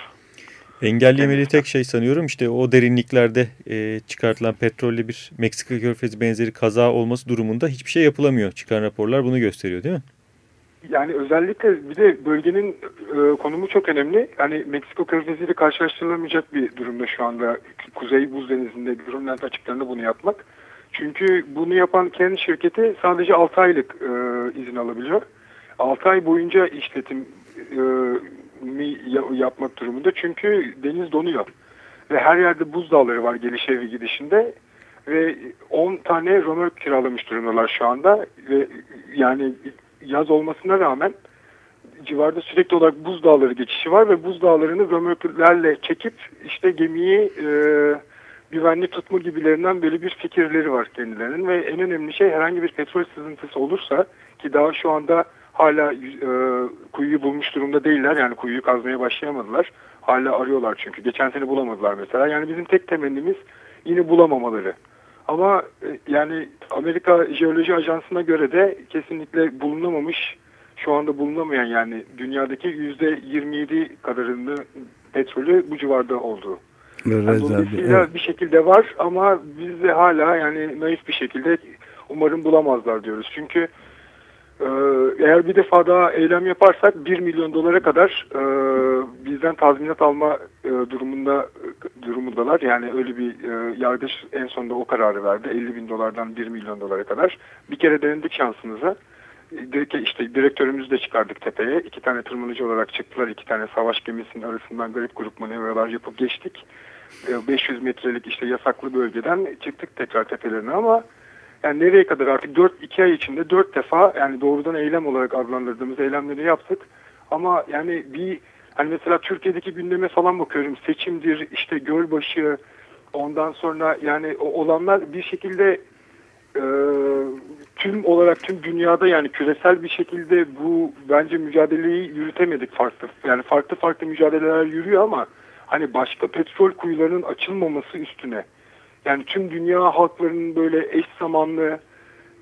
Engelleyemeli tek şey sanıyorum işte o derinliklerde e, çıkartılan petrolle bir Meksika körfezi benzeri kaza olması durumunda hiçbir şey yapılamıyor. Çıkan raporlar bunu gösteriyor değil mi? Yani özellikle bir de bölgenin e, konumu çok önemli. Hani Meksiko Körfezi ile karşılaştırılamayacak bir durumda şu anda Kuzey Buz Denizi'nde Grönland açıklarında bunu yapmak. Çünkü bunu yapan kendi şirketi sadece 6 aylık e, izin alabiliyor. 6 ay boyunca işletim e, mi yapmak durumunda. Çünkü deniz donuyor. Ve her yerde buz dağları var gelişe ve gidişinde. Ve 10 tane römork kiralamış durumdalar şu anda. Ve yani yaz olmasına rağmen civarda sürekli olarak buz dağları geçişi var ve buz dağlarını römorklerle çekip işte gemiyi e, güvenli tutma gibilerinden böyle bir fikirleri var kendilerinin ve en önemli şey herhangi bir petrol sızıntısı olursa ki daha şu anda hala e, kuyuyu bulmuş durumda değiller yani kuyuyu kazmaya başlayamadılar. Hala arıyorlar çünkü. Geçen sene bulamadılar mesela. Yani bizim tek temennimiz yine bulamamaları ama e, yani Amerika Jeoloji Ajansı'na göre de kesinlikle bulunamamış şu anda bulunamayan yani dünyadaki yüzde 27 kadarını petrolü bu civarda olduğu. Yani dolayısıyla evet. bir şekilde var ama biz de hala yani naif bir şekilde umarım bulamazlar diyoruz. Çünkü eğer bir defa daha eylem yaparsak 1 milyon dolara kadar e, bizden tazminat alma e, durumunda durumundalar. Yani öyle bir e, yargıç en sonunda o kararı verdi. 50 bin dolardan 1 milyon dolara kadar. Bir kere denedik şansımıza. İşte direktörümüzü de çıkardık tepeye. İki tane tırmanıcı olarak çıktılar. İki tane savaş gemisinin arasından garip grup manevralar yapıp geçtik. 500 metrelik işte yasaklı bölgeden çıktık tekrar tepelerine ama yani nereye kadar artık 4 2 ay içinde 4 defa yani doğrudan eylem olarak adlandırdığımız eylemleri yaptık. Ama yani bir hani mesela Türkiye'deki gündeme falan bakıyorum. Seçimdir, işte Gölbaşı, ondan sonra yani olanlar bir şekilde e, tüm olarak tüm dünyada yani küresel bir şekilde bu bence mücadeleyi yürütemedik farklı. Yani farklı farklı mücadeleler yürüyor ama hani başka petrol kuyularının açılmaması üstüne yani tüm dünya halklarının böyle eş zamanlı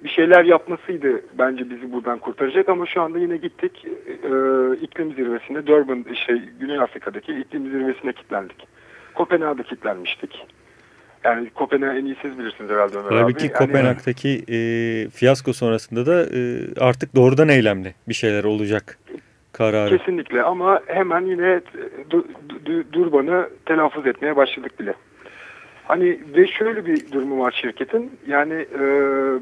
bir şeyler yapmasıydı bence bizi buradan kurtaracak ama şu anda yine gittik e, iklim zirvesinde Durban şey Güney Afrika'daki iklim zirvesine kilitlendik. Kopenhag'da kilitlenmiştik. Yani Kopenhag en iyi siz bilirsiniz herhalde Ömer Halbuki abi. Kopenhag'daki yani, e, fiyasko sonrasında da e, artık doğrudan eylemli bir şeyler olacak kararı. Kesinlikle ama hemen yine Durban'ı telaffuz etmeye başladık bile. Hani ve şöyle bir durumu var şirketin. Yani e,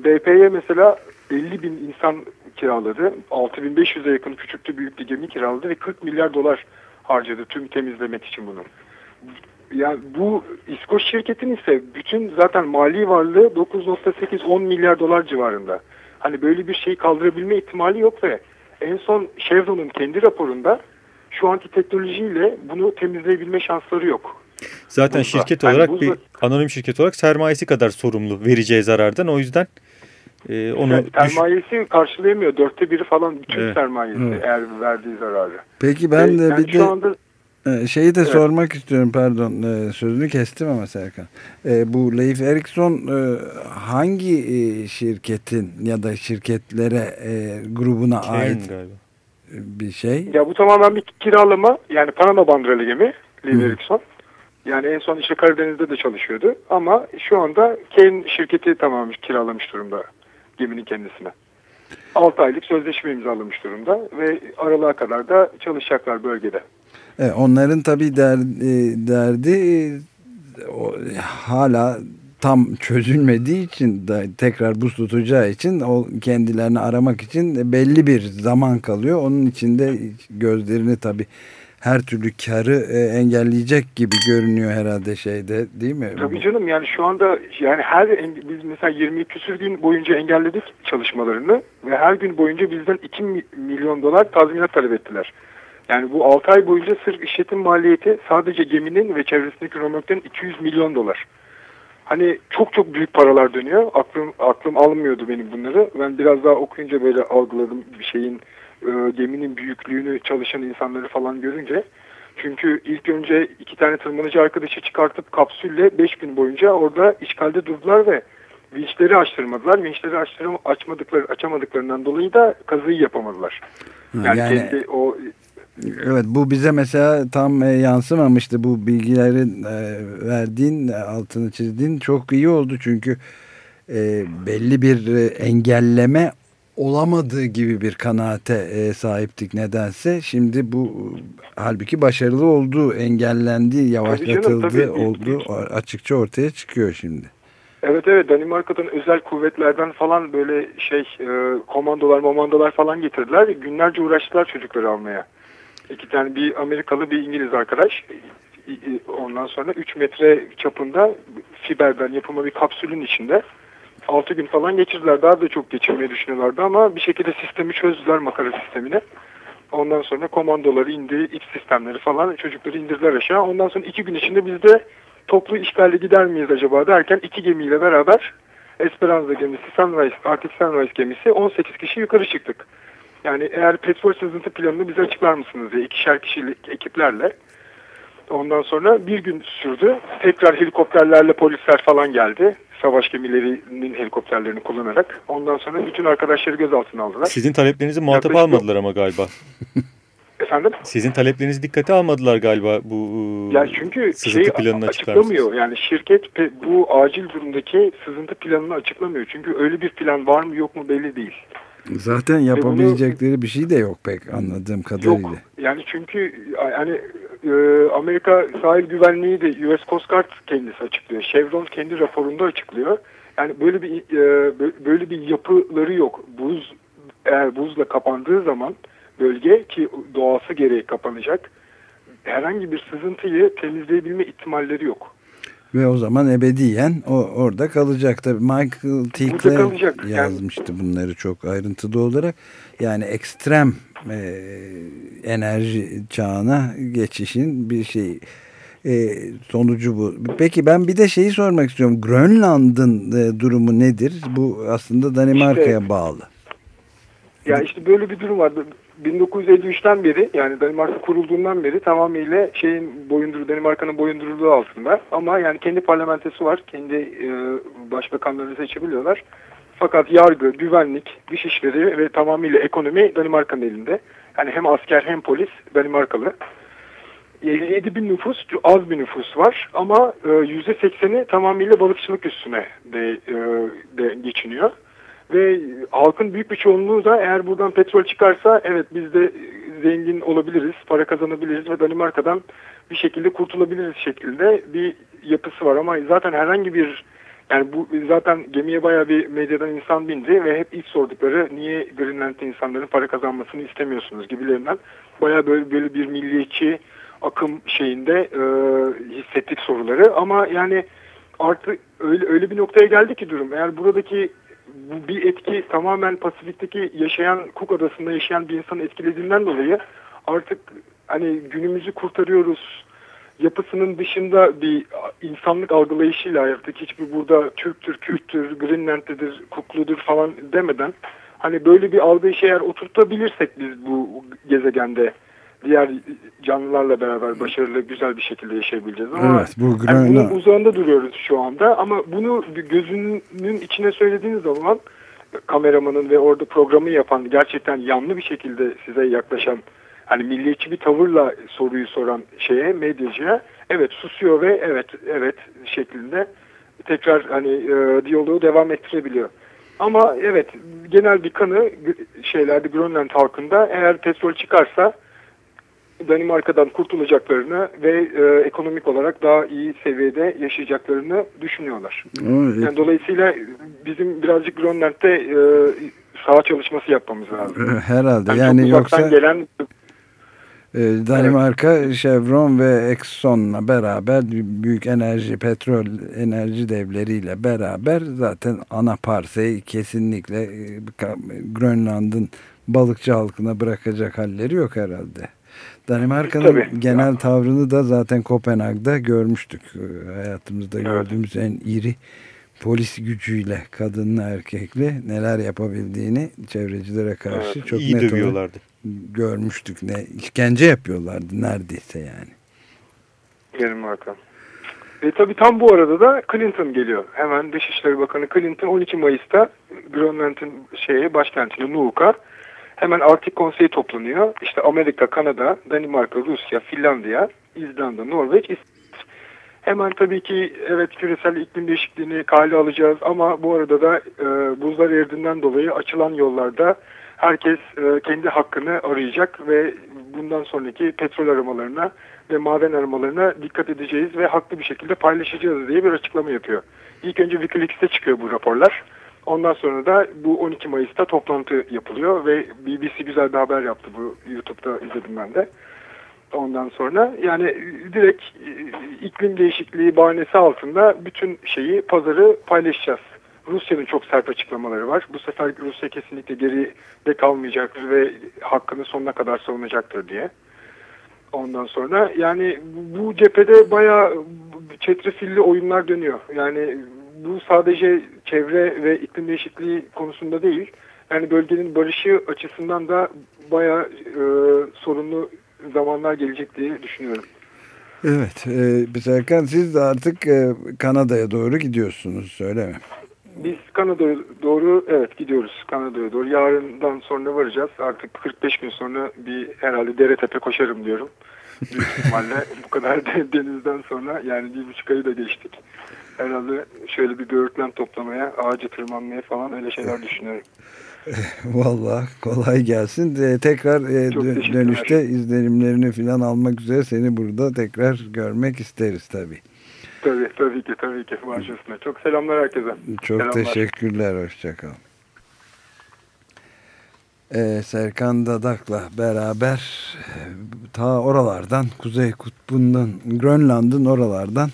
BP'ye mesela 50 bin insan kiraladı. 6500'e yakın küçüktü büyük bir gemi kiraladı ve 40 milyar dolar harcadı tüm temizlemek için bunu. Yani bu İskoç şirketin ise bütün zaten mali varlığı 9.8-10 milyar dolar civarında. Hani böyle bir şeyi kaldırabilme ihtimali yok ve en son Chevron'un kendi raporunda şu anki teknolojiyle bunu temizleyebilme şansları yok. Zaten buzda. şirket olarak yani bir anonim şirket olarak sermayesi kadar sorumlu vereceği zarardan. O yüzden e, onu yani sermayesi karşılayamıyor. Dörtte biri falan bütün evet. sermayesi evet. eğer verdiği zararı. Peki ben de yani bir de anda, e, şeyi de evet. sormak istiyorum pardon e, sözünü kestim ama Serkan. E, bu Leif Erikson hangi şirketin ya da şirketlere grubuna Kane ait galiba. bir şey? Ya bu tamamen bir kiralama yani Panama bandıralı gemi Leif Erikson. Yani en son işte Karadeniz'de de çalışıyordu. Ama şu anda Kane şirketi tamamen kiralamış durumda geminin kendisine. 6 aylık sözleşme imzalamış durumda ve aralığa kadar da çalışacaklar bölgede. Evet, onların tabii e, derdi e, o, hala tam çözülmediği için da tekrar buz tutacağı için o kendilerini aramak için belli bir zaman kalıyor. Onun içinde gözlerini tabii her türlü karı e, engelleyecek gibi görünüyor herhalde şeyde değil mi? Tabii canım yani şu anda yani her biz mesela 20 küsür gün boyunca engelledik çalışmalarını ve her gün boyunca bizden 2 milyon dolar tazminat talep ettiler. Yani bu 6 ay boyunca sırf işletim maliyeti sadece geminin ve çevresindeki römorkların 200 milyon dolar. Hani çok çok büyük paralar dönüyor. Aklım aklım almıyordu benim bunları. Ben biraz daha okuyunca böyle algıladım bir şeyin e, geminin büyüklüğünü çalışan insanları falan görünce çünkü ilk önce iki tane tırmanıcı arkadaşı çıkartıp kapsülle beş gün boyunca orada işgalde durdular ve vinçleri açtırmadılar. Vinçleri açtırım, açmadıkları, açamadıklarından dolayı da kazıyı yapamadılar. Yani, yani kendi o Evet bu bize mesela tam e, yansımamıştı bu bilgilerin e, verdiğin e, altını çizdiğin çok iyi oldu çünkü e, belli bir engelleme olamadığı gibi bir kanaate e, sahiptik nedense. Şimdi bu halbuki başarılı oldu, engellendi, yavaşlatıldı, tabii canım, tabii. oldu açıkça ortaya çıkıyor şimdi. Evet evet Danimarka'dan özel kuvvetlerden falan böyle şey e, komandolar momandolar falan getirdiler. Günlerce uğraştılar çocukları almaya. İki tane bir Amerikalı bir İngiliz arkadaş. Ondan sonra 3 metre çapında fiberden yapılma bir kapsülün içinde 6 gün falan geçirdiler. Daha da çok geçirmeyi düşünüyorlardı ama bir şekilde sistemi çözdüler makara sistemini. Ondan sonra komandoları indi, iç sistemleri falan çocukları indirdiler aşağı. Ondan sonra 2 gün içinde biz de toplu işgalle gider miyiz acaba derken iki gemiyle beraber Esperanza gemisi, Sunrise, Arctic Sunrise gemisi 18 kişi yukarı çıktık. Yani eğer petrol sızıntı planını bize açıklar mısınız diye ikişer kişilik ekiplerle. Ondan sonra bir gün sürdü. Tekrar helikopterlerle polisler falan geldi. Savaş gemilerinin helikopterlerini kullanarak. Ondan sonra bütün arkadaşları gözaltına aldılar. Sizin taleplerinizi muhatap Yaklaşık almadılar ama galiba. [LAUGHS] Efendim? Sizin taleplerinizi dikkate almadılar galiba bu ya çünkü şeyi planını açıklamıyor. Yani şirket bu acil durumdaki sızıntı planını açıklamıyor. Çünkü öyle bir plan var mı yok mu belli değil. Zaten yapabilecekleri bunu, bir şey de yok pek anladığım kadarıyla. Yok. Yani çünkü yani e, Amerika sahil güvenliği de US Coast Guard kendisi açıklıyor. Chevron kendi raporunda açıklıyor. Yani böyle bir e, böyle bir yapıları yok. Buz eğer buzla kapandığı zaman bölge ki doğası gereği kapanacak. Herhangi bir sızıntıyı temizleyebilme ihtimalleri yok. Ve o zaman ebediyen o orada kalacak. Tabii Michael Tickler yazmıştı yani. bunları çok ayrıntılı olarak. Yani ekstrem e, enerji çağına geçişin bir şey e, sonucu bu. Peki ben bir de şeyi sormak istiyorum. Grönland'ın e, durumu nedir? Bu aslında Danimarka'ya işte, bağlı. Ya işte böyle bir durum var. 1953'ten beri yani Danimarka kurulduğundan beri tamamıyla şeyin boyunduru Danimarka'nın boyunduruluğu altında ama yani kendi parlamentosu var. Kendi e, başbakanlarını seçebiliyorlar. Fakat yargı, güvenlik, dışişleri ve tamamıyla ekonomi Danimarka'nın elinde. Yani hem asker hem polis Danimarkalı. 57 bin nüfus, az bir nüfus var ama e, %80'i tamamıyla balıkçılık üstüne de, e, de geçiniyor. Ve halkın büyük bir çoğunluğu da eğer buradan petrol çıkarsa evet biz de zengin olabiliriz, para kazanabiliriz ve Danimarka'dan bir şekilde kurtulabiliriz şeklinde bir yapısı var. Ama zaten herhangi bir yani bu zaten gemiye bayağı bir medyadan insan bindi ve hep ilk sordukları niye Greenland'de insanların para kazanmasını istemiyorsunuz gibilerinden bayağı böyle, böyle bir milliyetçi akım şeyinde e, hissettik soruları ama yani artık öyle öyle bir noktaya geldi ki durum. Eğer buradaki bu bir etki tamamen Pasifik'teki yaşayan Cook Adası'nda yaşayan bir insanı etkilediğinden dolayı artık hani günümüzü kurtarıyoruz yapısının dışında bir insanlık algılayışıyla artık hiçbir burada Türktür, Kürttür, Greenland'dedir, Kukludur falan demeden hani böyle bir algıyı eğer oturtabilirsek biz bu gezegende diğer canlılarla beraber başarılı güzel bir şekilde yaşayabileceğiz. Ama evet, bu yani bunun uzağında duruyoruz şu anda ama bunu gözünün içine söylediğiniz zaman kameramanın ve orada programı yapan gerçekten yanlı bir şekilde size yaklaşan hani milliyetçi bir tavırla soruyu soran şeye medyacıya evet susuyor ve evet evet şeklinde tekrar hani e, diyaloğu devam ettirebiliyor. Ama evet genel bir kanı şeylerde Grönland halkında eğer petrol çıkarsa Danimarka'dan kurtulacaklarını ve e, ekonomik olarak daha iyi seviyede yaşayacaklarını düşünüyorlar. Evet. Yani dolayısıyla bizim birazcık Grönland'de e, saha çalışması yapmamız lazım. Herhalde yani, yani yoksa gelen Danimarka, evet. Chevron ve Exxon'la beraber büyük enerji, petrol enerji devleriyle beraber zaten ana parseyi kesinlikle e, Grönland'ın balıkçı halkına bırakacak halleri yok herhalde. Danimarka'nın genel ya. tavrını da zaten Kopenhag'da görmüştük. Ee, hayatımızda evet. gördüğümüz en iri polis gücüyle kadınla erkekle neler yapabildiğini çevrecilere karşı evet, çok iyi net dövüyorlardı. Görmüştük. Ne işkence yapıyorlardı neredeyse yani. Danimarka. E, tabii tam bu arada da Clinton geliyor. Hemen Dışişleri Bakanı Clinton 12 Mayıs'ta Grönland'ın şeye başkentine Nuuk'a Hemen Arktik Konseyi toplanıyor. İşte Amerika, Kanada, Danimarka, Rusya, Finlandiya, İzlanda, Norveç, Hemen tabii ki evet küresel iklim değişikliğini kale alacağız ama bu arada da e, buzlar eridiğinden dolayı açılan yollarda herkes e, kendi hakkını arayacak ve bundan sonraki petrol aramalarına ve maden aramalarına dikkat edeceğiz ve haklı bir şekilde paylaşacağız diye bir açıklama yapıyor. İlk önce Wikileaks'te çıkıyor bu raporlar. Ondan sonra da bu 12 Mayıs'ta toplantı yapılıyor ve BBC güzel bir haber yaptı bu YouTube'da izledim ben de. Ondan sonra yani direkt e, iklim değişikliği bahanesi altında bütün şeyi pazarı paylaşacağız. Rusya'nın çok sert açıklamaları var. Bu sefer Rusya kesinlikle geride kalmayacaktır ve hakkını sonuna kadar savunacaktır diye. Ondan sonra yani bu cephede bayağı çetrefilli oyunlar dönüyor. Yani bu sadece çevre ve iklim değişikliği konusunda değil. Yani bölgenin barışı açısından da bayağı e, sorunlu zamanlar gelecek diye düşünüyorum. Evet, e, Serkan siz de artık e, Kanada'ya doğru gidiyorsunuz, öyle mi? Biz Kanada'ya doğru evet gidiyoruz Kanada'ya doğru. Yarından sonra varacağız. Artık 45 gün sonra bir herhalde dere tepe koşarım diyorum. Büyük [LAUGHS] ihtimalle bu kadar denizden sonra yani bir buçuk ayı da geçtik. Herhalde şöyle bir böğürtlen toplamaya, ağacı tırmanmaya falan öyle şeyler düşünüyorum. [LAUGHS] Vallahi kolay gelsin. De, tekrar e, dönüşte izlenimlerini falan almak üzere seni burada tekrar görmek isteriz tabii. Tabii tabii ki tabii ki başlasına. Çok selamlar herkese. Çok selamlar. teşekkürler. Hoşçakal. Ee, Serkan Dadak'la beraber e, ta oralardan Kuzey Kutbu'ndan Grönland'ın oralardan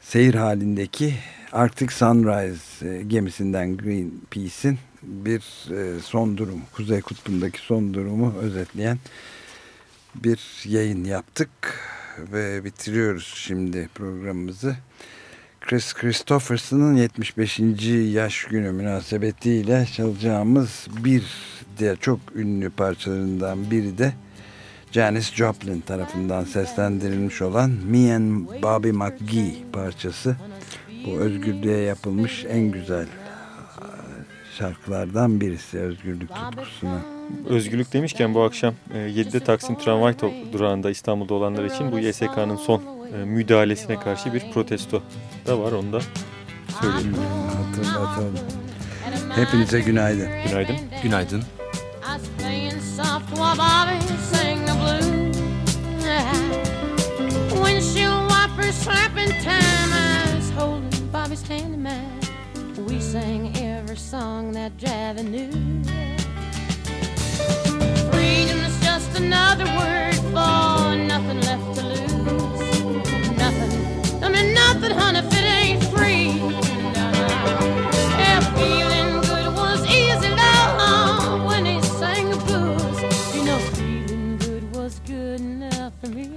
seyir halindeki Arctic Sunrise e, gemisinden Greenpeace'in bir e, son durum, Kuzey Kutbu'ndaki son durumu özetleyen bir yayın yaptık ve bitiriyoruz şimdi programımızı. Chris Christopherson'ın 75. yaş günü münasebetiyle çalacağımız bir diğer çok ünlü parçalarından biri de Janis Joplin tarafından seslendirilmiş olan Me and Bobby McGee parçası. Bu özgürlüğe yapılmış en güzel şarkılardan birisi özgürlük tutkusuna. Özgürlük demişken bu akşam 7'de Taksim Tramvay durağında İstanbul'da olanlar için bu YSK'nın son müdahalesine karşı bir protesto da var onu da söyleyelim. Hatırlatalım. Hepinize günaydın. Günaydın. Günaydın. Windshield wipers slapping time. I was holding Bobby's hand in mine. We sang every song that Javi knew. Another word for nothing left to lose. Nothing. I mean nothing, honey, if it ain't free. Yeah, feeling good was easy, love, when he sang the blues. You know, feeling good was good enough for me.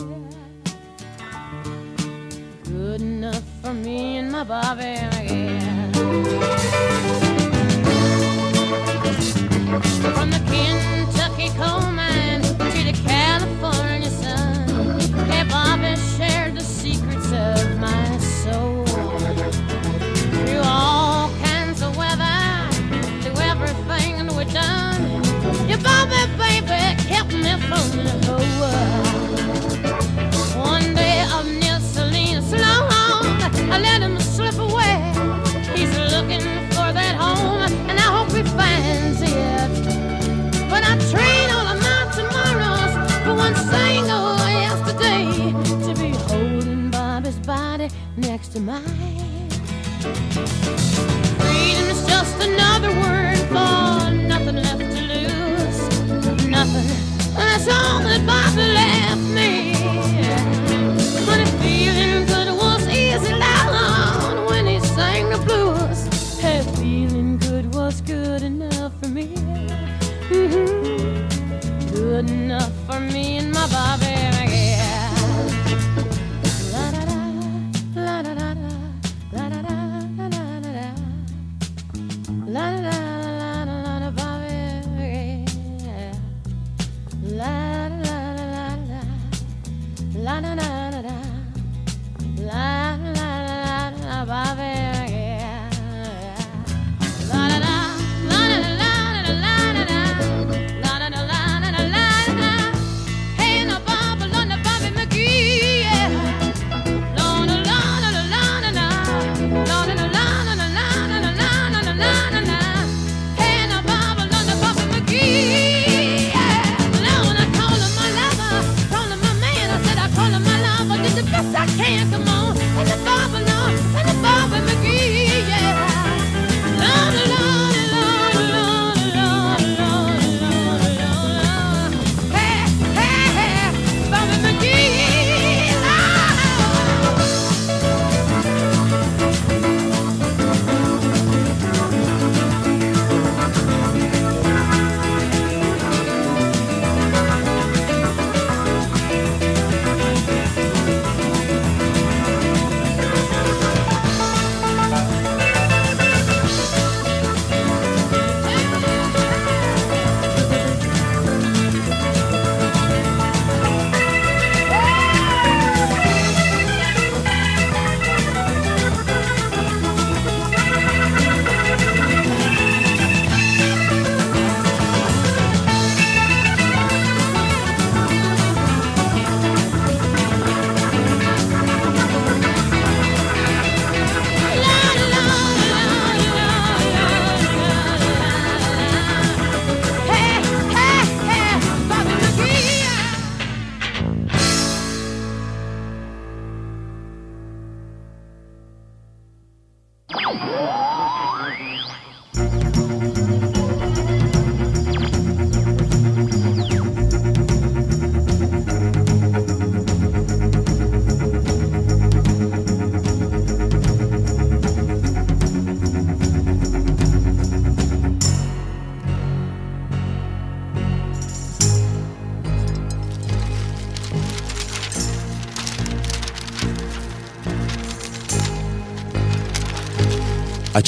Good enough for me and my Bobby, yeah. From the Kentucky to mine.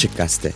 Açık Gazete